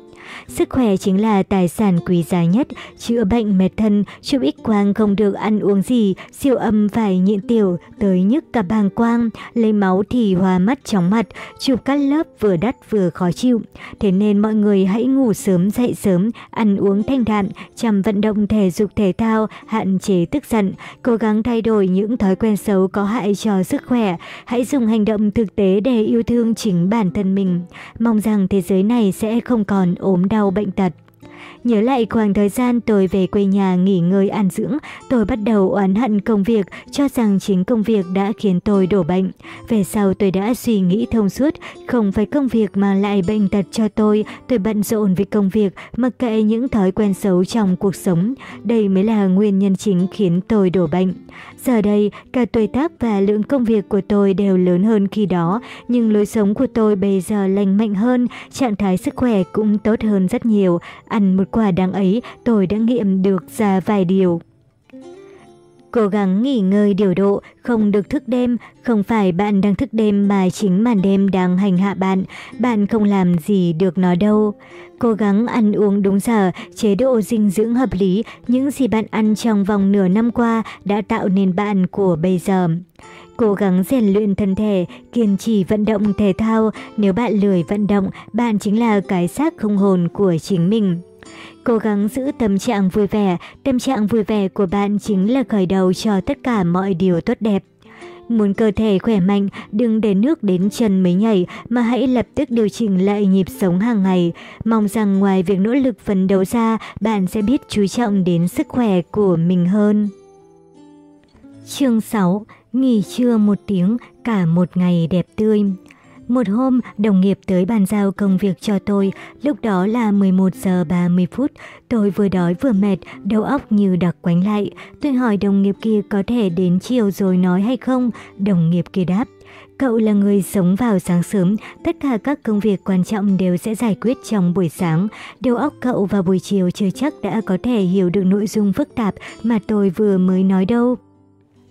Sức khỏe chính là tài sản quý giá nhất, chữa bệnh mệt thân, chụp x quang không được ăn uống gì, siêu âm phải nhịn tiểu, tới nhức cả bàng quang, lấy máu thì hoa mắt chóng mặt, chụp cắt lớp vừa đắt vừa khó chịu. Thế nên mọi người hãy ngủ sớm dậy sớm, ăn uống thanh đạm, chăm vận động thể dục thể thao, hạn chế tức giận, cố gắng thay đổi những thói quen xấu có hại cho sức khỏe. Hãy dùng hành động thực tế để yêu thương chính bản thân mình. Mong rằng thế giới này sẽ không còn ốm ốm đau bệnh tật. Nhớ lại khoảng thời gian tôi về quê nhà nghỉ ngơi ăn dưỡng, tôi bắt đầu oán hận công việc, cho rằng chính công việc đã khiến tôi đổ bệnh. Về sau tôi đã suy nghĩ thông suốt, không phải công việc mà lại bệnh tật cho tôi, tôi bận rộn với công việc, mặc kệ những thói quen xấu trong cuộc sống. Đây mới là nguyên nhân chính khiến tôi đổ bệnh. Giờ đây, cả tuổi tác và lượng công việc của tôi đều lớn hơn khi đó, nhưng lối sống của tôi bây giờ lành mạnh hơn, trạng thái sức khỏe cũng tốt hơn rất nhiều. Ăn một quả đắng ấy, tôi đã nghiệm được ra vài điều. Cố gắng nghỉ ngơi điều độ, không được thức đêm, không phải bạn đang thức đêm mà chính màn đêm đang hành hạ bạn, bạn không làm gì được nó đâu. Cố gắng ăn uống đúng giờ, chế độ dinh dưỡng hợp lý, những gì bạn ăn trong vòng nửa năm qua đã tạo nên bạn của bây giờ. Cố gắng rèn luyện thân thể, kiên trì vận động thể thao, nếu bạn lười vận động, bạn chính là cái xác không hồn của chính mình. Cố gắng giữ tâm trạng vui vẻ, tâm trạng vui vẻ của bạn chính là khởi đầu cho tất cả mọi điều tốt đẹp. Muốn cơ thể khỏe mạnh, đừng để nước đến chân mới nhảy mà hãy lập tức điều chỉnh lại nhịp sống hàng ngày. Mong rằng ngoài việc nỗ lực phấn đấu ra, bạn sẽ biết chú trọng đến sức khỏe của mình hơn. Chương 6. Nghỉ trưa một tiếng, cả một ngày đẹp tươi. Một hôm, đồng nghiệp tới bàn giao công việc cho tôi, lúc đó là 11 giờ 30 phút. Tôi vừa đói vừa mệt, đầu óc như đặc quánh lại. Tôi hỏi đồng nghiệp kia có thể đến chiều rồi nói hay không? Đồng nghiệp kia đáp. Cậu là người sống vào sáng sớm, tất cả các công việc quan trọng đều sẽ giải quyết trong buổi sáng. Đầu óc cậu vào buổi chiều chưa chắc đã có thể hiểu được nội dung phức tạp mà tôi vừa mới nói đâu.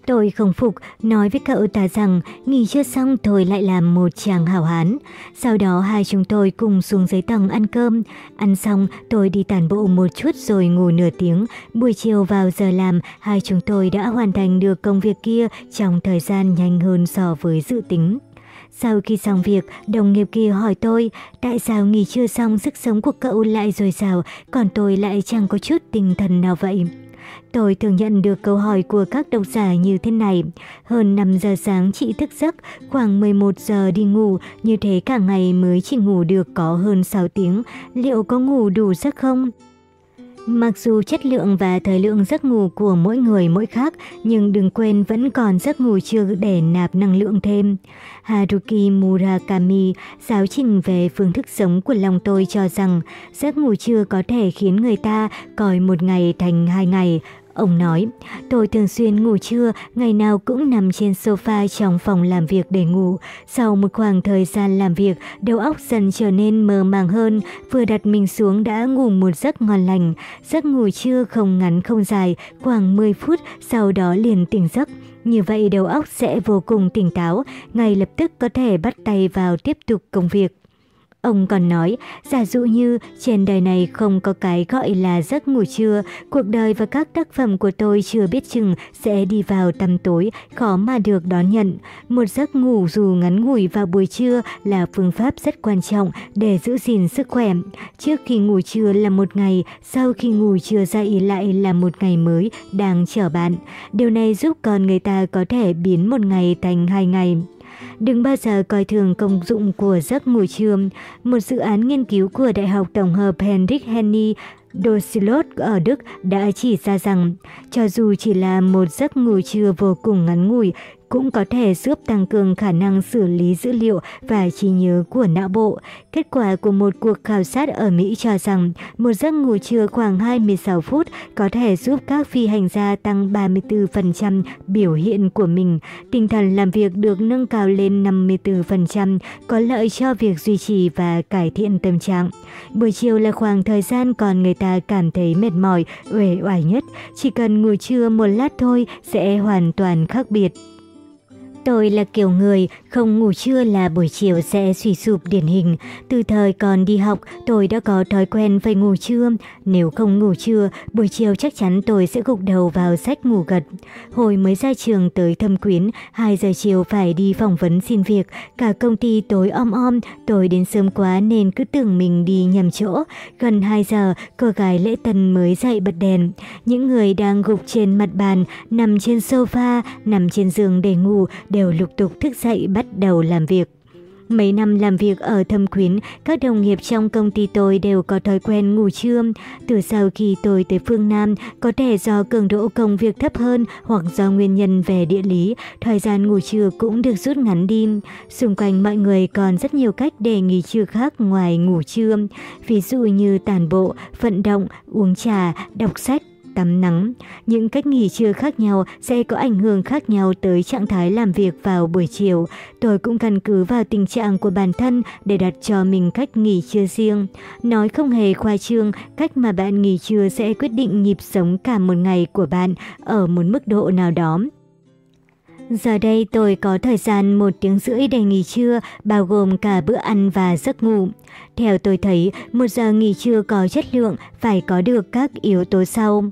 Tôi không phục, nói với cậu ta rằng nghỉ chưa xong tôi lại làm một chàng hảo hán. Sau đó hai chúng tôi cùng xuống dưới tầng ăn cơm. Ăn xong tôi đi tản bộ một chút rồi ngủ nửa tiếng. Buổi chiều vào giờ làm, hai chúng tôi đã hoàn thành được công việc kia trong thời gian nhanh hơn so với dự tính. Sau khi xong việc, đồng nghiệp kia hỏi tôi, tại sao nghỉ trưa xong sức sống của cậu lại dồi dào, còn tôi lại chẳng có chút tinh thần nào vậy? Tôi thường nhận được câu hỏi của các độc giả như thế này. Hơn 5 giờ sáng chị thức giấc, khoảng 11 giờ đi ngủ, như thế cả ngày mới chỉ ngủ được có hơn 6 tiếng. Liệu có ngủ đủ giấc không? Mặc dù chất lượng và thời lượng giấc ngủ của mỗi người mỗi khác, nhưng đừng quên vẫn còn giấc ngủ chưa để nạp năng lượng thêm. Haruki Murakami, giáo trình về phương thức sống của lòng tôi cho rằng giấc ngủ trưa có thể khiến người ta coi một ngày thành hai ngày, Ông nói, tôi thường xuyên ngủ trưa, ngày nào cũng nằm trên sofa trong phòng làm việc để ngủ. Sau một khoảng thời gian làm việc, đầu óc dần trở nên mơ màng hơn, vừa đặt mình xuống đã ngủ một giấc ngon lành. Giấc ngủ trưa không ngắn không dài, khoảng 10 phút, sau đó liền tỉnh giấc. Như vậy đầu óc sẽ vô cùng tỉnh táo, ngay lập tức có thể bắt tay vào tiếp tục công việc. Ông còn nói, giả dụ như trên đời này không có cái gọi là giấc ngủ trưa, cuộc đời và các tác phẩm của tôi chưa biết chừng sẽ đi vào tăm tối, khó mà được đón nhận. Một giấc ngủ dù ngắn ngủi vào buổi trưa là phương pháp rất quan trọng để giữ gìn sức khỏe. Trước khi ngủ trưa là một ngày, sau khi ngủ trưa dậy lại là một ngày mới đang chờ bạn. Điều này giúp con người ta có thể biến một ngày thành hai ngày. Đừng bao giờ coi thường công dụng của giấc ngủ trưa. Một dự án nghiên cứu của Đại học Tổng hợp Hendrik Henny Dosilot ở Đức đã chỉ ra rằng, cho dù chỉ là một giấc ngủ trưa vô cùng ngắn ngủi, cũng có thể giúp tăng cường khả năng xử lý dữ liệu và trí nhớ của não bộ. Kết quả của một cuộc khảo sát ở Mỹ cho rằng một giấc ngủ trưa khoảng 26 phút có thể giúp các phi hành gia tăng 34% biểu hiện của mình. Tinh thần làm việc được nâng cao lên 54%, có lợi cho việc duy trì và cải thiện tâm trạng. Buổi chiều là khoảng thời gian còn người ta cảm thấy mệt mỏi, uể oải nhất. Chỉ cần ngủ trưa một lát thôi sẽ hoàn toàn khác biệt. Tôi là kiểu người không ngủ trưa là buổi chiều sẽ suy sụp điển hình. Từ thời còn đi học, tôi đã có thói quen phải ngủ trưa. Nếu không ngủ trưa, buổi chiều chắc chắn tôi sẽ gục đầu vào sách ngủ gật. Hồi mới ra trường tới thâm quyến, 2 giờ chiều phải đi phỏng vấn xin việc. Cả công ty tối om om, tôi đến sớm quá nên cứ tưởng mình đi nhầm chỗ. Gần 2 giờ, cô gái lễ tân mới dậy bật đèn. Những người đang gục trên mặt bàn, nằm trên sofa, nằm trên giường để ngủ, đều đều lục tục thức dậy bắt đầu làm việc. Mấy năm làm việc ở thâm quyến, các đồng nghiệp trong công ty tôi đều có thói quen ngủ trưa. Từ sau khi tôi tới phương Nam, có thể do cường độ công việc thấp hơn hoặc do nguyên nhân về địa lý, thời gian ngủ trưa cũng được rút ngắn đi. Xung quanh mọi người còn rất nhiều cách để nghỉ trưa khác ngoài ngủ trưa. Ví dụ như tàn bộ, vận động, uống trà, đọc sách, tắm nắng. Những cách nghỉ trưa khác nhau sẽ có ảnh hưởng khác nhau tới trạng thái làm việc vào buổi chiều. Tôi cũng căn cứ vào tình trạng của bản thân để đặt cho mình cách nghỉ trưa riêng. Nói không hề khoa trương, cách mà bạn nghỉ trưa sẽ quyết định nhịp sống cả một ngày của bạn ở một mức độ nào đó. Giờ đây tôi có thời gian một tiếng rưỡi để nghỉ trưa, bao gồm cả bữa ăn và giấc ngủ. Theo tôi thấy, một giờ nghỉ trưa có chất lượng phải có được các yếu tố sau.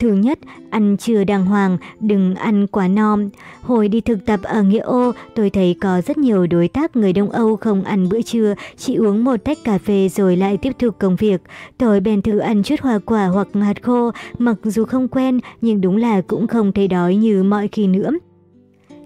Thứ nhất, ăn chưa đàng hoàng, đừng ăn quá no. Hồi đi thực tập ở Nghĩa Ô, tôi thấy có rất nhiều đối tác người Đông Âu không ăn bữa trưa, chỉ uống một tách cà phê rồi lại tiếp tục công việc. Tôi bèn thử ăn chút hoa quả hoặc hạt khô, mặc dù không quen nhưng đúng là cũng không thấy đói như mọi khi nữa.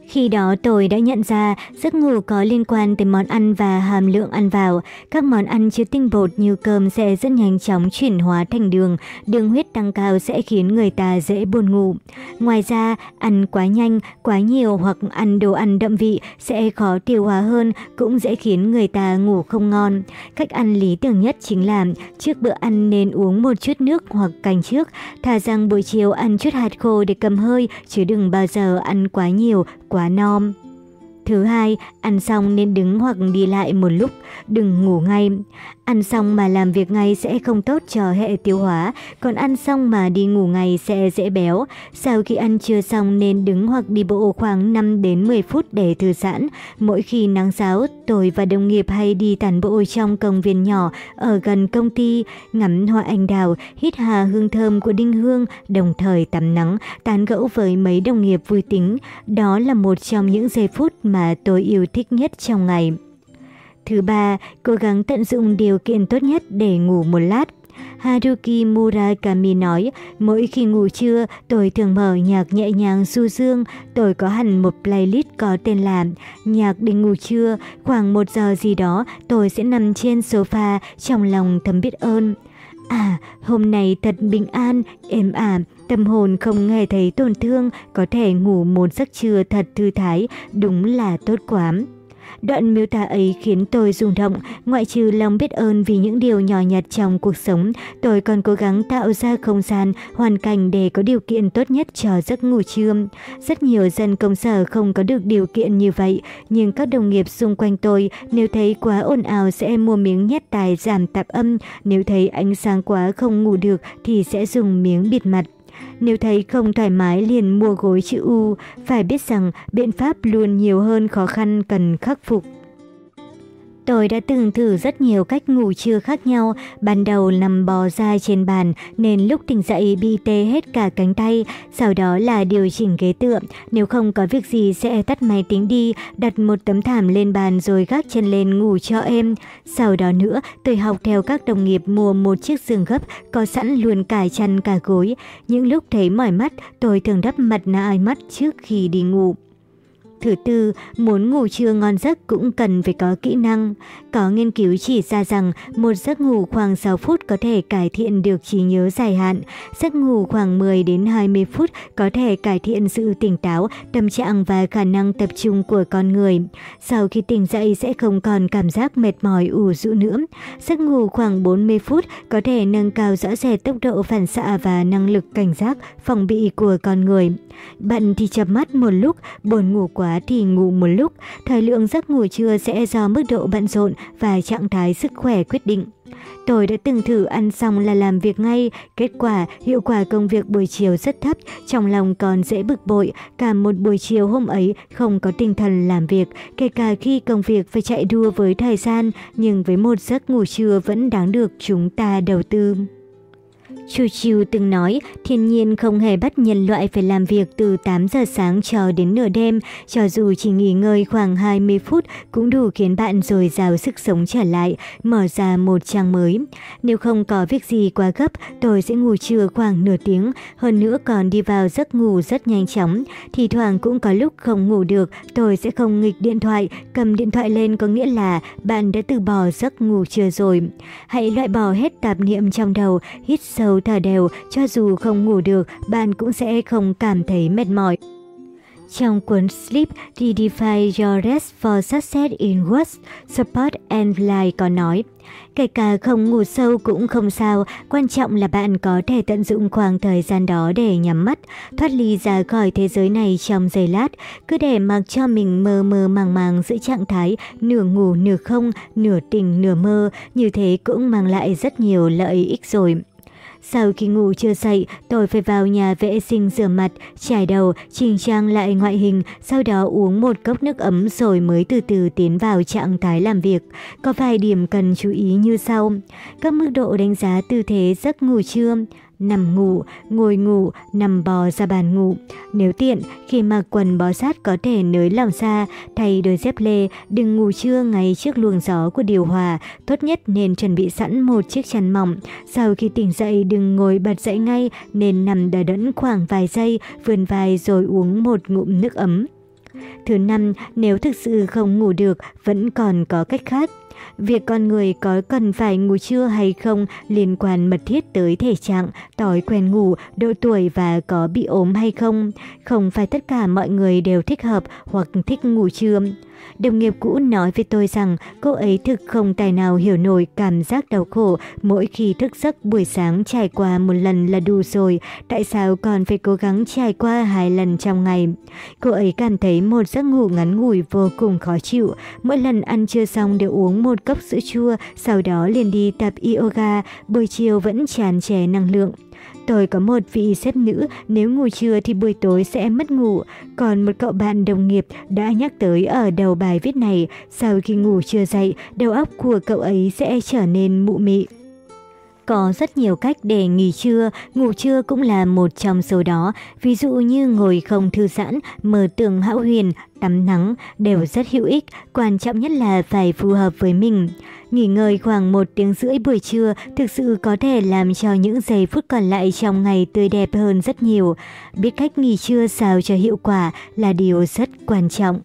Khi đó tôi đã nhận ra giấc ngủ có liên quan tới món ăn và hàm lượng ăn vào. Các món ăn chứa tinh bột như cơm sẽ rất nhanh chóng chuyển hóa thành đường. Đường huyết tăng cao sẽ khiến người ta dễ buồn ngủ. Ngoài ra, ăn quá nhanh, quá nhiều hoặc ăn đồ ăn đậm vị sẽ khó tiêu hóa hơn, cũng dễ khiến người ta ngủ không ngon. Cách ăn lý tưởng nhất chính là trước bữa ăn nên uống một chút nước hoặc canh trước. Thà rằng buổi chiều ăn chút hạt khô để cầm hơi, chứ đừng bao giờ ăn quá nhiều, quá no. Thứ hai, ăn xong nên đứng hoặc đi lại một lúc, đừng ngủ ngay. Ăn xong mà làm việc ngay sẽ không tốt cho hệ tiêu hóa, còn ăn xong mà đi ngủ ngay sẽ dễ béo. Sau khi ăn trưa xong nên đứng hoặc đi bộ khoảng 5 đến 10 phút để thư giãn. Mỗi khi nắng giáo, tôi và đồng nghiệp hay đi tản bộ trong công viên nhỏ ở gần công ty, ngắm hoa anh đào, hít hà hương thơm của đinh hương, đồng thời tắm nắng, tán gẫu với mấy đồng nghiệp vui tính. Đó là một trong những giây phút mà tôi yêu thích nhất trong ngày. Thứ ba, cố gắng tận dụng điều kiện tốt nhất để ngủ một lát. Haruki Murakami nói, mỗi khi ngủ trưa, tôi thường mở nhạc nhẹ nhàng du dương. Tôi có hẳn một playlist có tên là Nhạc để ngủ trưa. Khoảng một giờ gì đó, tôi sẽ nằm trên sofa trong lòng thầm biết ơn. À, hôm nay thật bình an, êm ả, à, tâm hồn không nghe thấy tổn thương, có thể ngủ một giấc trưa thật thư thái, đúng là tốt quá. Đoạn miêu tả ấy khiến tôi rung động, ngoại trừ lòng biết ơn vì những điều nhỏ nhặt trong cuộc sống, tôi còn cố gắng tạo ra không gian, hoàn cảnh để có điều kiện tốt nhất cho giấc ngủ trưa. Rất nhiều dân công sở không có được điều kiện như vậy, nhưng các đồng nghiệp xung quanh tôi nếu thấy quá ồn ào sẽ mua miếng nhét tài giảm tạp âm, nếu thấy ánh sáng quá không ngủ được thì sẽ dùng miếng bịt mặt. Nếu thấy không thoải mái liền mua gối chữ U, phải biết rằng biện pháp luôn nhiều hơn khó khăn cần khắc phục. Tôi đã từng thử rất nhiều cách ngủ trưa khác nhau, ban đầu nằm bò ra trên bàn nên lúc tỉnh dậy bị tê hết cả cánh tay, sau đó là điều chỉnh ghế tựa, nếu không có việc gì sẽ tắt máy tính đi, đặt một tấm thảm lên bàn rồi gác chân lên ngủ cho êm. Sau đó nữa, tôi học theo các đồng nghiệp mua một chiếc giường gấp có sẵn luôn cả chăn cả gối. Những lúc thấy mỏi mắt, tôi thường đắp mặt nạ mắt trước khi đi ngủ. Thứ tư, muốn ngủ trưa ngon giấc cũng cần phải có kỹ năng. Có nghiên cứu chỉ ra rằng một giấc ngủ khoảng 6 phút có thể cải thiện được trí nhớ dài hạn. Giấc ngủ khoảng 10 đến 20 phút có thể cải thiện sự tỉnh táo, tâm trạng và khả năng tập trung của con người. Sau khi tỉnh dậy sẽ không còn cảm giác mệt mỏi ủ rũ nữa. Giấc ngủ khoảng 40 phút có thể nâng cao rõ rệt tốc độ phản xạ và năng lực cảnh giác, phòng bị của con người. Bận thì chập mắt một lúc, buồn ngủ quá thì ngủ một lúc. Thời lượng giấc ngủ trưa sẽ do mức độ bận rộn và trạng thái sức khỏe quyết định. Tôi đã từng thử ăn xong là làm việc ngay, kết quả hiệu quả công việc buổi chiều rất thấp, trong lòng còn dễ bực bội, cả một buổi chiều hôm ấy không có tinh thần làm việc, kể cả khi công việc phải chạy đua với thời gian, nhưng với một giấc ngủ trưa vẫn đáng được chúng ta đầu tư. Chu Chiu từng nói, thiên nhiên không hề bắt nhân loại phải làm việc từ 8 giờ sáng cho đến nửa đêm, cho dù chỉ nghỉ ngơi khoảng 20 phút cũng đủ khiến bạn dồi dào sức sống trở lại, mở ra một trang mới. Nếu không có việc gì quá gấp, tôi sẽ ngủ trưa khoảng nửa tiếng, hơn nữa còn đi vào giấc ngủ rất nhanh chóng. Thì thoảng cũng có lúc không ngủ được, tôi sẽ không nghịch điện thoại, cầm điện thoại lên có nghĩa là bạn đã từ bỏ giấc ngủ trưa rồi. Hãy loại bỏ hết tạp niệm trong đầu, hít sâu sâu thở đều, cho dù không ngủ được, bạn cũng sẽ không cảm thấy mệt mỏi. Trong cuốn Sleep Redefine Your Rest for Success in Work, Support and Life có nói, kể cả không ngủ sâu cũng không sao, quan trọng là bạn có thể tận dụng khoảng thời gian đó để nhắm mắt, thoát ly ra khỏi thế giới này trong giây lát, cứ để mặc cho mình mơ mơ màng màng giữa trạng thái nửa ngủ nửa không, nửa tỉnh nửa mơ, như thế cũng mang lại rất nhiều lợi ích rồi. Sau khi ngủ chưa dậy, tôi phải vào nhà vệ sinh rửa mặt, trải đầu, chỉnh trang lại ngoại hình, sau đó uống một cốc nước ấm rồi mới từ từ tiến vào trạng thái làm việc. Có vài điểm cần chú ý như sau. Các mức độ đánh giá tư thế giấc ngủ trưa nằm ngủ, ngồi ngủ, nằm bò ra bàn ngủ. Nếu tiện, khi mặc quần bó sát có thể nới lỏng ra. thay đôi dép lê, đừng ngủ trưa ngay trước luồng gió của điều hòa, tốt nhất nên chuẩn bị sẵn một chiếc chăn mỏng. Sau khi tỉnh dậy đừng ngồi bật dậy ngay, nên nằm đờ đẫn khoảng vài giây, vươn vai rồi uống một ngụm nước ấm. Thứ năm, nếu thực sự không ngủ được, vẫn còn có cách khác. Việc con người có cần phải ngủ trưa hay không liên quan mật thiết tới thể trạng, thói quen ngủ, độ tuổi và có bị ốm hay không. Không phải tất cả mọi người đều thích hợp hoặc thích ngủ trưa. Đồng nghiệp cũ nói với tôi rằng cô ấy thực không tài nào hiểu nổi cảm giác đau khổ mỗi khi thức giấc buổi sáng trải qua một lần là đủ rồi, tại sao còn phải cố gắng trải qua hai lần trong ngày. Cô ấy cảm thấy một giấc ngủ ngắn ngủi vô cùng khó chịu, mỗi lần ăn trưa xong đều uống một cốc sữa chua, sau đó liền đi tập yoga, buổi chiều vẫn tràn trề năng lượng. Tôi có một vị sếp nữ, nếu ngủ trưa thì buổi tối sẽ mất ngủ. Còn một cậu bạn đồng nghiệp đã nhắc tới ở đầu bài viết này, sau khi ngủ trưa dậy, đầu óc của cậu ấy sẽ trở nên mụ mị. Có rất nhiều cách để nghỉ trưa, ngủ trưa cũng là một trong số đó, ví dụ như ngồi không thư giãn, mở tường hão huyền, tắm nắng đều rất hữu ích, quan trọng nhất là phải phù hợp với mình. Nghỉ ngơi khoảng một tiếng rưỡi buổi trưa thực sự có thể làm cho những giây phút còn lại trong ngày tươi đẹp hơn rất nhiều. Biết cách nghỉ trưa sao cho hiệu quả là điều rất quan trọng.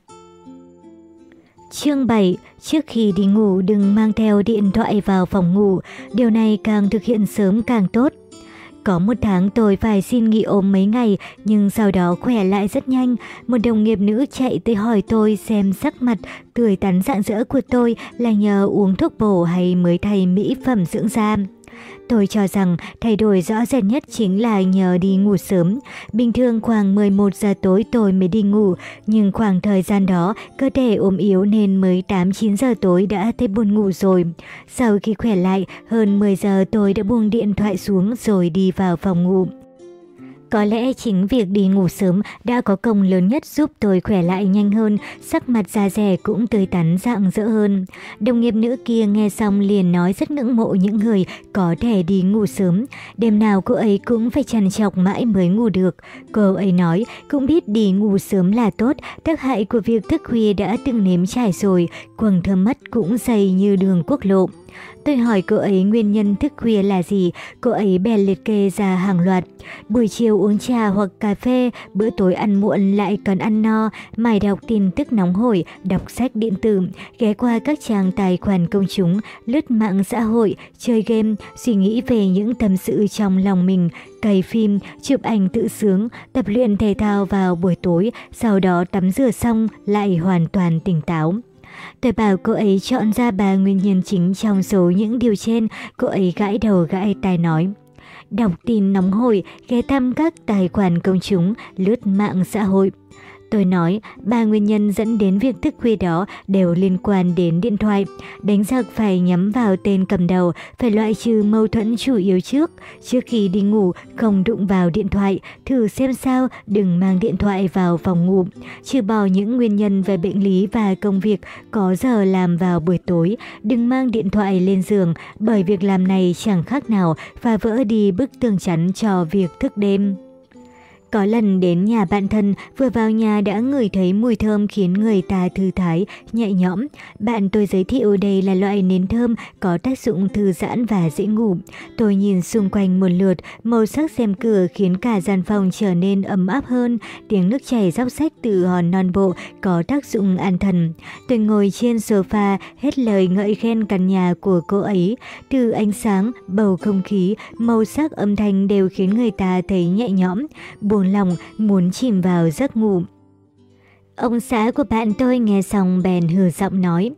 Chương 7. Trước khi đi ngủ đừng mang theo điện thoại vào phòng ngủ. Điều này càng thực hiện sớm càng tốt. Có một tháng tôi phải xin nghỉ ốm mấy ngày, nhưng sau đó khỏe lại rất nhanh. Một đồng nghiệp nữ chạy tới hỏi tôi xem sắc mặt tươi tắn rạng rỡ của tôi là nhờ uống thuốc bổ hay mới thay mỹ phẩm dưỡng da. Tôi cho rằng thay đổi rõ rệt nhất chính là nhờ đi ngủ sớm. Bình thường khoảng 11 giờ tối tôi mới đi ngủ, nhưng khoảng thời gian đó cơ thể ốm yếu nên mới 8-9 giờ tối đã thấy buồn ngủ rồi. Sau khi khỏe lại, hơn 10 giờ tôi đã buông điện thoại xuống rồi đi vào phòng ngủ. Có lẽ chính việc đi ngủ sớm đã có công lớn nhất giúp tôi khỏe lại nhanh hơn, sắc mặt da rẻ cũng tươi tắn rạng rỡ hơn. Đồng nghiệp nữ kia nghe xong liền nói rất ngưỡng mộ những người có thể đi ngủ sớm. Đêm nào cô ấy cũng phải trằn trọc mãi mới ngủ được. Cô ấy nói cũng biết đi ngủ sớm là tốt, tác hại của việc thức khuya đã từng nếm trải rồi, quầng thơm mắt cũng dày như đường quốc lộ. Tôi hỏi cô ấy nguyên nhân thức khuya là gì, cô ấy bèn liệt kê ra hàng loạt. Buổi chiều uống trà hoặc cà phê, bữa tối ăn muộn lại còn ăn no, mải đọc tin tức nóng hổi, đọc sách điện tử, ghé qua các trang tài khoản công chúng, lướt mạng xã hội, chơi game, suy nghĩ về những tâm sự trong lòng mình, cày phim, chụp ảnh tự sướng, tập luyện thể thao vào buổi tối, sau đó tắm rửa xong lại hoàn toàn tỉnh táo. Tôi bảo cô ấy chọn ra ba nguyên nhân chính trong số những điều trên, cô ấy gãi đầu gãi tai nói. Đọc tin nóng hổi, ghé thăm các tài khoản công chúng, lướt mạng xã hội. Tôi nói, ba nguyên nhân dẫn đến việc thức khuya đó đều liên quan đến điện thoại. Đánh giặc phải nhắm vào tên cầm đầu, phải loại trừ mâu thuẫn chủ yếu trước. Trước khi đi ngủ, không đụng vào điện thoại, thử xem sao, đừng mang điện thoại vào phòng ngủ. Trừ bỏ những nguyên nhân về bệnh lý và công việc có giờ làm vào buổi tối, đừng mang điện thoại lên giường, bởi việc làm này chẳng khác nào phá vỡ đi bức tường chắn cho việc thức đêm. Có lần đến nhà bạn thân, vừa vào nhà đã ngửi thấy mùi thơm khiến người ta thư thái, nhẹ nhõm. Bạn tôi giới thiệu đây là loại nến thơm có tác dụng thư giãn và dễ ngủ. Tôi nhìn xung quanh một lượt, màu sắc xem cửa khiến cả gian phòng trở nên ấm áp hơn. Tiếng nước chảy róc rách từ hòn non bộ có tác dụng an thần. Tôi ngồi trên sofa, hết lời ngợi khen căn nhà của cô ấy. Từ ánh sáng, bầu không khí, màu sắc âm thanh đều khiến người ta thấy nhẹ nhõm. Buồn buồn lòng muốn chìm vào giấc ngủ. Ông xã của bạn tôi nghe xong bèn hừ giọng nói,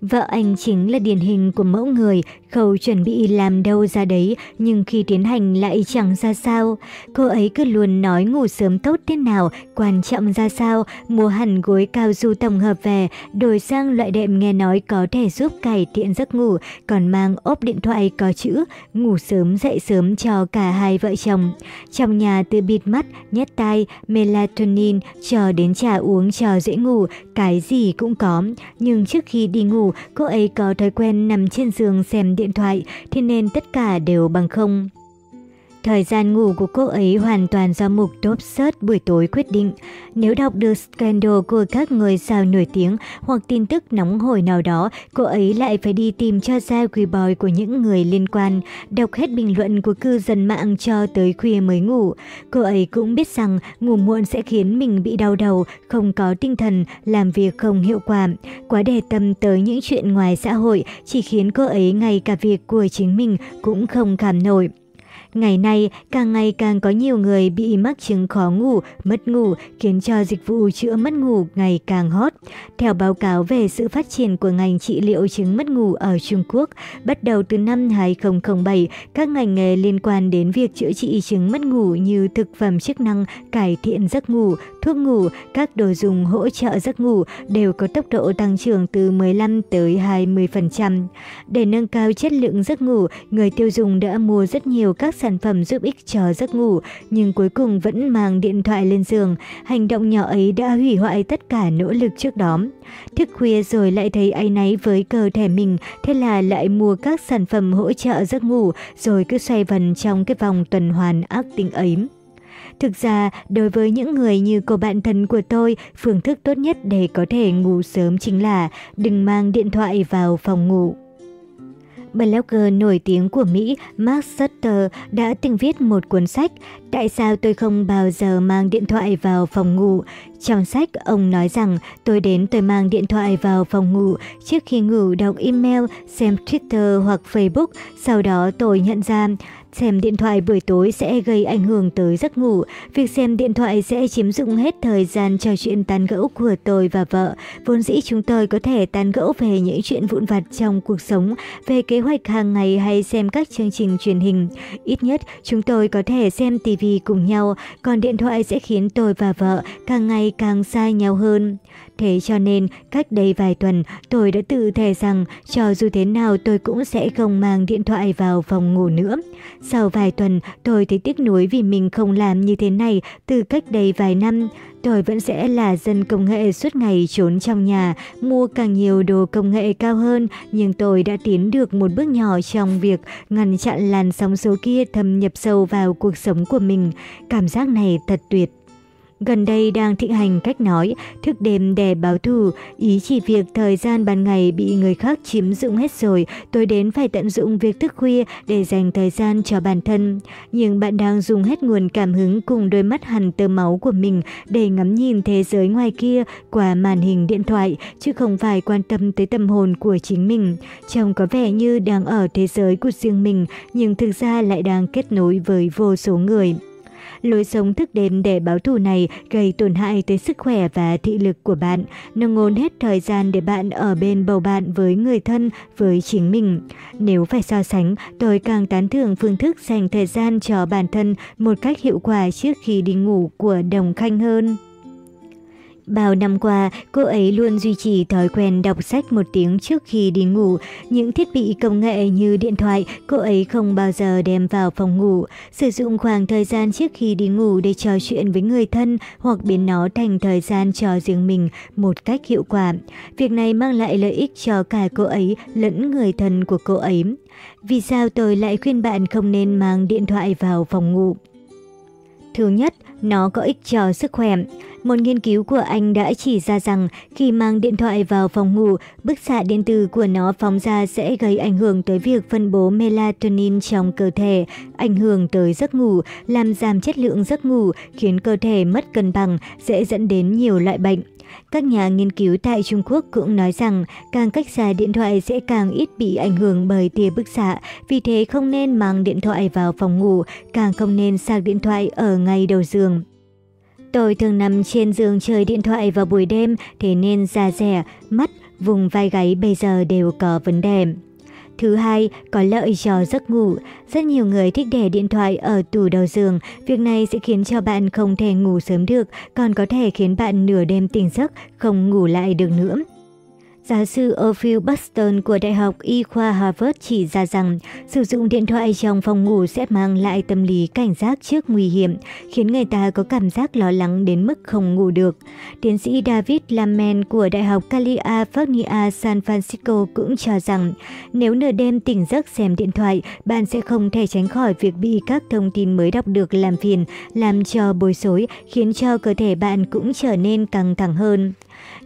vợ anh chính là điển hình của mẫu người Khâu chuẩn bị làm đâu ra đấy, nhưng khi tiến hành lại chẳng ra sao. Cô ấy cứ luôn nói ngủ sớm tốt thế nào, quan trọng ra sao, mua hẳn gối cao su tổng hợp về, đổi sang loại đệm nghe nói có thể giúp cải thiện giấc ngủ, còn mang ốp điện thoại có chữ, ngủ sớm dậy sớm cho cả hai vợ chồng. Trong nhà từ bịt mắt, nhét tai, melatonin, cho đến trà uống cho dễ ngủ, cái gì cũng có. Nhưng trước khi đi ngủ, cô ấy có thói quen nằm trên giường xem điện thoại, thì nên tất cả đều bằng không. Thời gian ngủ của cô ấy hoàn toàn do mục top search buổi tối quyết định. Nếu đọc được scandal của các người sao nổi tiếng hoặc tin tức nóng hổi nào đó, cô ấy lại phải đi tìm cho ra boy của những người liên quan, đọc hết bình luận của cư dân mạng cho tới khuya mới ngủ. Cô ấy cũng biết rằng ngủ muộn sẽ khiến mình bị đau đầu, không có tinh thần, làm việc không hiệu quả. Quá đề tâm tới những chuyện ngoài xã hội chỉ khiến cô ấy ngay cả việc của chính mình cũng không cảm nổi. Ngày nay, càng ngày càng có nhiều người bị mắc chứng khó ngủ, mất ngủ, khiến cho dịch vụ chữa mất ngủ ngày càng hot. Theo báo cáo về sự phát triển của ngành trị liệu chứng mất ngủ ở Trung Quốc, bắt đầu từ năm 2007, các ngành nghề liên quan đến việc chữa trị chứng mất ngủ như thực phẩm chức năng, cải thiện giấc ngủ, thuốc ngủ, các đồ dùng hỗ trợ giấc ngủ đều có tốc độ tăng trưởng từ 15 tới 20%. Để nâng cao chất lượng giấc ngủ, người tiêu dùng đã mua rất nhiều các sản sản phẩm giúp ích cho giấc ngủ, nhưng cuối cùng vẫn mang điện thoại lên giường. Hành động nhỏ ấy đã hủy hoại tất cả nỗ lực trước đó. Thức khuya rồi lại thấy áy náy với cơ thể mình, thế là lại mua các sản phẩm hỗ trợ giấc ngủ, rồi cứ xoay vần trong cái vòng tuần hoàn ác tính ấy. Thực ra, đối với những người như cô bạn thân của tôi, phương thức tốt nhất để có thể ngủ sớm chính là đừng mang điện thoại vào phòng ngủ. Blogger nổi tiếng của Mỹ Mark Sutter đã từng viết một cuốn sách Tại sao tôi không bao giờ mang điện thoại vào phòng ngủ? Trong sách, ông nói rằng tôi đến tôi mang điện thoại vào phòng ngủ trước khi ngủ đọc email, xem Twitter hoặc Facebook. Sau đó tôi nhận ra Xem điện thoại buổi tối sẽ gây ảnh hưởng tới giấc ngủ. Việc xem điện thoại sẽ chiếm dụng hết thời gian trò chuyện tán gẫu của tôi và vợ. Vốn dĩ chúng tôi có thể tán gẫu về những chuyện vụn vặt trong cuộc sống, về kế hoạch hàng ngày hay xem các chương trình truyền hình. Ít nhất chúng tôi có thể xem TV cùng nhau, còn điện thoại sẽ khiến tôi và vợ càng ngày càng xa nhau hơn. Thế cho nên, cách đây vài tuần, tôi đã tự thề rằng cho dù thế nào tôi cũng sẽ không mang điện thoại vào phòng ngủ nữa. Sau vài tuần, tôi thấy tiếc nuối vì mình không làm như thế này từ cách đây vài năm. Tôi vẫn sẽ là dân công nghệ suốt ngày trốn trong nhà, mua càng nhiều đồ công nghệ cao hơn, nhưng tôi đã tiến được một bước nhỏ trong việc ngăn chặn làn sóng số kia thâm nhập sâu vào cuộc sống của mình. Cảm giác này thật tuyệt. Gần đây đang thịnh hành cách nói, thức đêm để báo thù, ý chỉ việc thời gian ban ngày bị người khác chiếm dụng hết rồi, tôi đến phải tận dụng việc thức khuya để dành thời gian cho bản thân. Nhưng bạn đang dùng hết nguồn cảm hứng cùng đôi mắt hằn tơ máu của mình để ngắm nhìn thế giới ngoài kia qua màn hình điện thoại, chứ không phải quan tâm tới tâm hồn của chính mình. Trông có vẻ như đang ở thế giới của riêng mình, nhưng thực ra lại đang kết nối với vô số người. Lối sống thức đêm để báo thù này gây tổn hại tới sức khỏe và thị lực của bạn. Nó ngốn hết thời gian để bạn ở bên bầu bạn với người thân, với chính mình. Nếu phải so sánh, tôi càng tán thưởng phương thức dành thời gian cho bản thân một cách hiệu quả trước khi đi ngủ của Đồng Khanh hơn. Bao năm qua, cô ấy luôn duy trì thói quen đọc sách một tiếng trước khi đi ngủ. Những thiết bị công nghệ như điện thoại, cô ấy không bao giờ đem vào phòng ngủ. Sử dụng khoảng thời gian trước khi đi ngủ để trò chuyện với người thân hoặc biến nó thành thời gian cho riêng mình một cách hiệu quả. Việc này mang lại lợi ích cho cả cô ấy lẫn người thân của cô ấy. Vì sao tôi lại khuyên bạn không nên mang điện thoại vào phòng ngủ? Thứ nhất, nó có ích cho sức khỏe. Một nghiên cứu của Anh đã chỉ ra rằng khi mang điện thoại vào phòng ngủ, bức xạ điện tử của nó phóng ra sẽ gây ảnh hưởng tới việc phân bố melatonin trong cơ thể, ảnh hưởng tới giấc ngủ, làm giảm chất lượng giấc ngủ, khiến cơ thể mất cân bằng, dễ dẫn đến nhiều loại bệnh. Các nhà nghiên cứu tại Trung Quốc cũng nói rằng càng cách xa điện thoại sẽ càng ít bị ảnh hưởng bởi tia bức xạ, vì thế không nên mang điện thoại vào phòng ngủ, càng không nên sạc điện thoại ở ngay đầu giường. Tôi thường nằm trên giường chơi điện thoại vào buổi đêm, thế nên da rẻ, mắt, vùng vai gáy bây giờ đều có vấn đề. Thứ hai, có lợi cho giấc ngủ. Rất nhiều người thích để điện thoại ở tủ đầu giường. Việc này sẽ khiến cho bạn không thể ngủ sớm được, còn có thể khiến bạn nửa đêm tỉnh giấc, không ngủ lại được nữa. Giáo sư Ophiel Buston của Đại học Y khoa Harvard chỉ ra rằng sử dụng điện thoại trong phòng ngủ sẽ mang lại tâm lý cảnh giác trước nguy hiểm, khiến người ta có cảm giác lo lắng đến mức không ngủ được. Tiến sĩ David Lamen của Đại học California San Francisco cũng cho rằng nếu nửa đêm tỉnh giấc xem điện thoại, bạn sẽ không thể tránh khỏi việc bị các thông tin mới đọc được làm phiền, làm cho bối rối, khiến cho cơ thể bạn cũng trở nên căng thẳng hơn.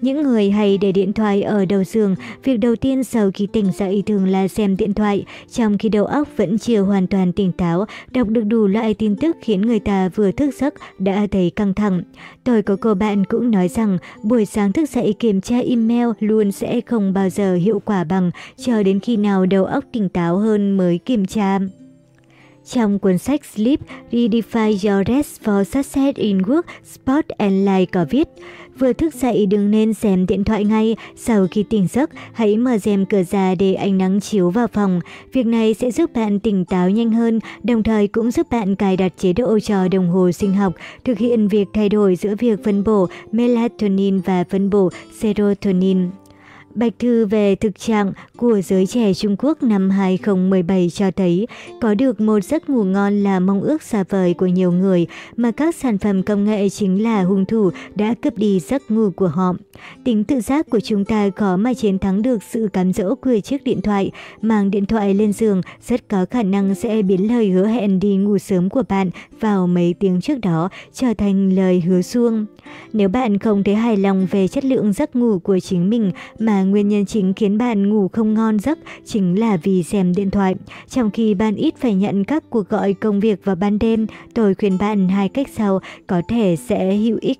Những người hay để điện thoại ở đầu giường, việc đầu tiên sau khi tỉnh dậy thường là xem điện thoại, trong khi đầu óc vẫn chưa hoàn toàn tỉnh táo, đọc được đủ loại tin tức khiến người ta vừa thức giấc đã thấy căng thẳng. Tôi có cô bạn cũng nói rằng buổi sáng thức dậy kiểm tra email luôn sẽ không bao giờ hiệu quả bằng chờ đến khi nào đầu óc tỉnh táo hơn mới kiểm tra. Trong cuốn sách Sleep, Redefine Your Rest for Success in Work, Sport and Life có viết, Vừa thức dậy đừng nên xem điện thoại ngay, sau khi tỉnh giấc hãy mở rèm cửa ra để ánh nắng chiếu vào phòng. Việc này sẽ giúp bạn tỉnh táo nhanh hơn, đồng thời cũng giúp bạn cài đặt chế độ cho đồng hồ sinh học, thực hiện việc thay đổi giữa việc phân bổ melatonin và phân bổ serotonin. Bạch thư về thực trạng của giới trẻ Trung Quốc năm 2017 cho thấy có được một giấc ngủ ngon là mong ước xa vời của nhiều người mà các sản phẩm công nghệ chính là hung thủ đã cướp đi giấc ngủ của họ. Tính tự giác của chúng ta khó mà chiến thắng được sự cám dỗ của chiếc điện thoại. Mang điện thoại lên giường, rất có khả năng sẽ biến lời hứa hẹn đi ngủ sớm của bạn vào mấy tiếng trước đó, trở thành lời hứa suông. Nếu bạn không thấy hài lòng về chất lượng giấc ngủ của chính mình mà nguyên nhân chính khiến bạn ngủ không ngon giấc chính là vì xem điện thoại. Trong khi bạn ít phải nhận các cuộc gọi công việc vào ban đêm, tôi khuyên bạn hai cách sau có thể sẽ hữu ích.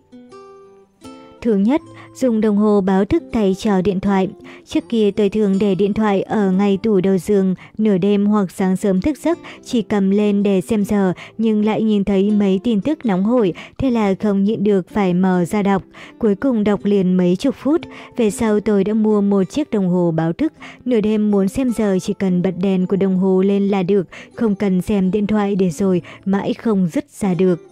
Thứ nhất, dùng đồng hồ báo thức thay cho điện thoại. Trước kia tôi thường để điện thoại ở ngay tủ đầu giường, nửa đêm hoặc sáng sớm thức giấc chỉ cầm lên để xem giờ nhưng lại nhìn thấy mấy tin tức nóng hổi, thế là không nhịn được phải mở ra đọc. Cuối cùng đọc liền mấy chục phút, về sau tôi đã mua một chiếc đồng hồ báo thức, nửa đêm muốn xem giờ chỉ cần bật đèn của đồng hồ lên là được, không cần xem điện thoại để rồi mãi không dứt ra được.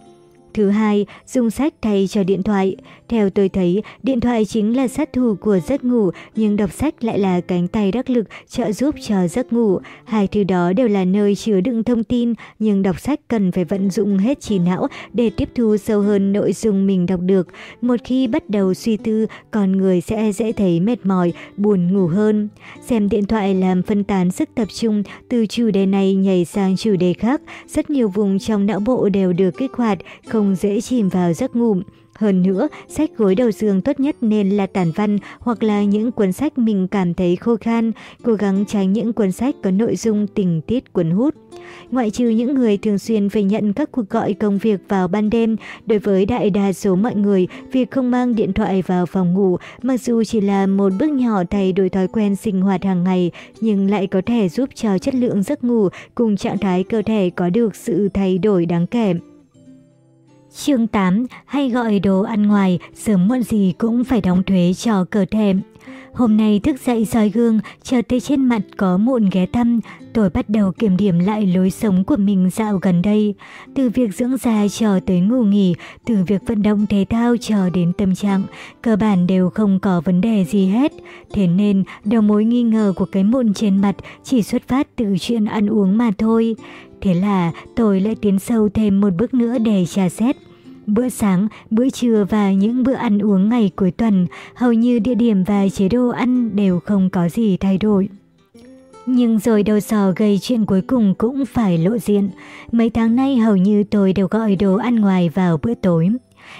Thứ hai, dùng sách thay cho điện thoại. Theo tôi thấy, điện thoại chính là sát thủ của giấc ngủ, nhưng đọc sách lại là cánh tay đắc lực trợ giúp cho giấc ngủ. Hai thứ đó đều là nơi chứa đựng thông tin, nhưng đọc sách cần phải vận dụng hết trí não để tiếp thu sâu hơn nội dung mình đọc được. Một khi bắt đầu suy tư, con người sẽ dễ thấy mệt mỏi, buồn ngủ hơn. Xem điện thoại làm phân tán sức tập trung, từ chủ đề này nhảy sang chủ đề khác, rất nhiều vùng trong não bộ đều được kích hoạt, không dễ chìm vào giấc ngủ. Hơn nữa, sách gối đầu giường tốt nhất nên là tản văn hoặc là những cuốn sách mình cảm thấy khô khan, cố gắng tránh những cuốn sách có nội dung tình tiết cuốn hút. Ngoại trừ những người thường xuyên phải nhận các cuộc gọi công việc vào ban đêm, đối với đại đa số mọi người, việc không mang điện thoại vào phòng ngủ mặc dù chỉ là một bước nhỏ thay đổi thói quen sinh hoạt hàng ngày, nhưng lại có thể giúp cho chất lượng giấc ngủ cùng trạng thái cơ thể có được sự thay đổi đáng kể. Chương 8 hay gọi đồ ăn ngoài, sớm muộn gì cũng phải đóng thuế cho cơ thể. Hôm nay thức dậy soi gương, chợt thấy trên mặt có mụn ghé thăm, tôi bắt đầu kiểm điểm lại lối sống của mình dạo gần đây. Từ việc dưỡng da cho tới ngủ nghỉ, từ việc vận động thể thao cho đến tâm trạng, cơ bản đều không có vấn đề gì hết. Thế nên, đầu mối nghi ngờ của cái mụn trên mặt chỉ xuất phát từ chuyện ăn uống mà thôi. Thế là tôi lại tiến sâu thêm một bước nữa để tra xét. Bữa sáng, bữa trưa và những bữa ăn uống ngày cuối tuần, hầu như địa điểm và chế độ ăn đều không có gì thay đổi. Nhưng rồi đầu sò gây chuyện cuối cùng cũng phải lộ diện. Mấy tháng nay hầu như tôi đều gọi đồ ăn ngoài vào bữa tối.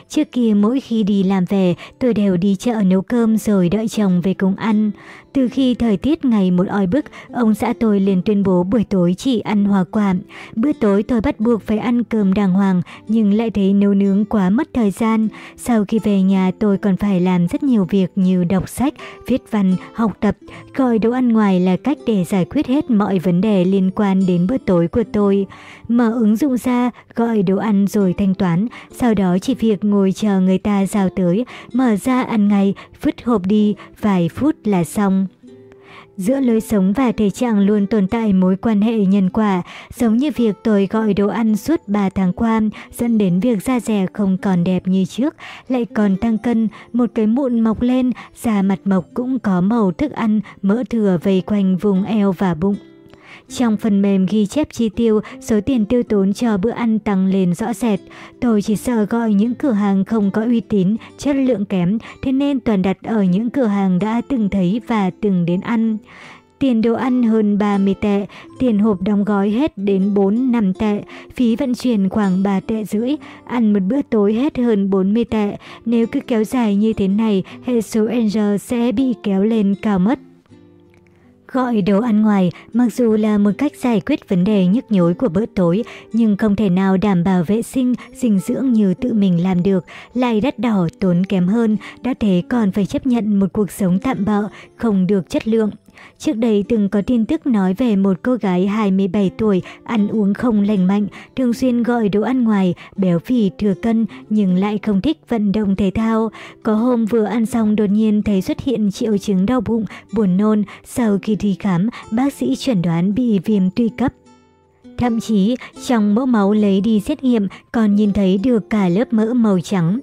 Trước kia mỗi khi đi làm về, tôi đều đi chợ nấu cơm rồi đợi chồng về cùng ăn. Từ khi thời tiết ngày một oi bức, ông xã tôi liền tuyên bố buổi tối chỉ ăn hoa quả. Bữa tối tôi bắt buộc phải ăn cơm đàng hoàng, nhưng lại thấy nấu nướng quá mất thời gian. Sau khi về nhà tôi còn phải làm rất nhiều việc như đọc sách, viết văn, học tập. Gọi đồ ăn ngoài là cách để giải quyết hết mọi vấn đề liên quan đến bữa tối của tôi. Mở ứng dụng ra, gọi đồ ăn rồi thanh toán, sau đó chỉ việc ngồi chờ người ta giao tới, mở ra ăn ngay, vứt hộp đi, vài phút là xong. Giữa lối sống và thể trạng luôn tồn tại mối quan hệ nhân quả, giống như việc tôi gọi đồ ăn suốt 3 tháng qua, dẫn đến việc da dẻ không còn đẹp như trước, lại còn tăng cân, một cái mụn mọc lên, da mặt mộc cũng có màu thức ăn, mỡ thừa vây quanh vùng eo và bụng. Trong phần mềm ghi chép chi tiêu, số tiền tiêu tốn cho bữa ăn tăng lên rõ rệt. Tôi chỉ sợ gọi những cửa hàng không có uy tín, chất lượng kém, thế nên toàn đặt ở những cửa hàng đã từng thấy và từng đến ăn. Tiền đồ ăn hơn 30 tệ, tiền hộp đóng gói hết đến 4-5 tệ, phí vận chuyển khoảng 3 tệ rưỡi, ăn một bữa tối hết hơn 40 tệ. Nếu cứ kéo dài như thế này, hệ số Angel sẽ bị kéo lên cao mất. Gọi đồ ăn ngoài mặc dù là một cách giải quyết vấn đề nhức nhối của bữa tối, nhưng không thể nào đảm bảo vệ sinh, dinh dưỡng như tự mình làm được, lại đắt đỏ tốn kém hơn, đã thế còn phải chấp nhận một cuộc sống tạm bợ, không được chất lượng. Trước đây từng có tin tức nói về một cô gái 27 tuổi ăn uống không lành mạnh, thường xuyên gọi đồ ăn ngoài, béo phì thừa cân nhưng lại không thích vận động thể thao. Có hôm vừa ăn xong đột nhiên thấy xuất hiện triệu chứng đau bụng, buồn nôn. Sau khi đi khám, bác sĩ chuẩn đoán bị viêm tụy cấp. Thậm chí, trong mẫu máu lấy đi xét nghiệm còn nhìn thấy được cả lớp mỡ màu trắng.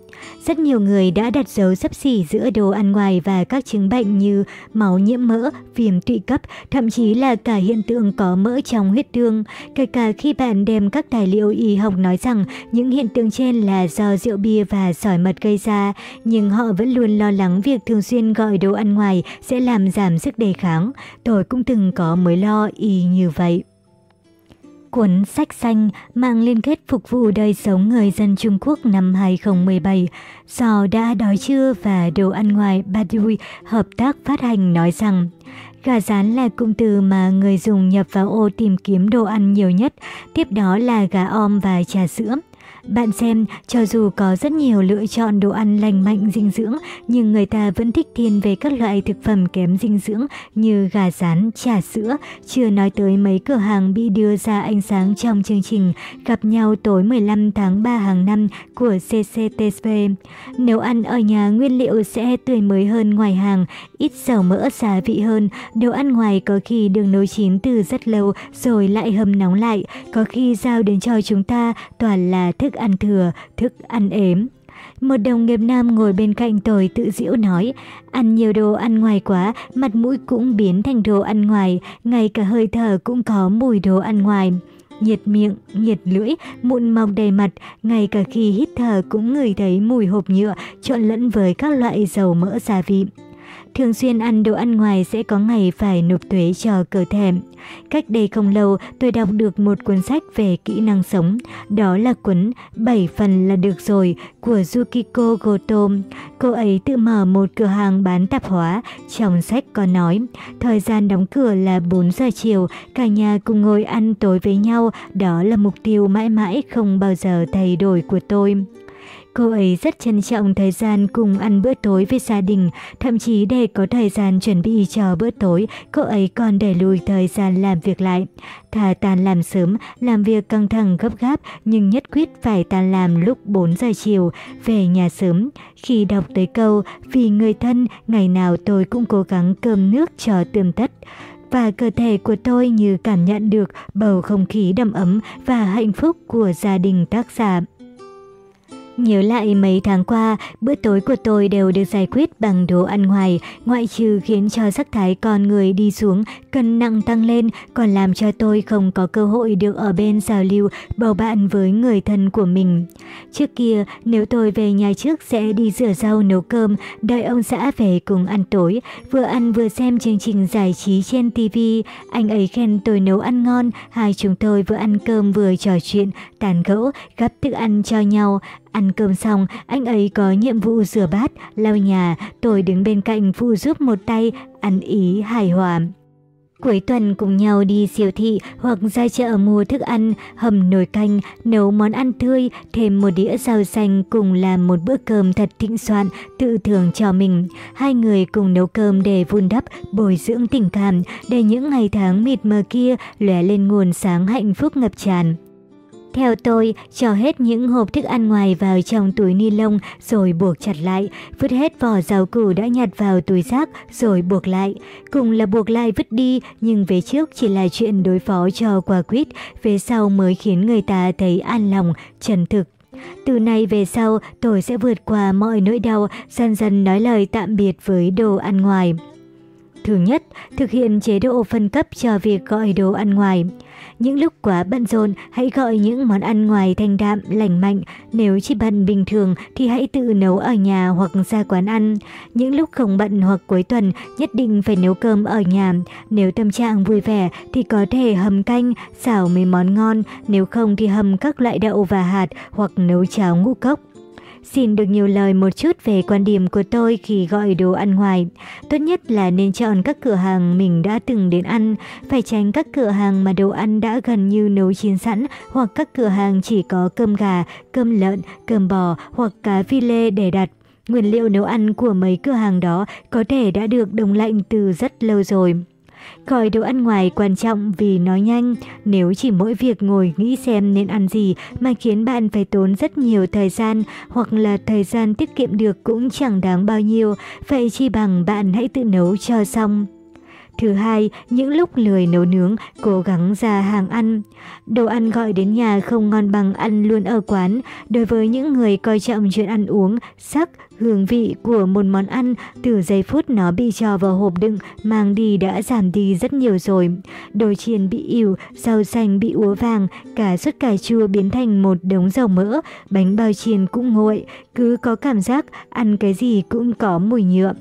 Rất nhiều người đã đặt dấu sấp xỉ giữa đồ ăn ngoài và các chứng bệnh như máu nhiễm mỡ, viêm tụy cấp, thậm chí là cả hiện tượng có mỡ trong huyết tương. Kể cả khi bạn đem các tài liệu y học nói rằng những hiện tượng trên là do rượu bia và sỏi mật gây ra, nhưng họ vẫn luôn lo lắng việc thường xuyên gọi đồ ăn ngoài sẽ làm giảm sức đề kháng. Tôi cũng từng có mối lo y như vậy. Cuốn sách xanh mang liên kết phục vụ đời sống người dân Trung Quốc năm 2017 do đã đói trưa và đồ ăn ngoài Badui hợp tác phát hành nói rằng Gà rán là cụm từ mà người dùng nhập vào ô tìm kiếm đồ ăn nhiều nhất, tiếp đó là gà om và trà sữa. Bạn xem, cho dù có rất nhiều lựa chọn đồ ăn lành mạnh dinh dưỡng, nhưng người ta vẫn thích thiên về các loại thực phẩm kém dinh dưỡng như gà rán, trà sữa, chưa nói tới mấy cửa hàng bị đưa ra ánh sáng trong chương trình gặp nhau tối 15 tháng 3 hàng năm của CCTV. Nếu ăn ở nhà, nguyên liệu sẽ tươi mới hơn ngoài hàng, ít dầu mỡ xả vị hơn, đồ ăn ngoài có khi được nấu chín từ rất lâu rồi lại hầm nóng lại, có khi giao đến cho chúng ta toàn là thức ăn thừa, thức ăn ếm. Một đồng nghiệp nam ngồi bên cạnh tôi tự giễu nói, ăn nhiều đồ ăn ngoài quá, mặt mũi cũng biến thành đồ ăn ngoài, ngay cả hơi thở cũng có mùi đồ ăn ngoài. Nhiệt miệng, nhiệt lưỡi, mụn mọc đầy mặt, ngay cả khi hít thở cũng ngửi thấy mùi hộp nhựa trộn lẫn với các loại dầu mỡ gia vị. Thường xuyên ăn đồ ăn ngoài sẽ có ngày phải nộp thuế cho cơ thể. Cách đây không lâu, tôi đọc được một cuốn sách về kỹ năng sống. Đó là cuốn 7 phần là được rồi của Yukiko Goto. Cô ấy tự mở một cửa hàng bán tạp hóa. Trong sách có nói, thời gian đóng cửa là 4 giờ chiều, cả nhà cùng ngồi ăn tối với nhau. Đó là mục tiêu mãi mãi không bao giờ thay đổi của tôi. Cô ấy rất trân trọng thời gian cùng ăn bữa tối với gia đình, thậm chí để có thời gian chuẩn bị cho bữa tối, cô ấy còn đẩy lùi thời gian làm việc lại. Thà tan làm sớm, làm việc căng thẳng gấp gáp, nhưng nhất quyết phải tan làm lúc 4 giờ chiều, về nhà sớm. Khi đọc tới câu, vì người thân, ngày nào tôi cũng cố gắng cơm nước cho tươm tất và cơ thể của tôi như cảm nhận được bầu không khí đầm ấm và hạnh phúc của gia đình tác giả. Nhớ lại mấy tháng qua, bữa tối của tôi đều được giải quyết bằng đồ ăn ngoài, ngoại trừ khiến cho sắc thái con người đi xuống, cân nặng tăng lên, còn làm cho tôi không có cơ hội được ở bên giao lưu, bầu bạn với người thân của mình. Trước kia, nếu tôi về nhà trước sẽ đi rửa rau nấu cơm, đợi ông xã về cùng ăn tối, vừa ăn vừa xem chương trình giải trí trên TV. Anh ấy khen tôi nấu ăn ngon, hai chúng tôi vừa ăn cơm vừa trò chuyện, tàn gẫu, gắp thức ăn cho nhau. Ăn cơm xong, anh ấy có nhiệm vụ rửa bát, lau nhà, tôi đứng bên cạnh phụ giúp một tay, ăn ý hài hòa. Cuối tuần cùng nhau đi siêu thị hoặc ra chợ mua thức ăn, hầm nồi canh, nấu món ăn tươi, thêm một đĩa rau xanh cùng làm một bữa cơm thật thịnh soạn, tự thưởng cho mình. Hai người cùng nấu cơm để vun đắp, bồi dưỡng tình cảm, để những ngày tháng mịt mờ kia lóe lên nguồn sáng hạnh phúc ngập tràn. Theo tôi, cho hết những hộp thức ăn ngoài vào trong túi ni lông rồi buộc chặt lại, vứt hết vỏ rau củ đã nhặt vào túi rác rồi buộc lại. Cùng là buộc lại vứt đi, nhưng về trước chỉ là chuyện đối phó cho quả quýt, về sau mới khiến người ta thấy an lòng, chân thực. Từ nay về sau, tôi sẽ vượt qua mọi nỗi đau, dần dần nói lời tạm biệt với đồ ăn ngoài. Thứ nhất, thực hiện chế độ phân cấp cho việc gọi đồ ăn ngoài. Những lúc quá bận rộn, hãy gọi những món ăn ngoài thanh đạm, lành mạnh. Nếu chỉ bận bình thường thì hãy tự nấu ở nhà hoặc ra quán ăn. Những lúc không bận hoặc cuối tuần, nhất định phải nấu cơm ở nhà. Nếu tâm trạng vui vẻ thì có thể hầm canh, xào mấy món ngon. Nếu không thì hầm các loại đậu và hạt hoặc nấu cháo ngũ cốc. Xin được nhiều lời một chút về quan điểm của tôi khi gọi đồ ăn ngoài. Tốt nhất là nên chọn các cửa hàng mình đã từng đến ăn, phải tránh các cửa hàng mà đồ ăn đã gần như nấu chín sẵn hoặc các cửa hàng chỉ có cơm gà, cơm lợn, cơm bò hoặc cá phi lê để đặt. Nguyên liệu nấu ăn của mấy cửa hàng đó có thể đã được đông lạnh từ rất lâu rồi. Gọi đồ ăn ngoài quan trọng vì nó nhanh, nếu chỉ mỗi việc ngồi nghĩ xem nên ăn gì mà khiến bạn phải tốn rất nhiều thời gian hoặc là thời gian tiết kiệm được cũng chẳng đáng bao nhiêu, vậy chi bằng bạn hãy tự nấu cho xong. Thứ hai, những lúc lười nấu nướng, cố gắng ra hàng ăn. Đồ ăn gọi đến nhà không ngon bằng ăn luôn ở quán. Đối với những người coi trọng chuyện ăn uống, sắc, hương vị của một món ăn từ giây phút nó bị cho vào hộp đựng mang đi đã giảm đi rất nhiều rồi. Đồ chiên bị ỉu, rau xanh bị úa vàng, cả suất cà chua biến thành một đống dầu mỡ, bánh bao chiên cũng nguội, cứ có cảm giác ăn cái gì cũng có mùi nhựa.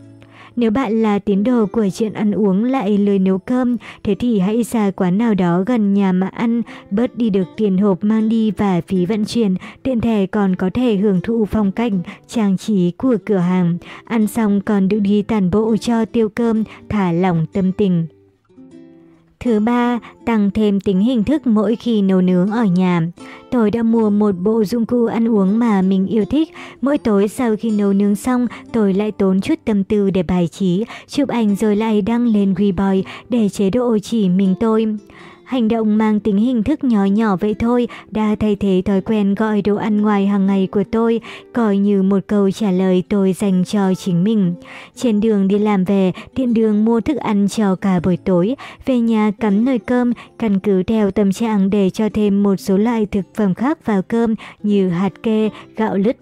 Nếu bạn là tín đồ của chuyện ăn uống lại lười nấu cơm, thế thì hãy ra quán nào đó gần nhà mà ăn, bớt đi được tiền hộp mang đi và phí vận chuyển, tiện thể còn có thể hưởng thụ phong cảnh, trang trí của cửa hàng. Ăn xong còn được đi tàn bộ cho tiêu cơm, thả lỏng tâm tình. Thứ ba, tăng thêm tính hình thức mỗi khi nấu nướng ở nhà. Tôi đã mua một bộ dụng cụ ăn uống mà mình yêu thích. Mỗi tối sau khi nấu nướng xong, tôi lại tốn chút tâm tư để bài trí, chụp ảnh rồi lại đăng lên Weibo để chế độ chỉ mình tôi. Hành động mang tính hình thức nhỏ nhỏ vậy thôi đã thay thế thói quen gọi đồ ăn ngoài hàng ngày của tôi, coi như một câu trả lời tôi dành cho chính mình. Trên đường đi làm về, tiện đường mua thức ăn cho cả buổi tối, về nhà cắm nồi cơm, căn cứ theo tâm trạng để cho thêm một số loại thực phẩm khác vào cơm như hạt kê, gạo lứt,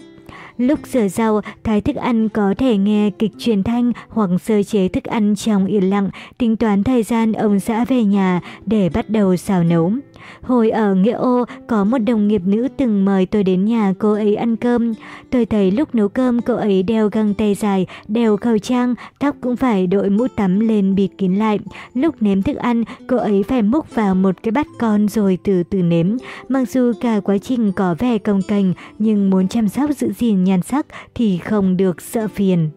Lúc rửa rau, thái thức ăn có thể nghe kịch truyền thanh hoặc sơ chế thức ăn trong yên lặng, tính toán thời gian ông xã về nhà để bắt đầu xào nấu. Hồi ở Nghĩa Ô, có một đồng nghiệp nữ từng mời tôi đến nhà cô ấy ăn cơm. Tôi thấy lúc nấu cơm cô ấy đeo găng tay dài, đeo khẩu trang, tóc cũng phải đội mũ tắm lên bịt kín lại. Lúc nếm thức ăn, cô ấy phải múc vào một cái bát con rồi từ từ nếm. Mặc dù cả quá trình có vẻ công cành, nhưng muốn chăm sóc giữ gìn nhan sắc thì không được sợ phiền.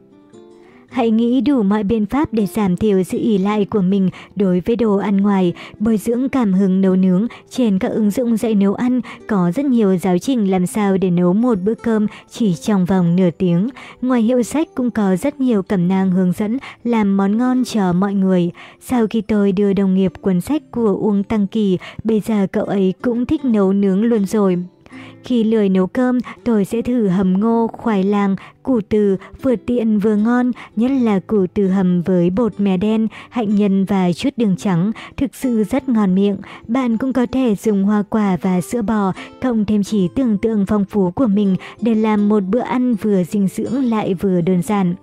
Hãy nghĩ đủ mọi biện pháp để giảm thiểu sự ỉ lại của mình đối với đồ ăn ngoài, bồi dưỡng cảm hứng nấu nướng. Trên các ứng dụng dạy nấu ăn có rất nhiều giáo trình làm sao để nấu một bữa cơm chỉ trong vòng nửa tiếng. Ngoài hiệu sách cũng có rất nhiều cẩm nang hướng dẫn làm món ngon cho mọi người. Sau khi tôi đưa đồng nghiệp cuốn sách của Uông Tăng Kỳ, bây giờ cậu ấy cũng thích nấu nướng luôn rồi. Khi lười nấu cơm, tôi sẽ thử hầm ngô, khoai lang, củ từ vừa tiện vừa ngon, nhất là củ từ hầm với bột mè đen, hạnh nhân và chút đường trắng, thực sự rất ngon miệng. Bạn cũng có thể dùng hoa quả và sữa bò, cộng thêm chỉ tưởng tượng phong phú của mình để làm một bữa ăn vừa dinh dưỡng lại vừa đơn giản.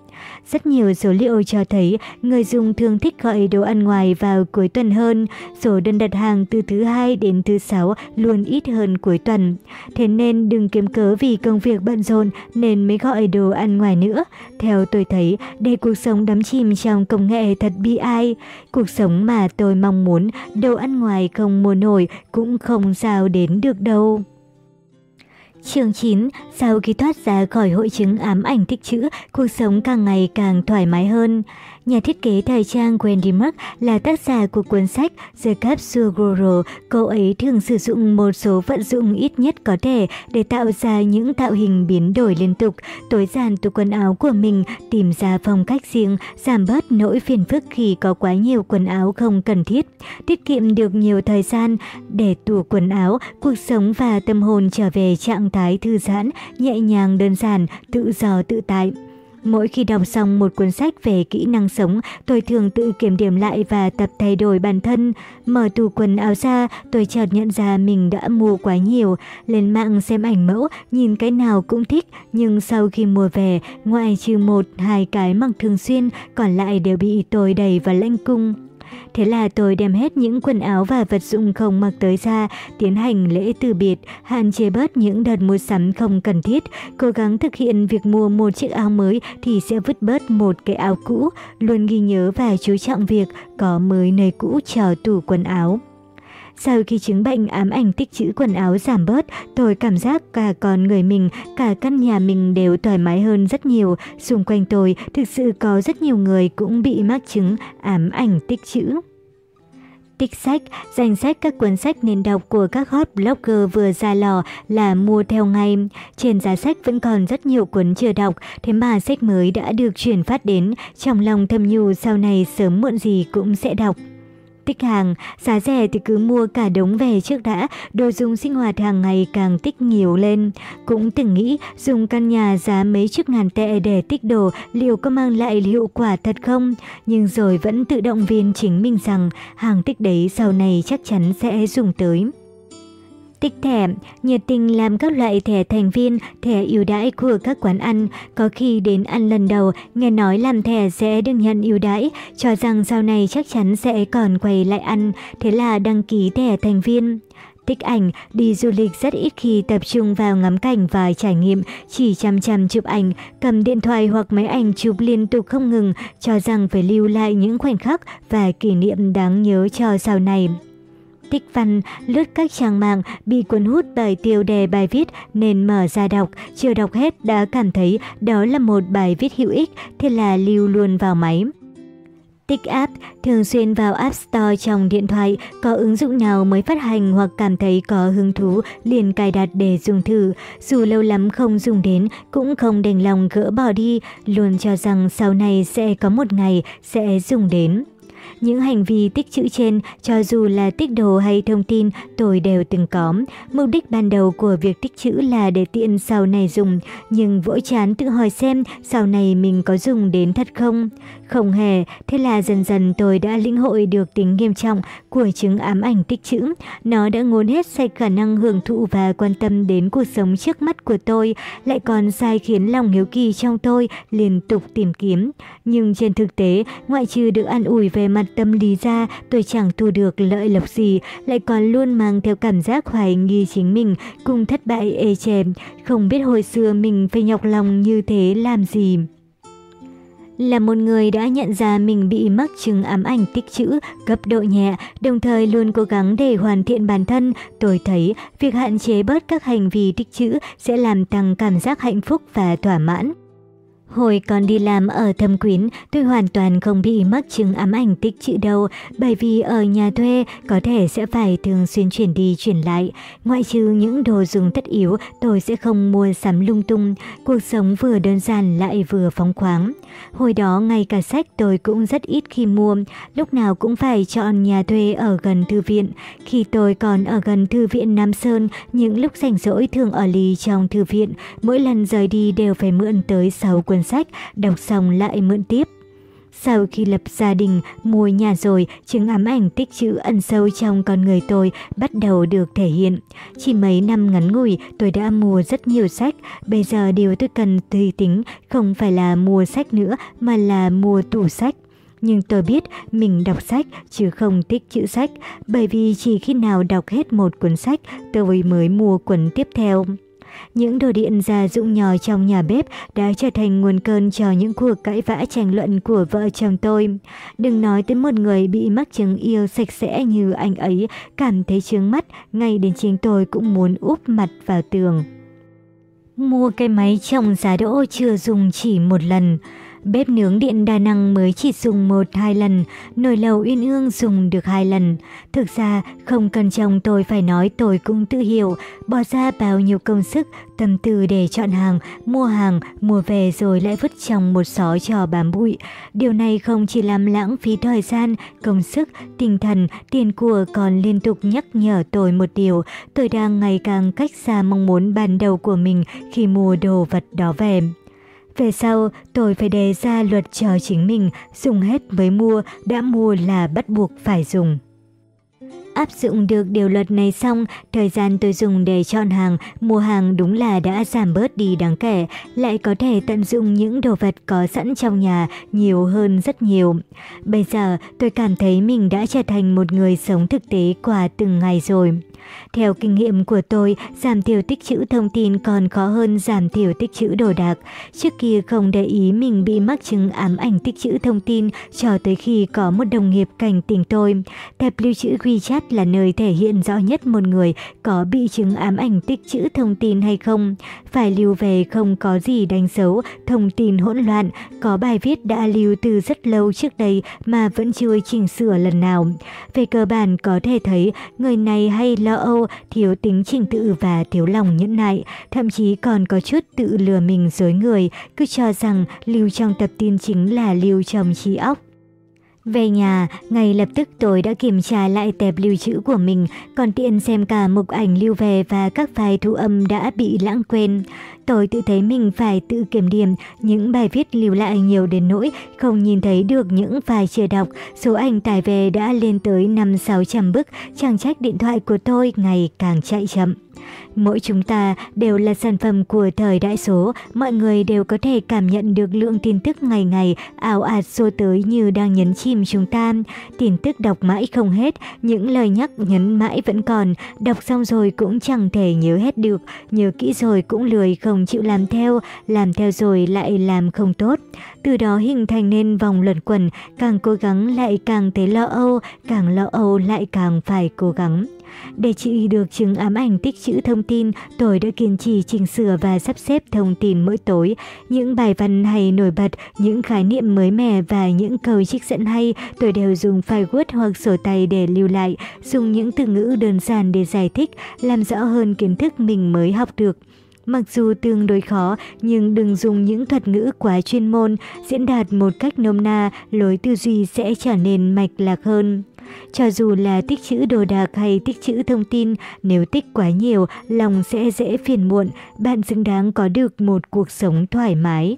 Rất nhiều số liệu cho thấy người dùng thường thích gọi đồ ăn ngoài vào cuối tuần hơn. Số đơn đặt hàng từ thứ hai đến thứ sáu luôn ít hơn cuối tuần. Thế nên đừng kiếm cớ vì công việc bận rộn nên mới gọi đồ ăn ngoài nữa. Theo tôi thấy, để cuộc sống đắm chìm trong công nghệ thật bi ai. Cuộc sống mà tôi mong muốn, đồ ăn ngoài không mua nổi cũng không sao đến được đâu. Chương 9, sau khi thoát ra khỏi hội chứng ám ảnh tích trữ, cuộc sống càng ngày càng thoải mái hơn. Nhà thiết kế thời trang Wendy Mark là tác giả của cuốn sách The Capsule Guru. Cô ấy thường sử dụng một số vận dụng ít nhất có thể để tạo ra những tạo hình biến đổi liên tục, tối giản tủ quần áo của mình, tìm ra phong cách riêng, giảm bớt nỗi phiền phức khi có quá nhiều quần áo không cần thiết, tiết kiệm được nhiều thời gian để tủ quần áo, cuộc sống và tâm hồn trở về trạng thái thư giãn, nhẹ nhàng đơn giản, tự do tự tại. Mỗi khi đọc xong một cuốn sách về kỹ năng sống, tôi thường tự kiểm điểm lại và tập thay đổi bản thân. Mở tủ quần áo ra, tôi chợt nhận ra mình đã mua quá nhiều. Lên mạng xem ảnh mẫu, nhìn cái nào cũng thích, nhưng sau khi mua về, ngoại trừ một, hai cái mặc thường xuyên, còn lại đều bị tôi đẩy vào lãnh cung. Thế là tôi đem hết những quần áo và vật dụng không mặc tới ra, tiến hành lễ từ biệt, hạn chế bớt những đợt mua sắm không cần thiết, cố gắng thực hiện việc mua một chiếc áo mới thì sẽ vứt bớt một cái áo cũ, luôn ghi nhớ và chú trọng việc có mới nơi cũ cho tủ quần áo. Sau khi chứng bệnh ám ảnh tích trữ quần áo giảm bớt, tôi cảm giác cả con người mình, cả căn nhà mình đều thoải mái hơn rất nhiều. Xung quanh tôi thực sự có rất nhiều người cũng bị mắc chứng ám ảnh tích trữ. Tích sách, danh sách các cuốn sách nên đọc của các hot blogger vừa ra lò là mua theo ngay. Trên giá sách vẫn còn rất nhiều cuốn chưa đọc, thế mà sách mới đã được chuyển phát đến, trong lòng thầm nhu sau này sớm muộn gì cũng sẽ đọc tích hàng, giá rẻ thì cứ mua cả đống về trước đã, đồ dùng sinh hoạt hàng ngày càng tích nhiều lên. Cũng từng nghĩ dùng căn nhà giá mấy chục ngàn tệ để tích đồ liệu có mang lại hiệu quả thật không? Nhưng rồi vẫn tự động viên chính mình rằng hàng tích đấy sau này chắc chắn sẽ dùng tới tích thẻ, nhiệt tình làm các loại thẻ thành viên, thẻ ưu đãi của các quán ăn. Có khi đến ăn lần đầu, nghe nói làm thẻ sẽ được nhận ưu đãi, cho rằng sau này chắc chắn sẽ còn quay lại ăn, thế là đăng ký thẻ thành viên. Tích ảnh, đi du lịch rất ít khi tập trung vào ngắm cảnh và trải nghiệm, chỉ chăm chăm chụp ảnh, cầm điện thoại hoặc máy ảnh chụp liên tục không ngừng, cho rằng phải lưu lại những khoảnh khắc và kỷ niệm đáng nhớ cho sau này. Tích văn, lướt các trang mạng, bị cuốn hút bởi tiêu đề bài viết nên mở ra đọc, chưa đọc hết đã cảm thấy đó là một bài viết hữu ích, thế là lưu luôn vào máy. Tích app, thường xuyên vào App Store trong điện thoại, có ứng dụng nào mới phát hành hoặc cảm thấy có hứng thú liền cài đặt để dùng thử. Dù lâu lắm không dùng đến, cũng không đành lòng gỡ bỏ đi, luôn cho rằng sau này sẽ có một ngày sẽ dùng đến. Những hành vi tích chữ trên, cho dù là tích đồ hay thông tin, tôi đều từng có. Mục đích ban đầu của việc tích chữ là để tiện sau này dùng, nhưng vỗ chán tự hỏi xem sau này mình có dùng đến thật không? Không hề, thế là dần dần tôi đã lĩnh hội được tính nghiêm trọng của chứng ám ảnh tích trữ Nó đã ngốn hết sạch khả năng hưởng thụ và quan tâm đến cuộc sống trước mắt của tôi, lại còn sai khiến lòng hiếu kỳ trong tôi liên tục tìm kiếm. Nhưng trên thực tế, ngoại trừ được an ủi về mặt tâm lý ra, tôi chẳng thu được lợi lộc gì, lại còn luôn mang theo cảm giác hoài nghi chính mình, cùng thất bại ê chèm, không biết hồi xưa mình phải nhọc lòng như thế làm gì. Là một người đã nhận ra mình bị mắc chứng ám ảnh tích trữ cấp độ nhẹ, đồng thời luôn cố gắng để hoàn thiện bản thân, tôi thấy việc hạn chế bớt các hành vi tích trữ sẽ làm tăng cảm giác hạnh phúc và thỏa mãn. Hồi còn đi làm ở Thâm Quyến, tôi hoàn toàn không bị mắc chứng ám ảnh tích chữ đâu, bởi vì ở nhà thuê có thể sẽ phải thường xuyên chuyển đi chuyển lại. Ngoại trừ những đồ dùng tất yếu, tôi sẽ không mua sắm lung tung. Cuộc sống vừa đơn giản lại vừa phóng khoáng. Hồi đó ngay cả sách tôi cũng rất ít khi mua, lúc nào cũng phải chọn nhà thuê ở gần thư viện. Khi tôi còn ở gần thư viện Nam Sơn, những lúc rảnh rỗi thường ở lì trong thư viện, mỗi lần rời đi đều phải mượn tới 6 cuốn sách, đọc xong lại mượn tiếp. Sau khi lập gia đình, mua nhà rồi, chứng ám ảnh tích chữ ẩn sâu trong con người tôi bắt đầu được thể hiện. Chỉ mấy năm ngắn ngủi, tôi đã mua rất nhiều sách. Bây giờ điều tôi cần tùy tính không phải là mua sách nữa mà là mua tủ sách. Nhưng tôi biết mình đọc sách chứ không thích chữ sách, bởi vì chỉ khi nào đọc hết một cuốn sách tôi mới mua cuốn tiếp theo. Những đồ điện gia dụng nhỏ trong nhà bếp đã trở thành nguồn cơn cho những cuộc cãi vã tranh luận của vợ chồng tôi. Đừng nói tới một người bị mắc chứng yêu sạch sẽ như anh ấy, cảm thấy chướng mắt, ngay đến chính tôi cũng muốn úp mặt vào tường. Mua cái máy trồng giá đỗ chưa dùng chỉ một lần. Bếp nướng điện đa năng mới chỉ dùng một hai lần, nồi lầu uyên ương dùng được hai lần. Thực ra, không cần chồng tôi phải nói tôi cũng tự hiểu, bỏ ra bao nhiêu công sức, tâm tư để chọn hàng, mua hàng, mua về rồi lại vứt trong một xó trò bám bụi. Điều này không chỉ làm lãng phí thời gian, công sức, tinh thần, tiền của còn liên tục nhắc nhở tôi một điều, tôi đang ngày càng cách xa mong muốn ban đầu của mình khi mua đồ vật đó về. Về sau, tôi phải đề ra luật cho chính mình, dùng hết mới mua, đã mua là bắt buộc phải dùng. Áp dụng được điều luật này xong, thời gian tôi dùng để chọn hàng, mua hàng đúng là đã giảm bớt đi đáng kể, lại có thể tận dụng những đồ vật có sẵn trong nhà nhiều hơn rất nhiều. Bây giờ, tôi cảm thấy mình đã trở thành một người sống thực tế qua từng ngày rồi. Theo kinh nghiệm của tôi, giảm thiểu tích trữ thông tin còn khó hơn giảm thiểu tích trữ đồ đạc. Trước kia không để ý mình bị mắc chứng ám ảnh tích trữ thông tin cho tới khi có một đồng nghiệp cảnh tỉnh tôi. Tệp lưu trữ WeChat là nơi thể hiện rõ nhất một người có bị chứng ám ảnh tích trữ thông tin hay không. Phải lưu về không có gì đánh dấu, thông tin hỗn loạn, có bài viết đã lưu từ rất lâu trước đây mà vẫn chưa chỉnh sửa lần nào. Về cơ bản có thể thấy người này hay lo âu, thiếu tính trình tự và thiếu lòng nhẫn nại, thậm chí còn có chút tự lừa mình dối người, cứ cho rằng lưu trong tập tin chính là lưu trong trí óc. Về nhà, ngay lập tức tôi đã kiểm tra lại tệp lưu trữ của mình, còn tiện xem cả mục ảnh lưu về và các file thu âm đã bị lãng quên. Tôi tự thấy mình phải tự kiểm điểm những bài viết lưu lại nhiều đến nỗi không nhìn thấy được những file chưa đọc. Số ảnh tải về đã lên tới 5-600 bức, chẳng trách điện thoại của tôi ngày càng chạy chậm. Mỗi chúng ta đều là sản phẩm của thời đại số, mọi người đều có thể cảm nhận được lượng tin tức ngày ngày ảo ạt xô tới như đang nhấn chìm chúng ta. Tin tức đọc mãi không hết, những lời nhắc nhấn mãi vẫn còn, đọc xong rồi cũng chẳng thể nhớ hết được, nhớ kỹ rồi cũng lười không chịu làm theo, làm theo rồi lại làm không tốt. Từ đó hình thành nên vòng luẩn quẩn, càng cố gắng lại càng thấy lo âu, càng lo âu lại càng phải cố gắng. Để chị được chứng ám ảnh tích trữ thông tin, tôi đã kiên trì chỉnh sửa và sắp xếp thông tin mỗi tối. Những bài văn hay nổi bật, những khái niệm mới mẻ và những câu trích dẫn hay, tôi đều dùng file Word hoặc sổ tay để lưu lại, dùng những từ ngữ đơn giản để giải thích, làm rõ hơn kiến thức mình mới học được. Mặc dù tương đối khó, nhưng đừng dùng những thuật ngữ quá chuyên môn, diễn đạt một cách nôm na, lối tư duy sẽ trở nên mạch lạc hơn. Cho dù là tích trữ đồ đạc hay tích trữ thông tin, nếu tích quá nhiều, lòng sẽ dễ phiền muộn, bạn xứng đáng có được một cuộc sống thoải mái.